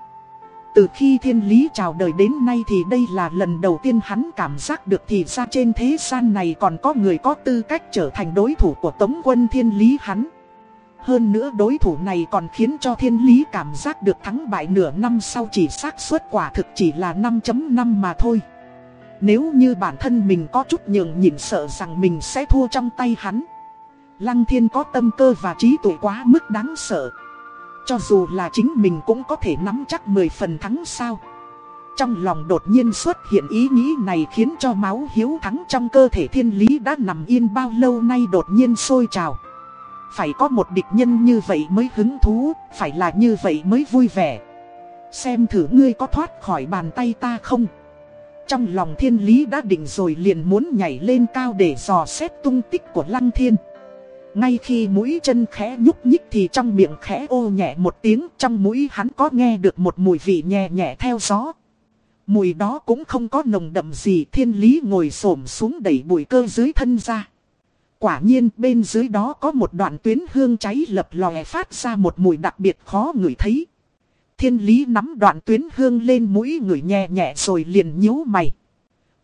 Từ khi thiên lý chào đời đến nay thì đây là lần đầu tiên hắn cảm giác được thì ra trên thế gian này còn có người có tư cách trở thành đối thủ của tống quân thiên lý hắn. Hơn nữa đối thủ này còn khiến cho thiên lý cảm giác được thắng bại nửa năm sau chỉ xác suất quả thực chỉ là 5.5 mà thôi. Nếu như bản thân mình có chút nhường nhịn sợ rằng mình sẽ thua trong tay hắn Lăng thiên có tâm cơ và trí tuệ quá mức đáng sợ. Cho dù là chính mình cũng có thể nắm chắc 10 phần thắng sao? Trong lòng đột nhiên xuất hiện ý nghĩ này khiến cho máu hiếu thắng trong cơ thể thiên lý đã nằm yên bao lâu nay đột nhiên sôi trào. Phải có một địch nhân như vậy mới hứng thú, phải là như vậy mới vui vẻ. Xem thử ngươi có thoát khỏi bàn tay ta không? Trong lòng thiên lý đã định rồi liền muốn nhảy lên cao để dò xét tung tích của lăng thiên. Ngay khi mũi chân khẽ nhúc nhích thì trong miệng khẽ ô nhẹ một tiếng, trong mũi hắn có nghe được một mùi vị nhẹ nhẹ theo gió. Mùi đó cũng không có nồng đậm gì, thiên lý ngồi xổm xuống đẩy bụi cơ dưới thân ra. Quả nhiên, bên dưới đó có một đoạn tuyến hương cháy lập lòe phát ra một mùi đặc biệt khó ngửi thấy. Thiên lý nắm đoạn tuyến hương lên mũi ngửi nhẹ nhẹ rồi liền nhíu mày.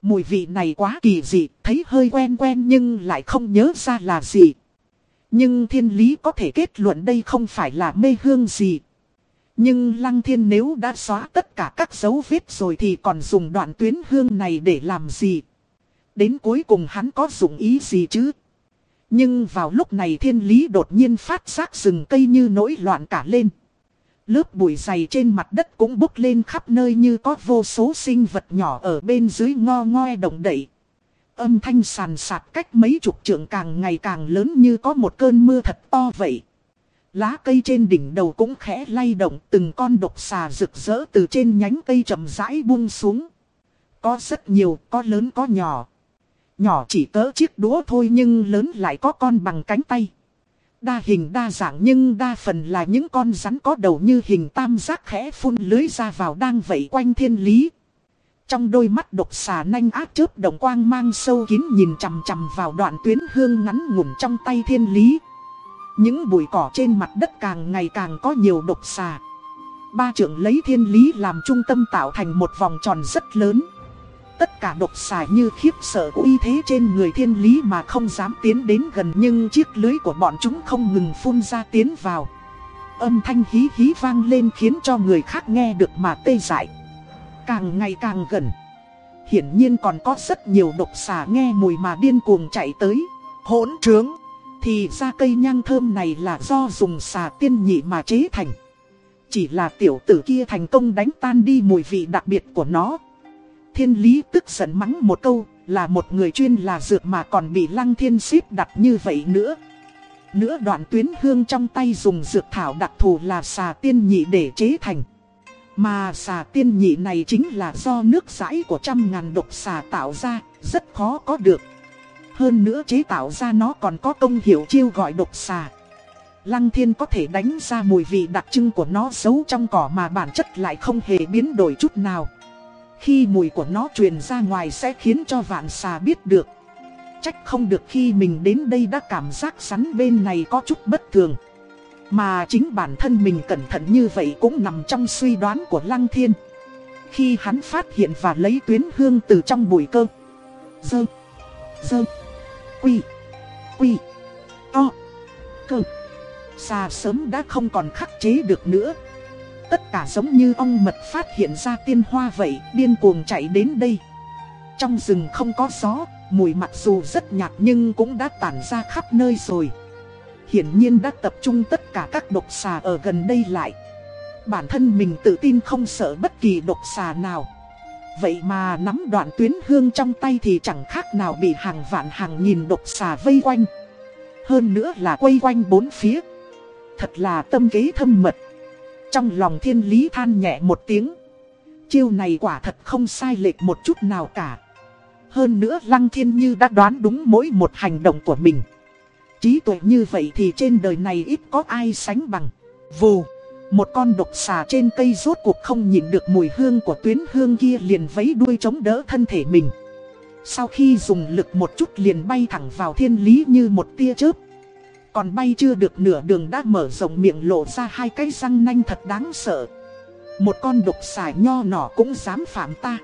Mùi vị này quá kỳ dị, thấy hơi quen quen nhưng lại không nhớ ra là gì. Nhưng thiên lý có thể kết luận đây không phải là mê hương gì. Nhưng lăng thiên nếu đã xóa tất cả các dấu vết rồi thì còn dùng đoạn tuyến hương này để làm gì? Đến cuối cùng hắn có dụng ý gì chứ? Nhưng vào lúc này thiên lý đột nhiên phát giác rừng cây như nổi loạn cả lên. Lớp bụi dày trên mặt đất cũng bốc lên khắp nơi như có vô số sinh vật nhỏ ở bên dưới ngo ngoe động đậy. Âm thanh sàn sạt cách mấy chục trượng càng ngày càng lớn như có một cơn mưa thật to vậy. Lá cây trên đỉnh đầu cũng khẽ lay động từng con độc xà rực rỡ từ trên nhánh cây chậm rãi buông xuống. Có rất nhiều, có lớn có nhỏ. Nhỏ chỉ cỡ chiếc đũa thôi nhưng lớn lại có con bằng cánh tay. Đa hình đa dạng nhưng đa phần là những con rắn có đầu như hình tam giác khẽ phun lưới ra vào đang vẫy quanh thiên lý. Trong đôi mắt độc xà nanh ác chớp đồng quang mang sâu kín nhìn chằm chằm vào đoạn tuyến hương ngắn ngủn trong tay thiên lý. Những bụi cỏ trên mặt đất càng ngày càng có nhiều độc xà. Ba trưởng lấy thiên lý làm trung tâm tạo thành một vòng tròn rất lớn. Tất cả độc xài như khiếp sợ uy thế trên người thiên lý mà không dám tiến đến gần nhưng chiếc lưới của bọn chúng không ngừng phun ra tiến vào. Âm thanh hí hí vang lên khiến cho người khác nghe được mà tê dại. Càng ngày càng gần. Hiển nhiên còn có rất nhiều độc xà nghe mùi mà điên cuồng chạy tới. Hỗn trướng. Thì ra cây nhang thơm này là do dùng xà tiên nhị mà chế thành. Chỉ là tiểu tử kia thành công đánh tan đi mùi vị đặc biệt của nó. Thiên lý tức giận mắng một câu, là một người chuyên là dược mà còn bị lăng thiên xếp đặt như vậy nữa. Nữa đoạn tuyến hương trong tay dùng dược thảo đặc thù là xà tiên nhị để chế thành. Mà xà tiên nhị này chính là do nước rãi của trăm ngàn độc xà tạo ra, rất khó có được. Hơn nữa chế tạo ra nó còn có công hiệu chiêu gọi độc xà. Lăng thiên có thể đánh ra mùi vị đặc trưng của nó giấu trong cỏ mà bản chất lại không hề biến đổi chút nào. Khi mùi của nó truyền ra ngoài sẽ khiến cho vạn xà biết được. Trách không được khi mình đến đây đã cảm giác rắn bên này có chút bất thường. Mà chính bản thân mình cẩn thận như vậy cũng nằm trong suy đoán của Lăng Thiên. Khi hắn phát hiện và lấy tuyến hương từ trong bụi cơ. Dơ. Dơ. Quy. Quy. To. Cơ. Xà sớm đã không còn khắc chế được nữa. Tất cả giống như ong mật phát hiện ra tiên hoa vậy, điên cuồng chạy đến đây. Trong rừng không có gió, mùi mặc dù rất nhạt nhưng cũng đã tản ra khắp nơi rồi. Hiển nhiên đã tập trung tất cả các độc xà ở gần đây lại. Bản thân mình tự tin không sợ bất kỳ độc xà nào. Vậy mà nắm đoạn tuyến hương trong tay thì chẳng khác nào bị hàng vạn hàng nghìn độc xà vây quanh. Hơn nữa là quay quanh bốn phía. Thật là tâm kế thâm mật. Trong lòng thiên lý than nhẹ một tiếng. Chiêu này quả thật không sai lệch một chút nào cả. Hơn nữa lăng thiên như đã đoán đúng mỗi một hành động của mình. Trí tuệ như vậy thì trên đời này ít có ai sánh bằng. Vù, một con độc xà trên cây rốt cuộc không nhìn được mùi hương của tuyến hương kia liền vấy đuôi chống đỡ thân thể mình. Sau khi dùng lực một chút liền bay thẳng vào thiên lý như một tia chớp. Còn bay chưa được nửa đường đã mở rộng miệng lộ ra hai cái răng nanh thật đáng sợ. Một con độc xà nho nhỏ cũng dám phạm ta.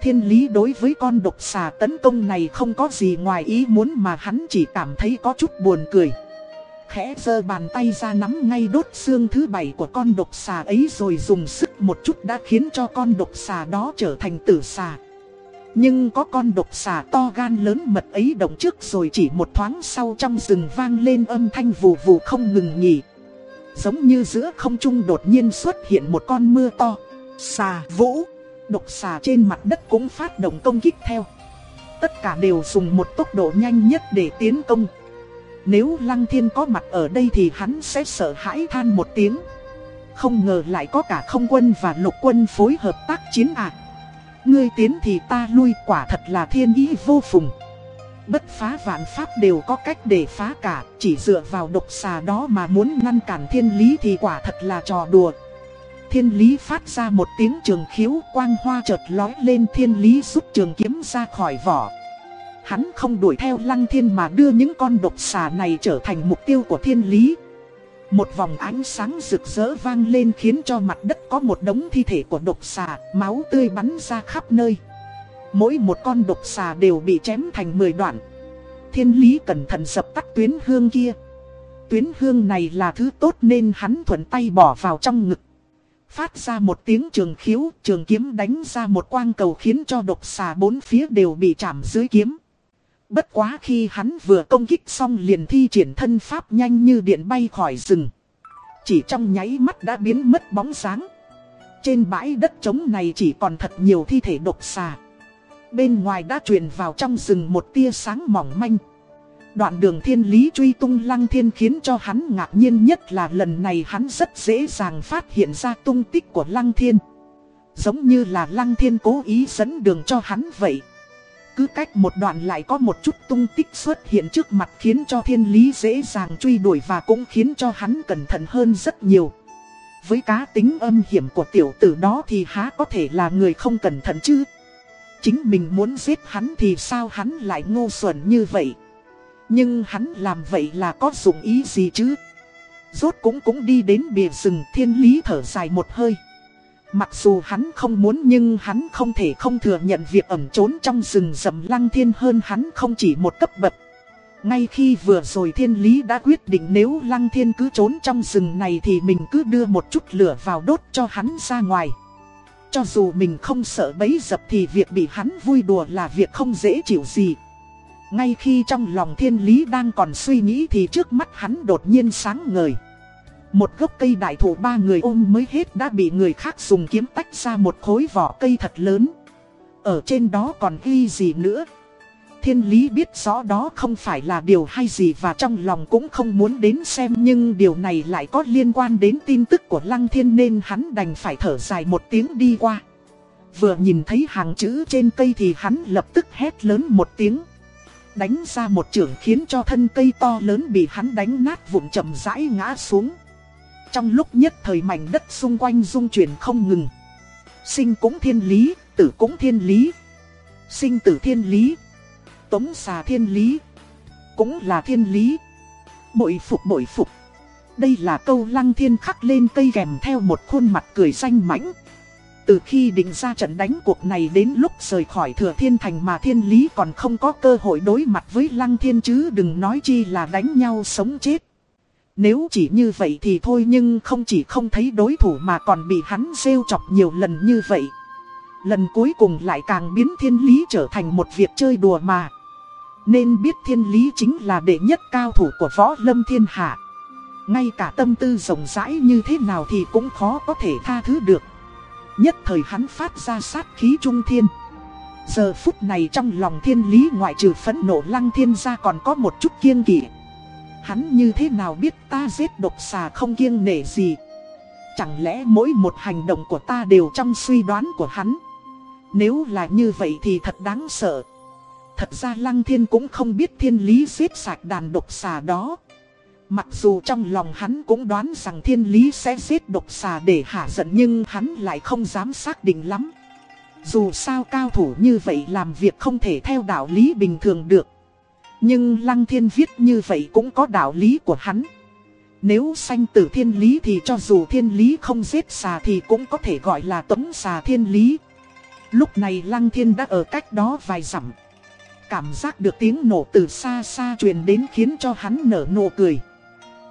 Thiên lý đối với con độc xà tấn công này không có gì ngoài ý muốn mà hắn chỉ cảm thấy có chút buồn cười. Khẽ giơ bàn tay ra nắm ngay đốt xương thứ bảy của con độc xà ấy rồi dùng sức một chút đã khiến cho con độc xà đó trở thành tử xà. Nhưng có con độc xà to gan lớn mật ấy động trước rồi chỉ một thoáng sau trong rừng vang lên âm thanh vù vù không ngừng nghỉ. Giống như giữa không trung đột nhiên xuất hiện một con mưa to. Xà vũ, độc xà trên mặt đất cũng phát động công kích theo. Tất cả đều dùng một tốc độ nhanh nhất để tiến công. Nếu Lăng Thiên có mặt ở đây thì hắn sẽ sợ hãi than một tiếng. Không ngờ lại có cả không quân và lục quân phối hợp tác chiến ạ. Ngươi tiến thì ta lui quả thật là thiên ý vô phùng. Bất phá vạn pháp đều có cách để phá cả, chỉ dựa vào độc xà đó mà muốn ngăn cản thiên lý thì quả thật là trò đùa. Thiên lý phát ra một tiếng trường khiếu quang hoa chợt lói lên thiên lý rút trường kiếm ra khỏi vỏ. Hắn không đuổi theo lăng thiên mà đưa những con độc xà này trở thành mục tiêu của thiên lý. Một vòng ánh sáng rực rỡ vang lên khiến cho mặt đất có một đống thi thể của độc xà, máu tươi bắn ra khắp nơi. Mỗi một con độc xà đều bị chém thành 10 đoạn. Thiên lý cẩn thận dập tắt tuyến hương kia. Tuyến hương này là thứ tốt nên hắn thuận tay bỏ vào trong ngực. Phát ra một tiếng trường khiếu, trường kiếm đánh ra một quang cầu khiến cho độc xà bốn phía đều bị chạm dưới kiếm. Bất quá khi hắn vừa công kích xong liền thi triển thân pháp nhanh như điện bay khỏi rừng. Chỉ trong nháy mắt đã biến mất bóng sáng Trên bãi đất trống này chỉ còn thật nhiều thi thể độc xà. Bên ngoài đã truyền vào trong rừng một tia sáng mỏng manh. Đoạn đường thiên lý truy tung lăng thiên khiến cho hắn ngạc nhiên nhất là lần này hắn rất dễ dàng phát hiện ra tung tích của lăng thiên. Giống như là lăng thiên cố ý dẫn đường cho hắn vậy. Cứ cách một đoạn lại có một chút tung tích xuất hiện trước mặt khiến cho thiên lý dễ dàng truy đuổi và cũng khiến cho hắn cẩn thận hơn rất nhiều. Với cá tính âm hiểm của tiểu tử đó thì há có thể là người không cẩn thận chứ. Chính mình muốn giết hắn thì sao hắn lại ngu xuẩn như vậy. Nhưng hắn làm vậy là có dụng ý gì chứ? Rốt cũng cũng đi đến bìa rừng, thiên lý thở dài một hơi. Mặc dù hắn không muốn nhưng hắn không thể không thừa nhận việc ẩn trốn trong rừng rầm lăng thiên hơn hắn không chỉ một cấp bậc. Ngay khi vừa rồi thiên lý đã quyết định nếu lăng thiên cứ trốn trong rừng này thì mình cứ đưa một chút lửa vào đốt cho hắn ra ngoài. Cho dù mình không sợ bấy dập thì việc bị hắn vui đùa là việc không dễ chịu gì. Ngay khi trong lòng thiên lý đang còn suy nghĩ thì trước mắt hắn đột nhiên sáng ngời. Một gốc cây đại thụ ba người ôm mới hết đã bị người khác dùng kiếm tách ra một khối vỏ cây thật lớn. Ở trên đó còn ghi gì nữa. Thiên lý biết rõ đó không phải là điều hay gì và trong lòng cũng không muốn đến xem nhưng điều này lại có liên quan đến tin tức của Lăng Thiên nên hắn đành phải thở dài một tiếng đi qua. Vừa nhìn thấy hàng chữ trên cây thì hắn lập tức hét lớn một tiếng. Đánh ra một trường khiến cho thân cây to lớn bị hắn đánh nát vụn chậm rãi ngã xuống. Trong lúc nhất thời mảnh đất xung quanh rung chuyển không ngừng. Sinh cũng thiên lý, tử cũng thiên lý. Sinh tử thiên lý. Tống xà thiên lý. Cũng là thiên lý. Bội phục bội phục. Đây là câu lăng thiên khắc lên cây kèm theo một khuôn mặt cười xanh mãnh. Từ khi định ra trận đánh cuộc này đến lúc rời khỏi thừa thiên thành mà thiên lý còn không có cơ hội đối mặt với lăng thiên chứ đừng nói chi là đánh nhau sống chết. Nếu chỉ như vậy thì thôi nhưng không chỉ không thấy đối thủ mà còn bị hắn rêu chọc nhiều lần như vậy. Lần cuối cùng lại càng biến thiên lý trở thành một việc chơi đùa mà. Nên biết thiên lý chính là đệ nhất cao thủ của võ lâm thiên hạ. Ngay cả tâm tư rộng rãi như thế nào thì cũng khó có thể tha thứ được. Nhất thời hắn phát ra sát khí trung thiên. Giờ phút này trong lòng thiên lý ngoại trừ phẫn nộ lăng thiên ra còn có một chút kiên kỵ. Hắn như thế nào biết ta giết độc xà không kiêng nể gì? Chẳng lẽ mỗi một hành động của ta đều trong suy đoán của hắn? Nếu là như vậy thì thật đáng sợ. Thật ra Lăng Thiên cũng không biết thiên lý giết sạch đàn độc xà đó. Mặc dù trong lòng hắn cũng đoán rằng thiên lý sẽ giết độc xà để hạ giận Nhưng hắn lại không dám xác định lắm. Dù sao cao thủ như vậy làm việc không thể theo đạo lý bình thường được nhưng Lăng Thiên viết như vậy cũng có đạo lý của hắn. Nếu sanh tử thiên lý thì cho dù thiên lý không giết xà thì cũng có thể gọi là tống xà thiên lý. Lúc này Lăng Thiên đã ở cách đó vài dặm. Cảm giác được tiếng nổ từ xa xa truyền đến khiến cho hắn nở nụ cười.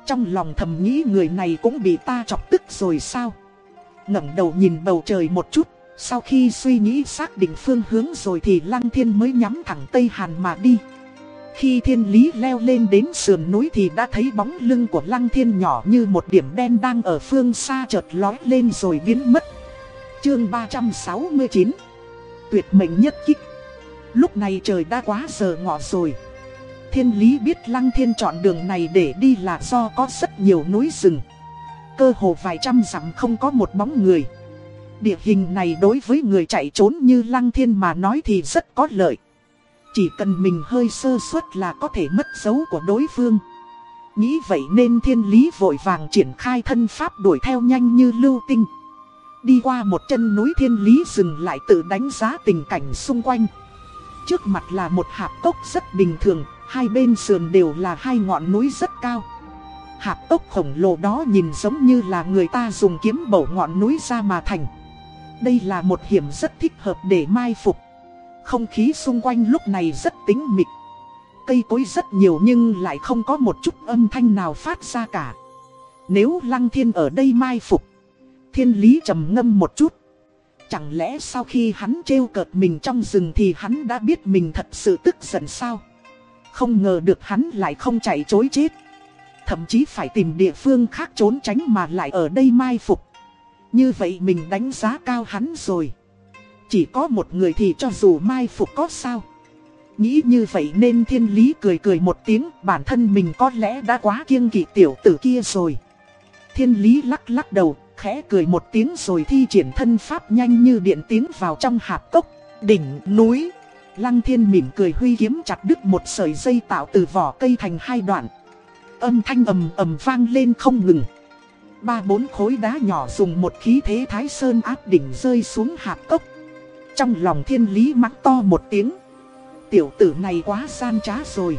Trong lòng thầm nghĩ người này cũng bị ta chọc tức rồi sao? ngẩng đầu nhìn bầu trời một chút, sau khi suy nghĩ xác định phương hướng rồi thì Lăng Thiên mới nhắm thẳng Tây Hàn mà đi. Khi thiên lý leo lên đến sườn núi thì đã thấy bóng lưng của lăng thiên nhỏ như một điểm đen đang ở phương xa chợt lói lên rồi biến mất. Chương 369 Tuyệt mệnh nhất kích Lúc này trời đã quá giờ ngọ rồi. Thiên lý biết lăng thiên chọn đường này để đi là do có rất nhiều núi rừng. Cơ hồ vài trăm dặm không có một bóng người. Địa hình này đối với người chạy trốn như lăng thiên mà nói thì rất có lợi. Chỉ cần mình hơi sơ suất là có thể mất dấu của đối phương. Nghĩ vậy nên thiên lý vội vàng triển khai thân pháp đuổi theo nhanh như lưu tinh. Đi qua một chân núi thiên lý dừng lại tự đánh giá tình cảnh xung quanh. Trước mặt là một hạp cốc rất bình thường, hai bên sườn đều là hai ngọn núi rất cao. Hạp cốc khổng lồ đó nhìn giống như là người ta dùng kiếm bổ ngọn núi ra mà thành. Đây là một hiểm rất thích hợp để mai phục. Không khí xung quanh lúc này rất tĩnh mịch. Cây cối rất nhiều nhưng lại không có một chút âm thanh nào phát ra cả. Nếu Lăng Thiên ở đây mai phục, Thiên Lý trầm ngâm một chút. Chẳng lẽ sau khi hắn trêu cợt mình trong rừng thì hắn đã biết mình thật sự tức giận sao? Không ngờ được hắn lại không chạy chối chết. Thậm chí phải tìm địa phương khác trốn tránh mà lại ở đây mai phục. Như vậy mình đánh giá cao hắn rồi. Chỉ có một người thì cho dù mai phục có sao. Nghĩ như vậy nên thiên lý cười cười một tiếng bản thân mình có lẽ đã quá kiêng kỵ tiểu tử kia rồi. Thiên lý lắc lắc đầu, khẽ cười một tiếng rồi thi triển thân pháp nhanh như điện tiến vào trong hạp cốc, đỉnh, núi. Lăng thiên mỉm cười huy kiếm chặt đứt một sợi dây tạo từ vỏ cây thành hai đoạn. Âm thanh ầm ầm vang lên không ngừng. Ba bốn khối đá nhỏ dùng một khí thế thái sơn áp đỉnh rơi xuống hạp cốc. Trong lòng thiên lý mắng to một tiếng. Tiểu tử này quá gian trá rồi.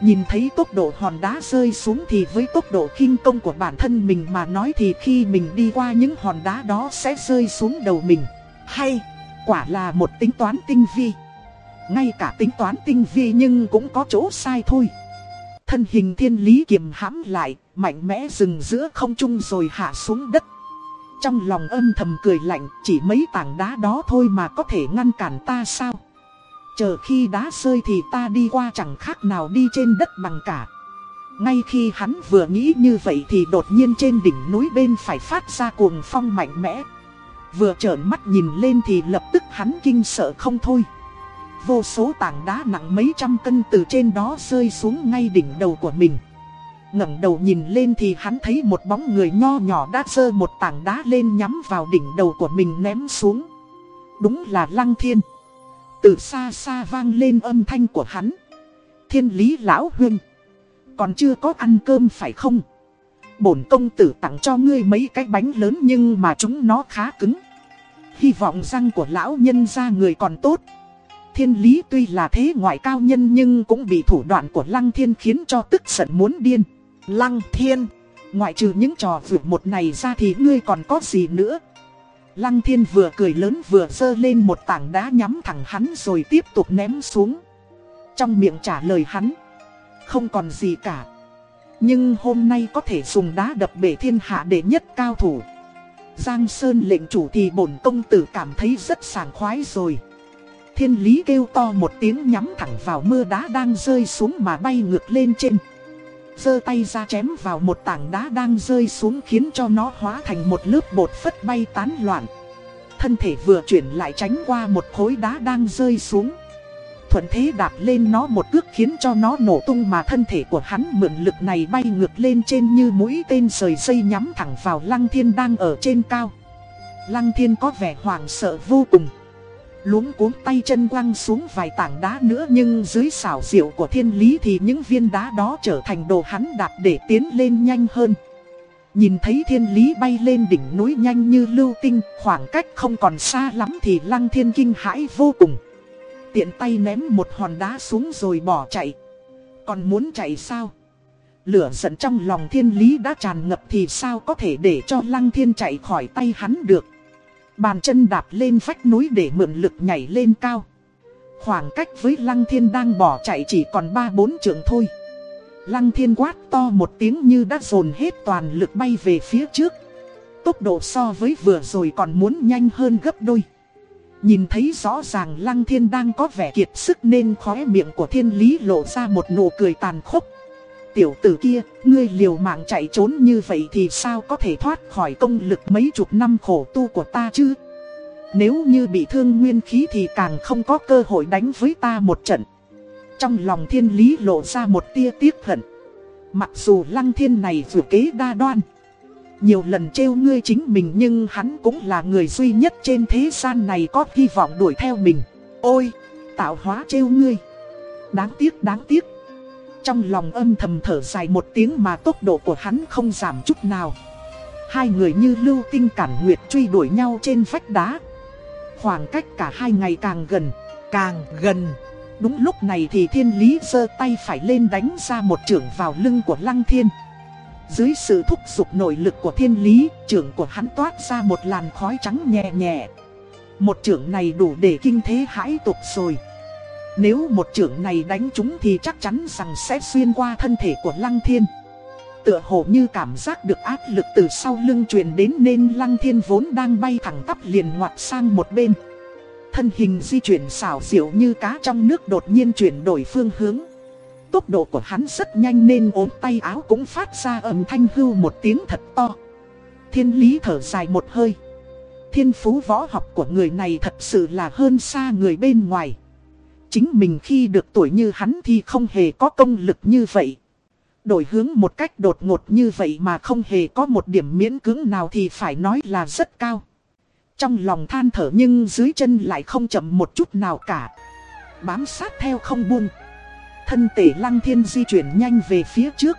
Nhìn thấy tốc độ hòn đá rơi xuống thì với tốc độ khinh công của bản thân mình mà nói thì khi mình đi qua những hòn đá đó sẽ rơi xuống đầu mình. Hay, quả là một tính toán tinh vi. Ngay cả tính toán tinh vi nhưng cũng có chỗ sai thôi. Thân hình thiên lý kiềm hãm lại, mạnh mẽ dừng giữa không trung rồi hạ xuống đất. Trong lòng âm thầm cười lạnh, chỉ mấy tảng đá đó thôi mà có thể ngăn cản ta sao? Chờ khi đá rơi thì ta đi qua chẳng khác nào đi trên đất bằng cả. Ngay khi hắn vừa nghĩ như vậy thì đột nhiên trên đỉnh núi bên phải phát ra cuồng phong mạnh mẽ. Vừa trợn mắt nhìn lên thì lập tức hắn kinh sợ không thôi. Vô số tảng đá nặng mấy trăm cân từ trên đó rơi xuống ngay đỉnh đầu của mình ngẩng đầu nhìn lên thì hắn thấy một bóng người nho nhỏ đã sơ một tảng đá lên nhắm vào đỉnh đầu của mình ném xuống. Đúng là Lăng Thiên. Từ xa xa vang lên âm thanh của hắn. Thiên lý lão huynh. Còn chưa có ăn cơm phải không? Bổn công tử tặng cho ngươi mấy cái bánh lớn nhưng mà chúng nó khá cứng. Hy vọng răng của lão nhân ra người còn tốt. Thiên lý tuy là thế ngoại cao nhân nhưng cũng bị thủ đoạn của lăng thiên khiến cho tức giận muốn điên. Lăng thiên, ngoại trừ những trò vượt một này ra thì ngươi còn có gì nữa? Lăng thiên vừa cười lớn vừa dơ lên một tảng đá nhắm thẳng hắn rồi tiếp tục ném xuống. Trong miệng trả lời hắn, không còn gì cả. Nhưng hôm nay có thể dùng đá đập bể thiên hạ để nhất cao thủ. Giang Sơn lệnh chủ thì bổn công tử cảm thấy rất sảng khoái rồi. Thiên lý kêu to một tiếng nhắm thẳng vào mưa đá đang rơi xuống mà bay ngược lên trên giơ tay ra chém vào một tảng đá đang rơi xuống khiến cho nó hóa thành một lớp bột phất bay tán loạn. Thân thể vừa chuyển lại tránh qua một khối đá đang rơi xuống. Thuận thế đạp lên nó một cước khiến cho nó nổ tung mà thân thể của hắn mượn lực này bay ngược lên trên như mũi tên rời dây nhắm thẳng vào Lăng Thiên đang ở trên cao. Lăng Thiên có vẻ hoảng sợ vô cùng. Luống cuống tay chân quăng xuống vài tảng đá nữa nhưng dưới xảo diệu của thiên lý thì những viên đá đó trở thành đồ hắn đạp để tiến lên nhanh hơn. Nhìn thấy thiên lý bay lên đỉnh núi nhanh như lưu tinh, khoảng cách không còn xa lắm thì lăng thiên kinh hãi vô cùng. Tiện tay ném một hòn đá xuống rồi bỏ chạy. Còn muốn chạy sao? Lửa giận trong lòng thiên lý đã tràn ngập thì sao có thể để cho lăng thiên chạy khỏi tay hắn được. Bàn chân đạp lên vách núi để mượn lực nhảy lên cao. Khoảng cách với Lăng Thiên đang bỏ chạy chỉ còn 3-4 trượng thôi. Lăng Thiên quát to một tiếng như đã dồn hết toàn lực bay về phía trước. Tốc độ so với vừa rồi còn muốn nhanh hơn gấp đôi. Nhìn thấy rõ ràng Lăng Thiên đang có vẻ kiệt sức nên khóe miệng của thiên lý lộ ra một nụ cười tàn khốc. Tiểu tử kia, ngươi liều mạng chạy trốn như vậy thì sao có thể thoát khỏi công lực mấy chục năm khổ tu của ta chứ? Nếu như bị thương nguyên khí thì càng không có cơ hội đánh với ta một trận. Trong lòng thiên lý lộ ra một tia tiếc hận. Mặc dù lăng thiên này vừa kế đa đoan. Nhiều lần trêu ngươi chính mình nhưng hắn cũng là người duy nhất trên thế gian này có hy vọng đuổi theo mình. Ôi! tạo hóa trêu ngươi. Đáng tiếc đáng tiếc. Trong lòng âm thầm thở dài một tiếng mà tốc độ của hắn không giảm chút nào. Hai người như lưu tinh cản nguyệt truy đuổi nhau trên vách đá. Khoảng cách cả hai ngày càng gần, càng gần. Đúng lúc này thì thiên lý giơ tay phải lên đánh ra một trưởng vào lưng của lăng thiên. Dưới sự thúc giục nội lực của thiên lý, trưởng của hắn toát ra một làn khói trắng nhẹ nhẹ. Một trưởng này đủ để kinh thế hãi tục rồi. Nếu một trưởng này đánh chúng thì chắc chắn rằng sẽ xuyên qua thân thể của Lăng Thiên. Tựa hồ như cảm giác được áp lực từ sau lưng truyền đến nên Lăng Thiên vốn đang bay thẳng tắp liền ngoặt sang một bên. Thân hình di chuyển xảo diệu như cá trong nước đột nhiên chuyển đổi phương hướng. Tốc độ của hắn rất nhanh nên ốm tay áo cũng phát ra âm thanh hưu một tiếng thật to. Thiên lý thở dài một hơi. Thiên phú võ học của người này thật sự là hơn xa người bên ngoài. Chính mình khi được tuổi như hắn thì không hề có công lực như vậy. Đổi hướng một cách đột ngột như vậy mà không hề có một điểm miễn cưỡng nào thì phải nói là rất cao. Trong lòng than thở nhưng dưới chân lại không chậm một chút nào cả. Bám sát theo không buông. Thân tể lăng thiên di chuyển nhanh về phía trước.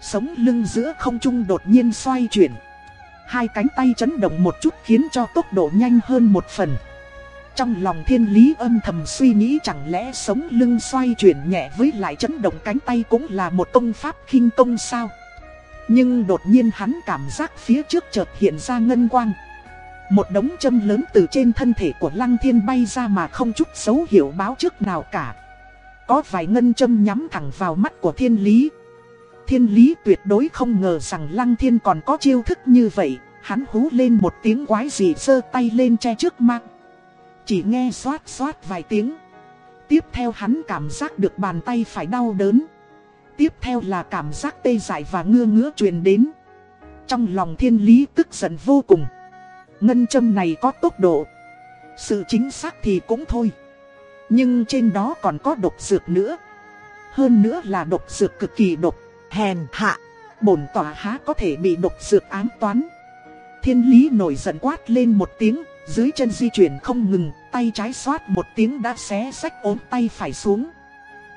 Sống lưng giữa không trung đột nhiên xoay chuyển. Hai cánh tay chấn động một chút khiến cho tốc độ nhanh hơn một phần. Trong lòng thiên lý âm thầm suy nghĩ chẳng lẽ sống lưng xoay chuyển nhẹ với lại chấn động cánh tay cũng là một công pháp khinh công sao. Nhưng đột nhiên hắn cảm giác phía trước chợt hiện ra ngân quang. Một đống châm lớn từ trên thân thể của lăng thiên bay ra mà không chút dấu hiệu báo trước nào cả. Có vài ngân châm nhắm thẳng vào mắt của thiên lý. Thiên lý tuyệt đối không ngờ rằng lăng thiên còn có chiêu thức như vậy. Hắn hú lên một tiếng quái dị giơ tay lên che trước mắt. Chỉ nghe xoát xoát vài tiếng. Tiếp theo hắn cảm giác được bàn tay phải đau đớn. Tiếp theo là cảm giác tê dại và ngưa ngứa truyền đến. Trong lòng thiên lý tức giận vô cùng. Ngân châm này có tốc độ. Sự chính xác thì cũng thôi. Nhưng trên đó còn có độc dược nữa. Hơn nữa là độc dược cực kỳ độc, hèn hạ. Bổn tỏa há có thể bị độc dược ám toán. Thiên lý nổi giận quát lên một tiếng, dưới chân di chuyển không ngừng, tay trái xoát một tiếng đã xé sách ốm tay phải xuống.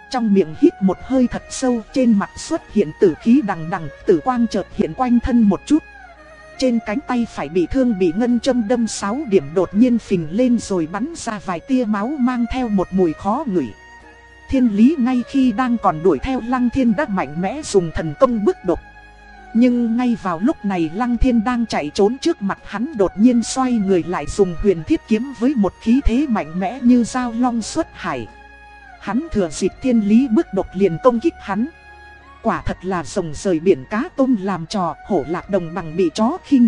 Trong miệng hít một hơi thật sâu trên mặt xuất hiện tử khí đằng đằng, tử quang chợt hiện quanh thân một chút. Trên cánh tay phải bị thương bị ngân châm đâm 6 điểm đột nhiên phình lên rồi bắn ra vài tia máu mang theo một mùi khó ngửi. Thiên lý ngay khi đang còn đuổi theo lăng thiên đã mạnh mẽ dùng thần công bức độc. Nhưng ngay vào lúc này Lăng Thiên đang chạy trốn trước mặt hắn đột nhiên xoay người lại dùng huyền thiết kiếm với một khí thế mạnh mẽ như dao long xuất hải. Hắn thừa dịp thiên lý bước đột liền công kích hắn. Quả thật là rồng rời biển cá tôm làm trò, hổ lạc đồng bằng bị chó khinh.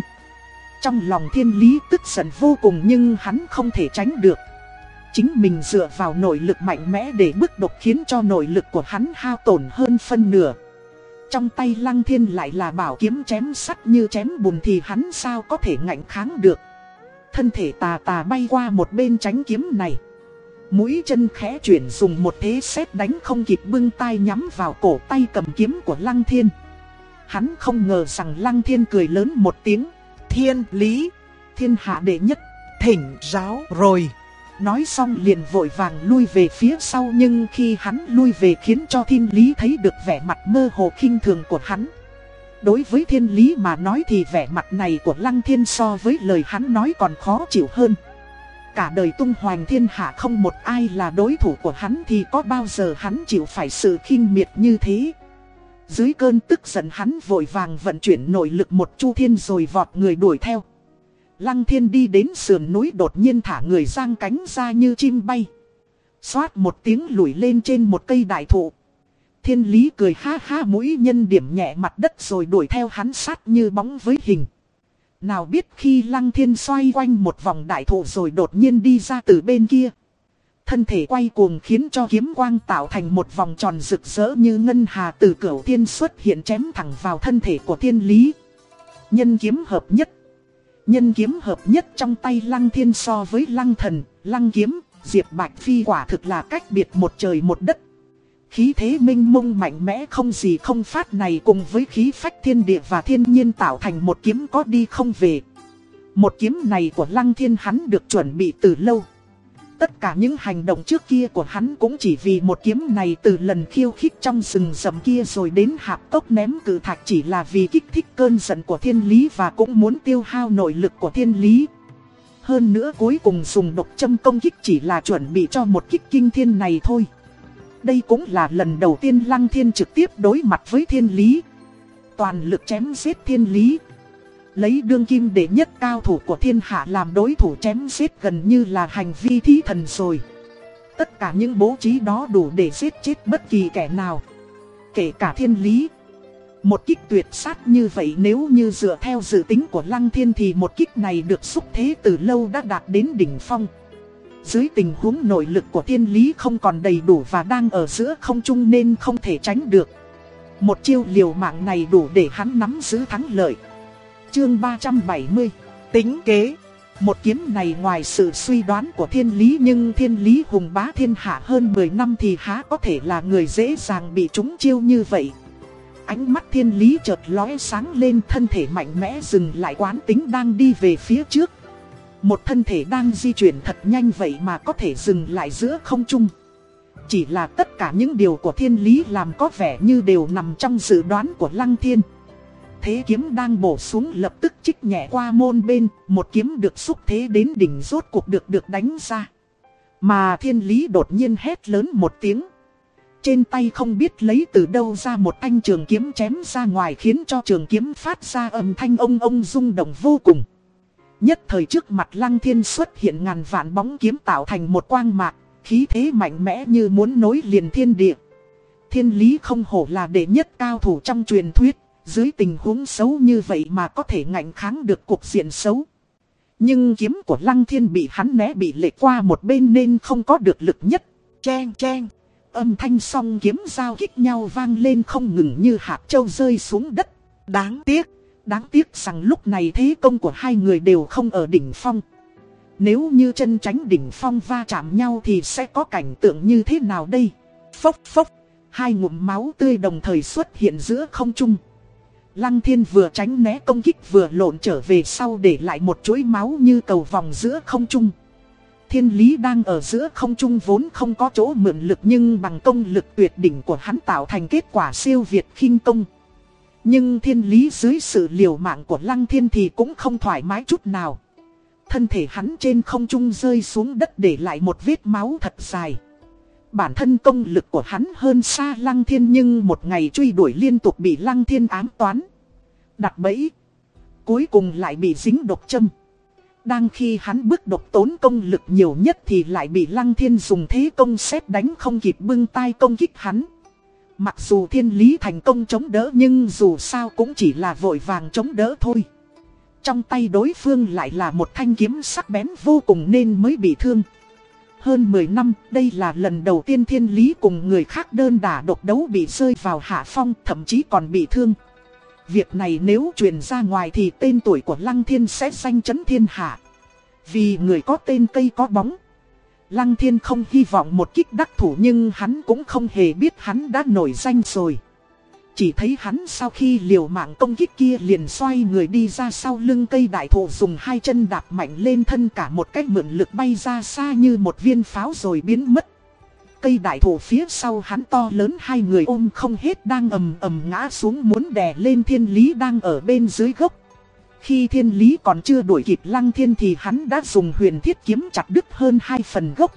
Trong lòng thiên lý tức giận vô cùng nhưng hắn không thể tránh được. Chính mình dựa vào nội lực mạnh mẽ để bước đột khiến cho nội lực của hắn hao tổn hơn phân nửa. Trong tay lăng thiên lại là bảo kiếm chém sắt như chém bùn thì hắn sao có thể ngạnh kháng được. Thân thể tà tà bay qua một bên tránh kiếm này. Mũi chân khẽ chuyển dùng một thế xét đánh không kịp bưng tay nhắm vào cổ tay cầm kiếm của lăng thiên. Hắn không ngờ rằng lăng thiên cười lớn một tiếng. Thiên lý, thiên hạ đệ nhất, thỉnh giáo rồi. Nói xong liền vội vàng lui về phía sau nhưng khi hắn lui về khiến cho thiên lý thấy được vẻ mặt mơ hồ khinh thường của hắn. Đối với thiên lý mà nói thì vẻ mặt này của lăng thiên so với lời hắn nói còn khó chịu hơn. Cả đời tung hoành thiên hạ không một ai là đối thủ của hắn thì có bao giờ hắn chịu phải sự khinh miệt như thế. Dưới cơn tức giận hắn vội vàng vận chuyển nội lực một chu thiên rồi vọt người đuổi theo. Lăng thiên đi đến sườn núi đột nhiên thả người giang cánh ra như chim bay. Xoát một tiếng lùi lên trên một cây đại thụ. Thiên lý cười ha ha mũi nhân điểm nhẹ mặt đất rồi đuổi theo hắn sát như bóng với hình. Nào biết khi lăng thiên xoay quanh một vòng đại thụ rồi đột nhiên đi ra từ bên kia. Thân thể quay cuồng khiến cho kiếm quang tạo thành một vòng tròn rực rỡ như ngân hà từ cửu thiên xuất hiện chém thẳng vào thân thể của thiên lý. Nhân kiếm hợp nhất. Nhân kiếm hợp nhất trong tay lăng thiên so với lăng thần, lăng kiếm, diệp bạch phi quả thực là cách biệt một trời một đất. Khí thế minh mông mạnh mẽ không gì không phát này cùng với khí phách thiên địa và thiên nhiên tạo thành một kiếm có đi không về. Một kiếm này của lăng thiên hắn được chuẩn bị từ lâu. Tất cả những hành động trước kia của hắn cũng chỉ vì một kiếm này từ lần khiêu khích trong rừng rậm kia rồi đến hạp tốc ném cử thạch chỉ là vì kích thích cơn giận của thiên lý và cũng muốn tiêu hao nội lực của thiên lý. Hơn nữa cuối cùng dùng độc châm công kích chỉ là chuẩn bị cho một kích kinh thiên này thôi. Đây cũng là lần đầu tiên Lăng Thiên trực tiếp đối mặt với thiên lý. Toàn lực chém giết thiên lý. Lấy đương kim đệ nhất cao thủ của thiên hạ làm đối thủ chém giết gần như là hành vi thí thần rồi. Tất cả những bố trí đó đủ để giết chết bất kỳ kẻ nào. Kể cả thiên lý. Một kích tuyệt sát như vậy nếu như dựa theo dự tính của Lăng Thiên thì một kích này được xúc thế từ lâu đã đạt đến đỉnh phong. Dưới tình huống nội lực của thiên lý không còn đầy đủ và đang ở giữa không trung nên không thể tránh được. Một chiêu liều mạng này đủ để hắn nắm giữ thắng lợi. Chương 370 Tính kế Một kiếm này ngoài sự suy đoán của thiên lý nhưng thiên lý hùng bá thiên hạ hơn 10 năm thì há có thể là người dễ dàng bị trúng chiêu như vậy. Ánh mắt thiên lý chợt lóe sáng lên, thân thể mạnh mẽ dừng lại quán tính đang đi về phía trước. Một thân thể đang di chuyển thật nhanh vậy mà có thể dừng lại giữa không trung. Chỉ là tất cả những điều của thiên lý làm có vẻ như đều nằm trong dự đoán của lăng thiên. Thế kiếm đang bổ xuống lập tức chích nhẹ qua môn bên, một kiếm được xúc thế đến đỉnh rốt cuộc được được đánh ra. Mà thiên lý đột nhiên hét lớn một tiếng. Trên tay không biết lấy từ đâu ra một thanh trường kiếm chém ra ngoài khiến cho trường kiếm phát ra âm thanh ông ông rung động vô cùng. Nhất thời trước mặt lăng thiên xuất hiện ngàn vạn bóng kiếm tạo thành một quang mạc, khí thế mạnh mẽ như muốn nối liền thiên địa. Thiên lý không hổ là đệ nhất cao thủ trong truyền thuyết, dưới tình huống xấu như vậy mà có thể ngạnh kháng được cuộc diện xấu. Nhưng kiếm của lăng thiên bị hắn né bị lệ qua một bên nên không có được lực nhất. Chen chen, âm thanh song kiếm giao kích nhau vang lên không ngừng như hạt châu rơi xuống đất. Đáng tiếc. Đáng tiếc rằng lúc này thế công của hai người đều không ở đỉnh phong. Nếu như chân tránh đỉnh phong va chạm nhau thì sẽ có cảnh tượng như thế nào đây? Phốc phốc, hai ngụm máu tươi đồng thời xuất hiện giữa không trung. Lăng thiên vừa tránh né công kích vừa lộn trở về sau để lại một chuỗi máu như cầu vòng giữa không trung. Thiên lý đang ở giữa không trung vốn không có chỗ mượn lực nhưng bằng công lực tuyệt đỉnh của hắn tạo thành kết quả siêu việt khinh công. Nhưng thiên lý dưới sự liều mạng của lăng thiên thì cũng không thoải mái chút nào. Thân thể hắn trên không trung rơi xuống đất để lại một vết máu thật dài. Bản thân công lực của hắn hơn xa lăng thiên nhưng một ngày truy đuổi liên tục bị lăng thiên ám toán. Đặt bẫy. Cuối cùng lại bị dính độc châm. Đang khi hắn bước độc tốn công lực nhiều nhất thì lại bị lăng thiên dùng thế công xét đánh không kịp bưng tay công kích hắn. Mặc dù thiên lý thành công chống đỡ nhưng dù sao cũng chỉ là vội vàng chống đỡ thôi. Trong tay đối phương lại là một thanh kiếm sắc bén vô cùng nên mới bị thương. Hơn 10 năm, đây là lần đầu tiên thiên lý cùng người khác đơn đả độc đấu bị rơi vào hạ phong, thậm chí còn bị thương. Việc này nếu truyền ra ngoài thì tên tuổi của Lăng Thiên sẽ danh chấn thiên hạ. Vì người có tên cây có bóng. Lăng thiên không hy vọng một kích đắc thủ nhưng hắn cũng không hề biết hắn đã nổi danh rồi. Chỉ thấy hắn sau khi liều mạng công kích kia liền xoay người đi ra sau lưng cây đại thụ dùng hai chân đạp mạnh lên thân cả một cách mượn lực bay ra xa như một viên pháo rồi biến mất. Cây đại thụ phía sau hắn to lớn hai người ôm không hết đang ầm ầm ngã xuống muốn đè lên thiên lý đang ở bên dưới gốc. Khi thiên lý còn chưa đuổi kịp lăng thiên thì hắn đã dùng huyền thiết kiếm chặt đứt hơn hai phần gốc.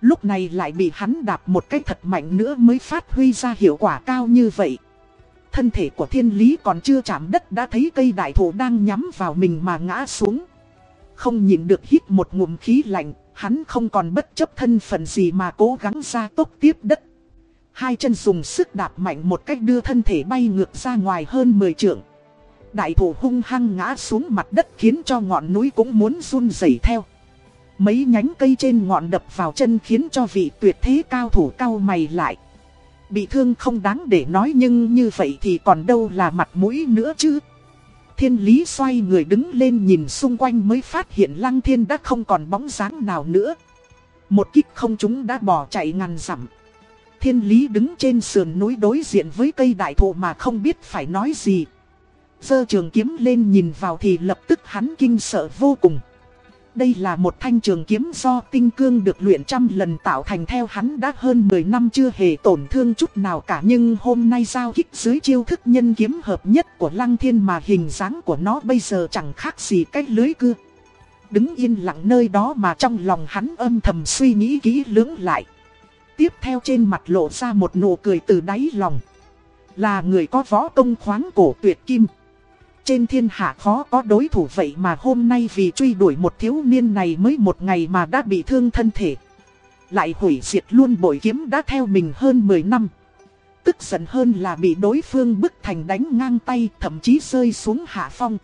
Lúc này lại bị hắn đạp một cái thật mạnh nữa mới phát huy ra hiệu quả cao như vậy. Thân thể của thiên lý còn chưa chạm đất đã thấy cây đại thụ đang nhắm vào mình mà ngã xuống. Không nhìn được hít một ngụm khí lạnh, hắn không còn bất chấp thân phận gì mà cố gắng ra tốc tiếp đất. Hai chân dùng sức đạp mạnh một cách đưa thân thể bay ngược ra ngoài hơn 10 trượng. Đại thụ hung hăng ngã xuống mặt đất khiến cho ngọn núi cũng muốn run rẩy theo. Mấy nhánh cây trên ngọn đập vào chân khiến cho vị tuyệt thế cao thủ cao mày lại. Bị thương không đáng để nói nhưng như vậy thì còn đâu là mặt mũi nữa chứ. Thiên lý xoay người đứng lên nhìn xung quanh mới phát hiện lăng thiên đã không còn bóng dáng nào nữa. Một kích không chúng đã bỏ chạy ngàn dặm. Thiên lý đứng trên sườn núi đối diện với cây đại thụ mà không biết phải nói gì. Dơ trường kiếm lên nhìn vào thì lập tức hắn kinh sợ vô cùng. Đây là một thanh trường kiếm do tinh cương được luyện trăm lần tạo thành theo hắn đã hơn 10 năm chưa hề tổn thương chút nào cả. Nhưng hôm nay giao kích dưới chiêu thức nhân kiếm hợp nhất của Lăng Thiên mà hình dáng của nó bây giờ chẳng khác gì cách lưới cưa. Đứng yên lặng nơi đó mà trong lòng hắn âm thầm suy nghĩ kỹ lưỡng lại. Tiếp theo trên mặt lộ ra một nụ cười từ đáy lòng. Là người có võ công khoáng cổ tuyệt kim trên thiên hạ khó có đối thủ vậy mà hôm nay vì truy đuổi một thiếu niên này mới một ngày mà đã bị thương thân thể. Lại hủy diệt luôn bội kiếm đã theo mình hơn 10 năm. Tức giận hơn là bị đối phương bức thành đánh ngang tay, thậm chí rơi xuống hạ phong.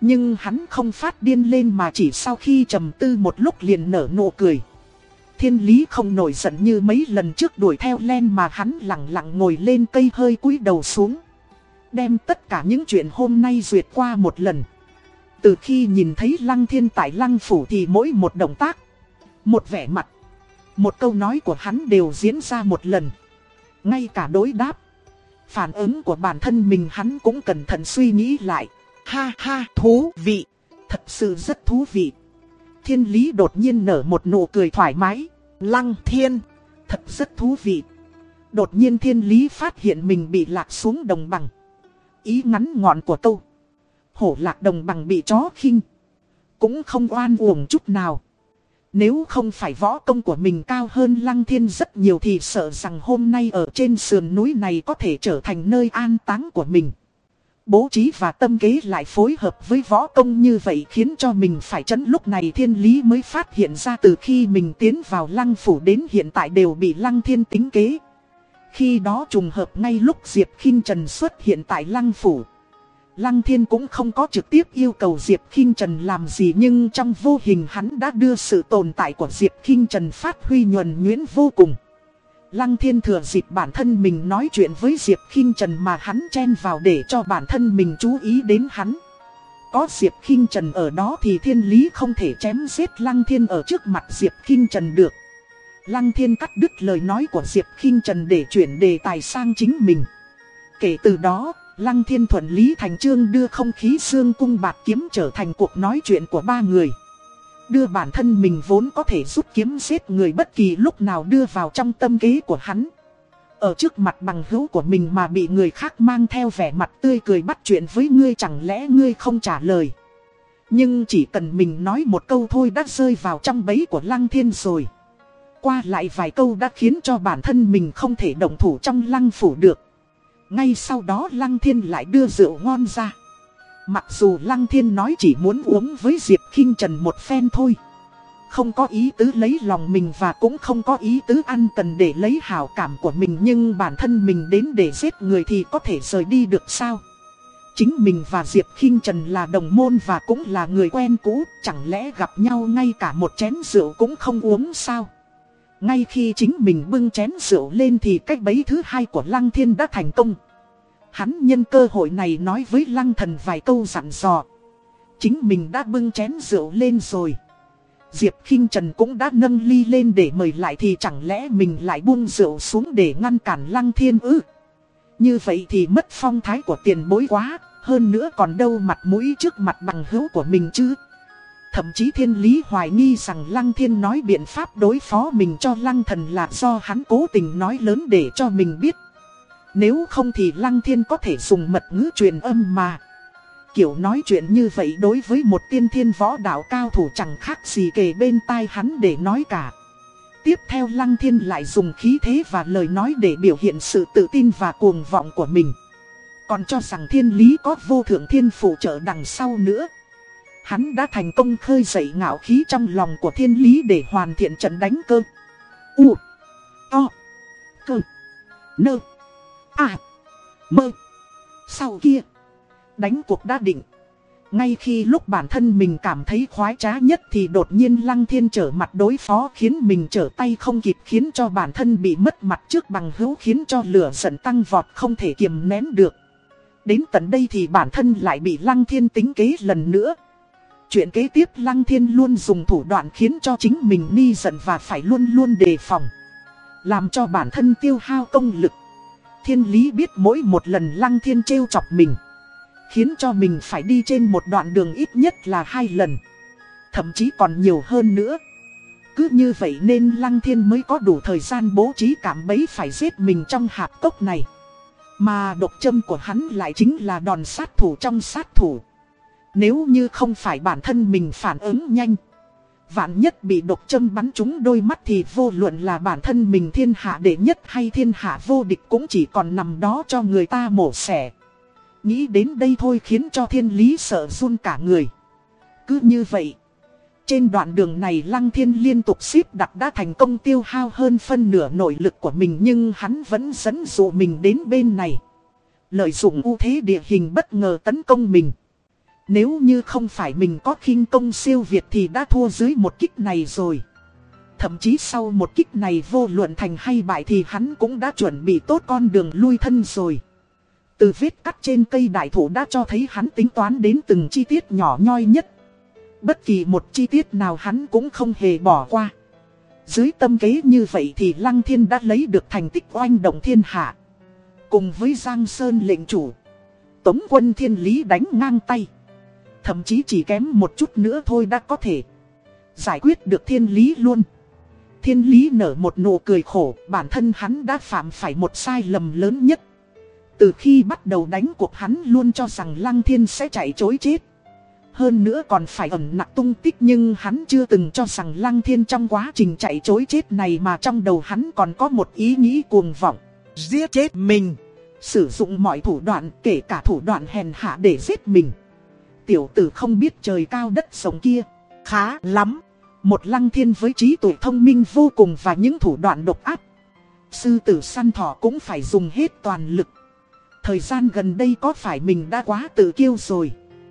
Nhưng hắn không phát điên lên mà chỉ sau khi trầm tư một lúc liền nở nụ cười. Thiên lý không nổi giận như mấy lần trước đuổi theo len mà hắn lặng lặng ngồi lên cây hơi cúi đầu xuống đem tất cả những chuyện hôm nay duyệt qua một lần. Từ khi nhìn thấy lăng thiên tại lăng phủ thì mỗi một động tác, một vẻ mặt, một câu nói của hắn đều diễn ra một lần. Ngay cả đối đáp, phản ứng của bản thân mình hắn cũng cẩn thận suy nghĩ lại. Ha ha, thú vị, thật sự rất thú vị. Thiên lý đột nhiên nở một nụ cười thoải mái. Lăng thiên, thật rất thú vị. Đột nhiên thiên lý phát hiện mình bị lạc xuống đồng bằng ý ngắn ngọn của câu. Hổ lạc đồng bằng bị chó khinh. Cũng không oan uổng chút nào. Nếu không phải võ công của mình cao hơn lăng thiên rất nhiều thì sợ rằng hôm nay ở trên sườn núi này có thể trở thành nơi an táng của mình. Bố trí và tâm kế lại phối hợp với võ công như vậy khiến cho mình phải chấn lúc này thiên lý mới phát hiện ra từ khi mình tiến vào lăng phủ đến hiện tại đều bị lăng thiên tính kế. Khi đó trùng hợp ngay lúc Diệp khinh Trần xuất hiện tại Lăng Phủ. Lăng Thiên cũng không có trực tiếp yêu cầu Diệp khinh Trần làm gì nhưng trong vô hình hắn đã đưa sự tồn tại của Diệp khinh Trần phát huy nhuần nhuyễn vô cùng. Lăng Thiên thừa dịp bản thân mình nói chuyện với Diệp khinh Trần mà hắn chen vào để cho bản thân mình chú ý đến hắn. Có Diệp khinh Trần ở đó thì thiên lý không thể chém giết Lăng Thiên ở trước mặt Diệp khinh Trần được. Lăng thiên cắt đứt lời nói của Diệp khinh Trần để chuyển đề tài sang chính mình. Kể từ đó, Lăng thiên thuận lý thành trương đưa không khí xương cung bạc kiếm trở thành cuộc nói chuyện của ba người. Đưa bản thân mình vốn có thể rút kiếm giết người bất kỳ lúc nào đưa vào trong tâm kế của hắn. Ở trước mặt bằng hữu của mình mà bị người khác mang theo vẻ mặt tươi cười bắt chuyện với ngươi chẳng lẽ ngươi không trả lời. Nhưng chỉ cần mình nói một câu thôi đã rơi vào trong bẫy của Lăng Thiên rồi qua lại vài câu đã khiến cho bản thân mình không thể động thủ trong lăng phủ được. Ngay sau đó lăng thiên lại đưa rượu ngon ra. Mặc dù lăng thiên nói chỉ muốn uống với Diệp khinh Trần một phen thôi. Không có ý tứ lấy lòng mình và cũng không có ý tứ ăn cần để lấy hảo cảm của mình Nhưng bản thân mình đến để giết người thì có thể rời đi được sao Chính mình và Diệp khinh Trần là đồng môn và cũng là người quen cũ, Chẳng lẽ gặp nhau ngay cả một chén rượu cũng không uống sao ngay khi chính mình bưng chén rượu lên thì cách bấy thứ hai của Lăng Thiên đã thành công. Hắn nhân cơ hội này nói với Lăng Thần vài câu dặn dò. Chính mình đã bưng chén rượu lên rồi. Diệp khinh Trần cũng đã nâng ly lên để mời lại thì chẳng lẽ mình lại buông rượu xuống để ngăn cản Lăng Thiên ư? Như vậy thì mất phong thái của tiền bối quá, hơn nữa còn đâu mặt mũi trước mặt bằng hữu của mình chứ. Thậm chí thiên lý hoài nghi rằng Lăng Thiên nói biện pháp đối phó mình cho Lăng Thần là do hắn cố tình nói lớn để cho mình biết. Nếu không thì Lăng Thiên có thể dùng mật ngữ truyền âm mà. Kiểu nói chuyện như vậy đối với một tiên thiên võ đạo cao thủ chẳng khác gì kề bên tai hắn để nói cả. Tiếp theo Lăng Thiên lại dùng khí thế và lời nói để biểu hiện sự tự tin và cuồng vọng của mình. Còn cho rằng thiên lý có vô thượng thiên phụ trợ đằng sau nữa. Hắn đã thành công khơi dậy ngạo khí trong lòng của thiên lý để hoàn thiện trận đánh cơ. U. O. Cơ. Nơ. À. Mơ. Sau kia. Đánh cuộc đã định. Ngay khi lúc bản thân mình cảm thấy khoái trá nhất thì đột nhiên lăng thiên trở mặt đối phó khiến mình trở tay không kịp, khiến cho bản thân bị mất mặt trước bằng hữu, khiến cho lửa giận tăng vọt không thể kiềm nén được. Đến tận đây thì bản thân lại bị lăng thiên tính kế lần nữa. Chuyện kế tiếp Lăng Thiên luôn dùng thủ đoạn khiến cho chính mình ni giận và phải luôn luôn đề phòng. Làm cho bản thân tiêu hao công lực. Thiên lý biết mỗi một lần Lăng Thiên trêu chọc mình. Khiến cho mình phải đi trên một đoạn đường ít nhất là hai lần. thậm chí còn nhiều hơn nữa. Cứ như vậy nên Lăng Thiên mới có đủ thời gian bố trí cảm bấy phải giết mình trong hạp cốc này. Mà độc châm của hắn lại chính là đòn sát thủ trong sát thủ. Nếu như không phải bản thân mình phản ứng nhanh Vạn nhất bị độc châm bắn trúng đôi mắt thì vô luận là bản thân mình thiên hạ đệ nhất hay thiên hạ vô địch cũng chỉ còn nằm đó cho người ta mổ xẻ. Nghĩ đến đây thôi khiến cho thiên lý sợ run cả người. Cứ như vậy, trên đoạn đường này Lăng Thiên liên tục xếp đặt đã thành công tiêu hao hơn phân nửa nội lực của mình nhưng hắn vẫn dẫn dụ mình đến bên này. Lợi dụng ưu thế địa hình bất ngờ tấn công mình. Nếu như không phải mình có khinh công siêu việt thì đã thua dưới một kích này rồi. Thậm chí sau một kích này vô luận thành hay bại thì hắn cũng đã chuẩn bị tốt con đường lui thân rồi. Từ vết cắt trên cây đại thụ đã cho thấy hắn tính toán đến từng chi tiết nhỏ nhoi nhất. Bất kỳ một chi tiết nào hắn cũng không hề bỏ qua. Dưới tâm kế như vậy thì Lăng Thiên đã lấy được thành tích oanh động thiên hạ. Cùng với Giang Sơn lệnh chủ. Tống quân thiên lý đánh ngang tay. Thậm chí chỉ kém một chút nữa thôi đã có thể giải quyết được thiên lý luôn. Thiên lý nở một nụ cười khổ, bản thân hắn đã phạm phải một sai lầm lớn nhất. Từ khi bắt đầu đánh cuộc hắn luôn cho rằng Lăng Thiên sẽ chạy chối chết. Hơn nữa còn phải ẩn nặng tung tích nhưng hắn chưa từng cho rằng Lăng Thiên trong quá trình chạy chối chết này mà trong đầu hắn còn có một ý nghĩ cuồng vọng. Giết chết mình. Sử dụng mọi thủ đoạn kể cả thủ đoạn hèn hạ để giết mình tiểu tử không biết trời cao đất sống kia. Khá lắm. Một lăng thiên với trí tuệ thông minh vô cùng và những thủ đoạn độc ác. Sư tử săn thỏ cũng phải dùng hết toàn lực. Thời gian gần đây có phải mình đã quá tự kiêu rồi.